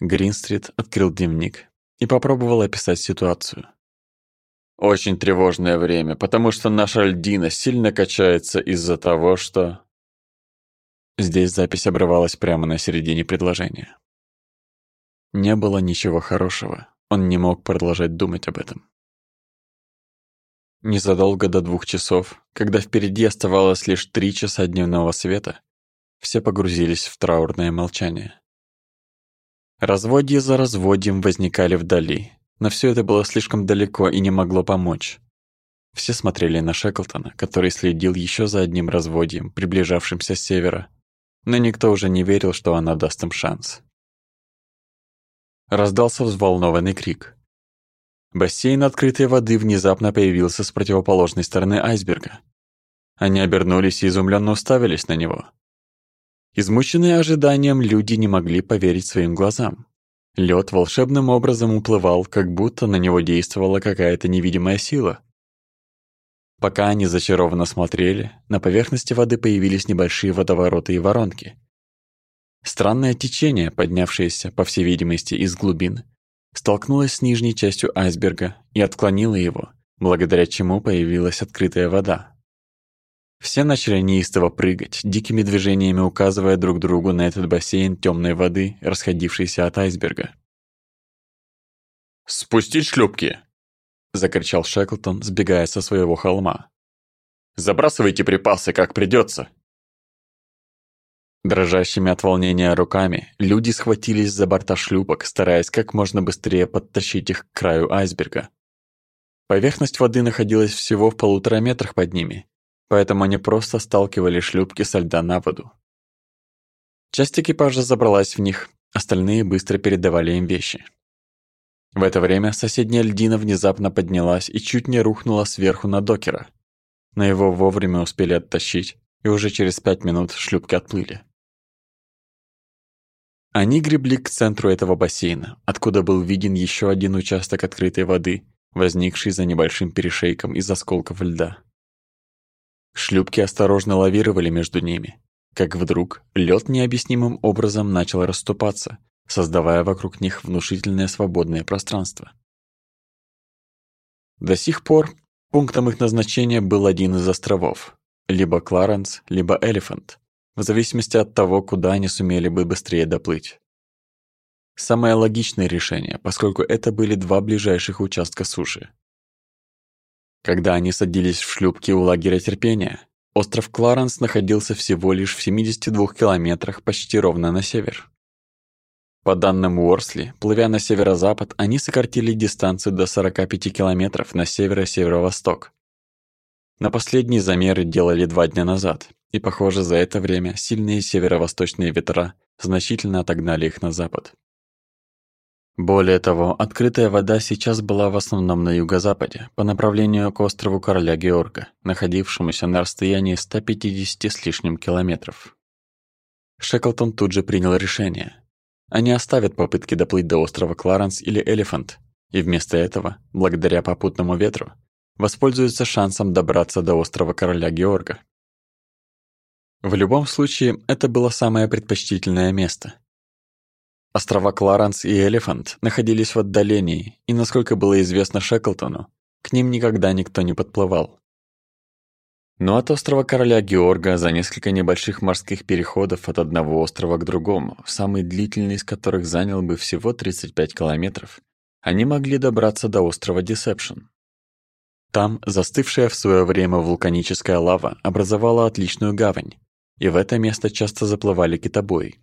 Гринстрит открыл дневник и попробовал описать ситуацию. «Очень тревожное время, потому что наша льдина сильно качается из-за того, что...» Здесь запись обрывалась прямо на середине предложения. Не было ничего хорошего, он не мог продолжать думать об этом. Незадолго до двух часов, когда впереди оставалось лишь три часа дневного света, все погрузились в траурное молчание. Разводья за разводьем возникали вдали, но все это было слишком далеко и не могло помочь. Все смотрели на Шеклтона, который следил еще за одним разводьем, приближавшимся с севера, но никто уже не верил, что она даст им шанс. Раздался взволнованный крик. Бассейн открытой воды внезапно появился с противоположной стороны айсберга. Они обернулись и изумленно уставились на него. Измученные ожиданием люди не могли поверить своим глазам. Лед волшебным образом уплывал, как будто на него действовала какая-то невидимая сила. Пока они зачарованно смотрели, на поверхности воды появились небольшие водовороты и воронки. Странное течение, поднявшееся, по всей видимости, из глубин, столкнулось с нижней частью айсберга и отклонило его, благодаря чему появилась открытая вода. Все начали неистово прыгать, дикими движениями указывая друг другу на этот бассейн темной воды, расходившийся от айсберга. «Спустить шлюпки!» — закричал Шеклтон, сбегая со своего холма. «Забрасывайте припасы, как придется. Дрожащими от волнения руками люди схватились за борта шлюпок, стараясь как можно быстрее подтащить их к краю айсберга. Поверхность воды находилась всего в полутора метрах под ними, поэтому они просто сталкивали шлюпки со льда на воду. Часть экипажа забралась в них, остальные быстро передавали им вещи. В это время соседняя льдина внезапно поднялась и чуть не рухнула сверху на докера. Но его вовремя успели оттащить, и уже через пять минут шлюпки отплыли. Они гребли к центру этого бассейна, откуда был виден еще один участок открытой воды, возникший за небольшим перешейком из осколков льда. Шлюпки осторожно лавировали между ними, как вдруг лед необъяснимым образом начал расступаться, создавая вокруг них внушительное свободное пространство. До сих пор пунктом их назначения был один из островов, либо Кларенс, либо Элефант, в зависимости от того, куда они сумели бы быстрее доплыть. Самое логичное решение, поскольку это были два ближайших участка суши. Когда они садились в шлюпки у лагеря терпения, остров Кларенс находился всего лишь в 72 километрах почти ровно на север. По данным Уорсли, плывя на северо-запад, они сократили дистанцию до 45 километров на северо-северо-восток. На последние замеры делали два дня назад, и, похоже, за это время сильные северо-восточные ветра значительно отогнали их на запад. Более того, открытая вода сейчас была в основном на юго-западе, по направлению к острову Короля Георга, находившемуся на расстоянии 150 с лишним километров. Шеклтон тут же принял решение. Они оставят попытки доплыть до острова Кларенс или Элефант, и вместо этого, благодаря попутному ветру, воспользуются шансом добраться до острова Короля Георга. В любом случае, это было самое предпочтительное место – Острова Кларенс и Элефант находились в отдалении, и, насколько было известно Шеклтону, к ним никогда никто не подплывал. Но от острова Короля Георга за несколько небольших морских переходов от одного острова к другому, самый длительный из которых занял бы всего 35 километров, они могли добраться до острова Десепшн. Там застывшая в свое время вулканическая лава образовала отличную гавань, и в это место часто заплывали китобои.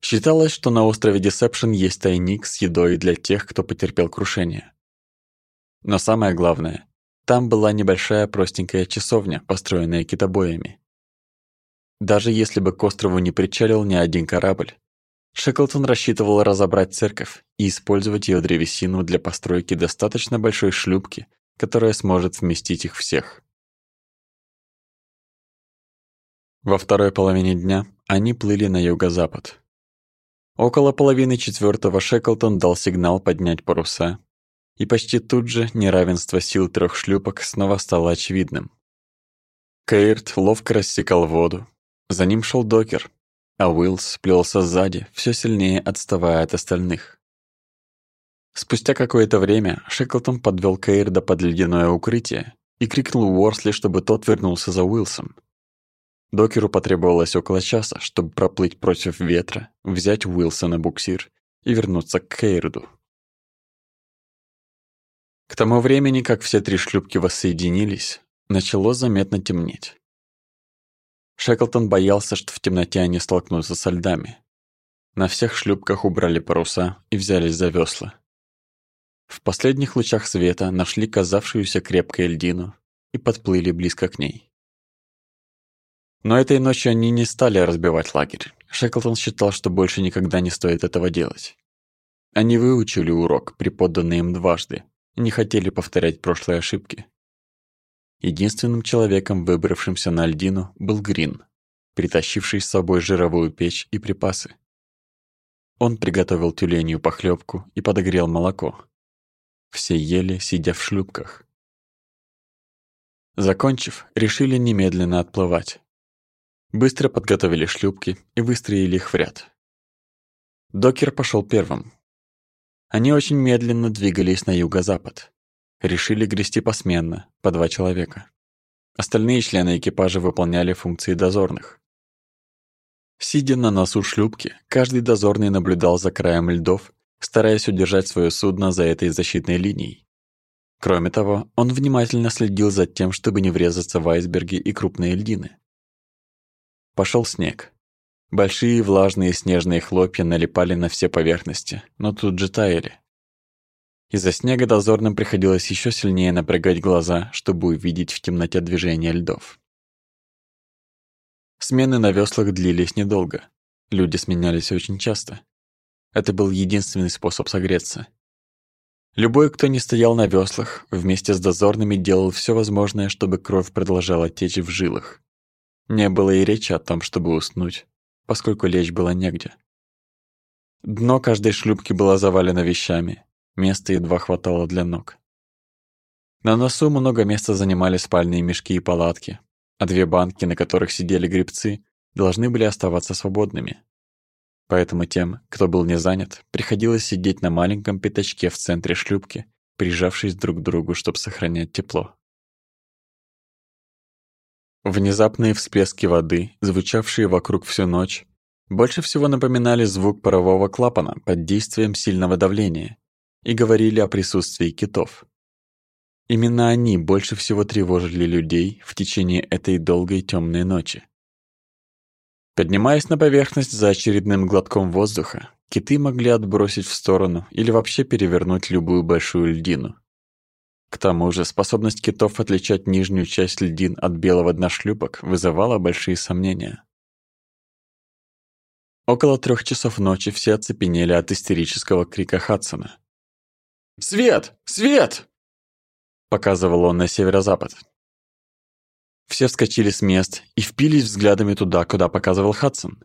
Считалось, что на острове Десепшн есть тайник с едой для тех, кто потерпел крушение. Но самое главное, там была небольшая простенькая часовня, построенная китобоями. Даже если бы к острову не причалил ни один корабль, Шеклтон рассчитывал разобрать церковь и использовать ее древесину для постройки достаточно большой шлюпки, которая сможет вместить их всех. Во второй половине дня они плыли на юго-запад. Около половины четвертого Шеклтон дал сигнал поднять паруса, и почти тут же неравенство сил трех шлюпок снова стало очевидным. Кейрт ловко рассекал воду, за ним шел докер, а Уиллс плелся сзади, все сильнее отставая от остальных. Спустя какое-то время Шеклтон подвел Кейрда под ледяное укрытие и крикнул Уорсли, чтобы тот вернулся за Уилсом. Докеру потребовалось около часа, чтобы проплыть против ветра, взять Уилсона буксир и вернуться к Кейрду. К тому времени, как все три шлюпки воссоединились, начало заметно темнеть. Шеклтон боялся, что в темноте они столкнутся со льдами. На всех шлюпках убрали паруса и взялись за весла. В последних лучах света нашли казавшуюся крепкой льдину и подплыли близко к ней. Но этой ночью они не стали разбивать лагерь. Шеклтон считал, что больше никогда не стоит этого делать. Они выучили урок, преподанный им дважды, не хотели повторять прошлые ошибки. Единственным человеком, выбравшимся на льдину, был Грин, притащивший с собой жировую печь и припасы. Он приготовил тюленью похлебку и подогрел молоко. Все ели, сидя в шлюпках. Закончив, решили немедленно отплывать. Быстро подготовили шлюпки и выстроили их в ряд. Докер пошел первым. Они очень медленно двигались на юго-запад. Решили грести посменно, по два человека. Остальные члены экипажа выполняли функции дозорных. Сидя на носу шлюпки, каждый дозорный наблюдал за краем льдов, стараясь удержать свое судно за этой защитной линией. Кроме того, он внимательно следил за тем, чтобы не врезаться в айсберги и крупные льдины. Пошел снег. Большие влажные снежные хлопья налипали на все поверхности, но тут же таяли. Из-за снега дозорным приходилось еще сильнее напрягать глаза, чтобы увидеть в темноте движение льдов. Смены на веслах длились недолго. Люди сменялись очень часто. Это был единственный способ согреться. Любой, кто не стоял на веслах, вместе с дозорными делал все возможное, чтобы кровь продолжала течь в жилах. Не было и речи о том, чтобы уснуть, поскольку лечь было негде. Дно каждой шлюпки было завалено вещами, места едва хватало для ног. На носу много места занимали спальные мешки и палатки, а две банки, на которых сидели грибцы, должны были оставаться свободными. Поэтому тем, кто был не занят, приходилось сидеть на маленьком пятачке в центре шлюпки, прижавшись друг к другу, чтобы сохранять тепло. Внезапные всплески воды, звучавшие вокруг всю ночь, больше всего напоминали звук парового клапана под действием сильного давления и говорили о присутствии китов. Именно они больше всего тревожили людей в течение этой долгой темной ночи. Поднимаясь на поверхность за очередным глотком воздуха, киты могли отбросить в сторону или вообще перевернуть любую большую льдину. К тому же способность китов отличать нижнюю часть льдин от белого дна шлюпок вызывала большие сомнения. Около трех часов ночи все оцепенели от истерического крика Хадсона. «Свет! Свет!» Показывал он на северо-запад. Все вскочили с мест и впились взглядами туда, куда показывал Хадсон.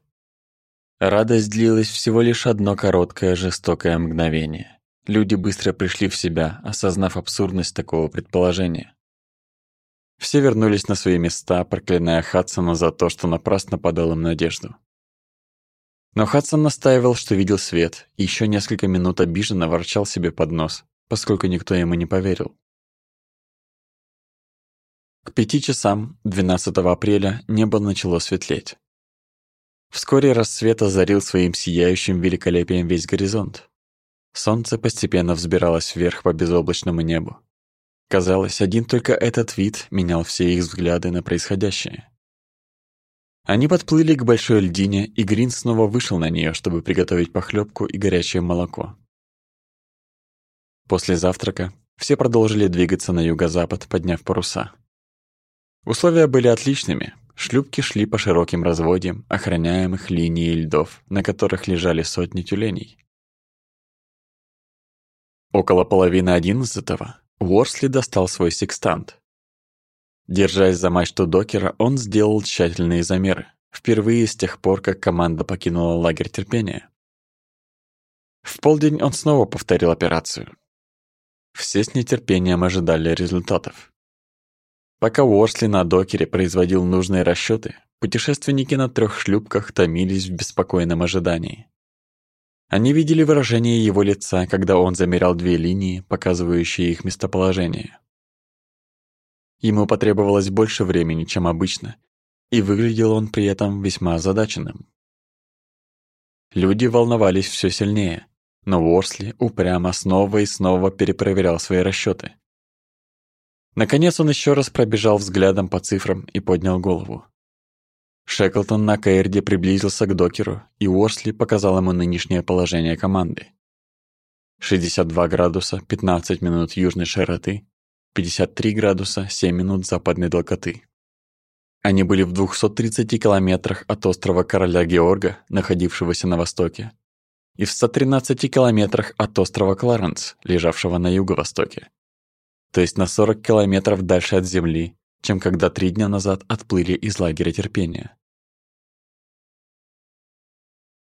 Радость длилась всего лишь одно короткое жестокое мгновение. Люди быстро пришли в себя, осознав абсурдность такого предположения. Все вернулись на свои места, проклиная Хадсона за то, что напрасно подал им надежду. Но Хадсон настаивал, что видел свет, и еще несколько минут обиженно ворчал себе под нос, поскольку никто ему не поверил. К пяти часам 12 апреля небо начало светлеть. Вскоре рассвет озарил своим сияющим великолепием весь горизонт. Солнце постепенно взбиралось вверх по безоблачному небу. Казалось, один только этот вид менял все их взгляды на происходящее. Они подплыли к большой льдине, и Грин снова вышел на нее, чтобы приготовить похлебку и горячее молоко. После завтрака все продолжили двигаться на юго-запад, подняв паруса. Условия были отличными. Шлюпки шли по широким разводьям, охраняемых линией льдов, на которых лежали сотни тюленей. Около половины одиннадцатого Уорсли достал свой секстант, Держась за мачту докера, он сделал тщательные замеры, впервые с тех пор, как команда покинула лагерь терпения. В полдень он снова повторил операцию. Все с нетерпением ожидали результатов. Пока Уорсли на докере производил нужные расчеты, путешественники на трех шлюпках томились в беспокойном ожидании. Они видели выражение его лица, когда он замерял две линии, показывающие их местоположение. Ему потребовалось больше времени, чем обычно, и выглядел он при этом весьма озадаченным. Люди волновались все сильнее, но Уорсли упрямо снова и снова перепроверял свои расчеты. Наконец он еще раз пробежал взглядом по цифрам и поднял голову. Шеклтон на Каэрде приблизился к докеру, и Уорсли показал ему нынешнее положение команды. 62 градуса 15 минут южной широты 53 градуса 7 минут западной долготы. Они были в 230 километрах от острова Короля Георга, находившегося на востоке, и в 113 километрах от острова Кларенс, лежавшего на юго-востоке. То есть на 40 километров дальше от Земли, чем когда три дня назад отплыли из лагеря терпения.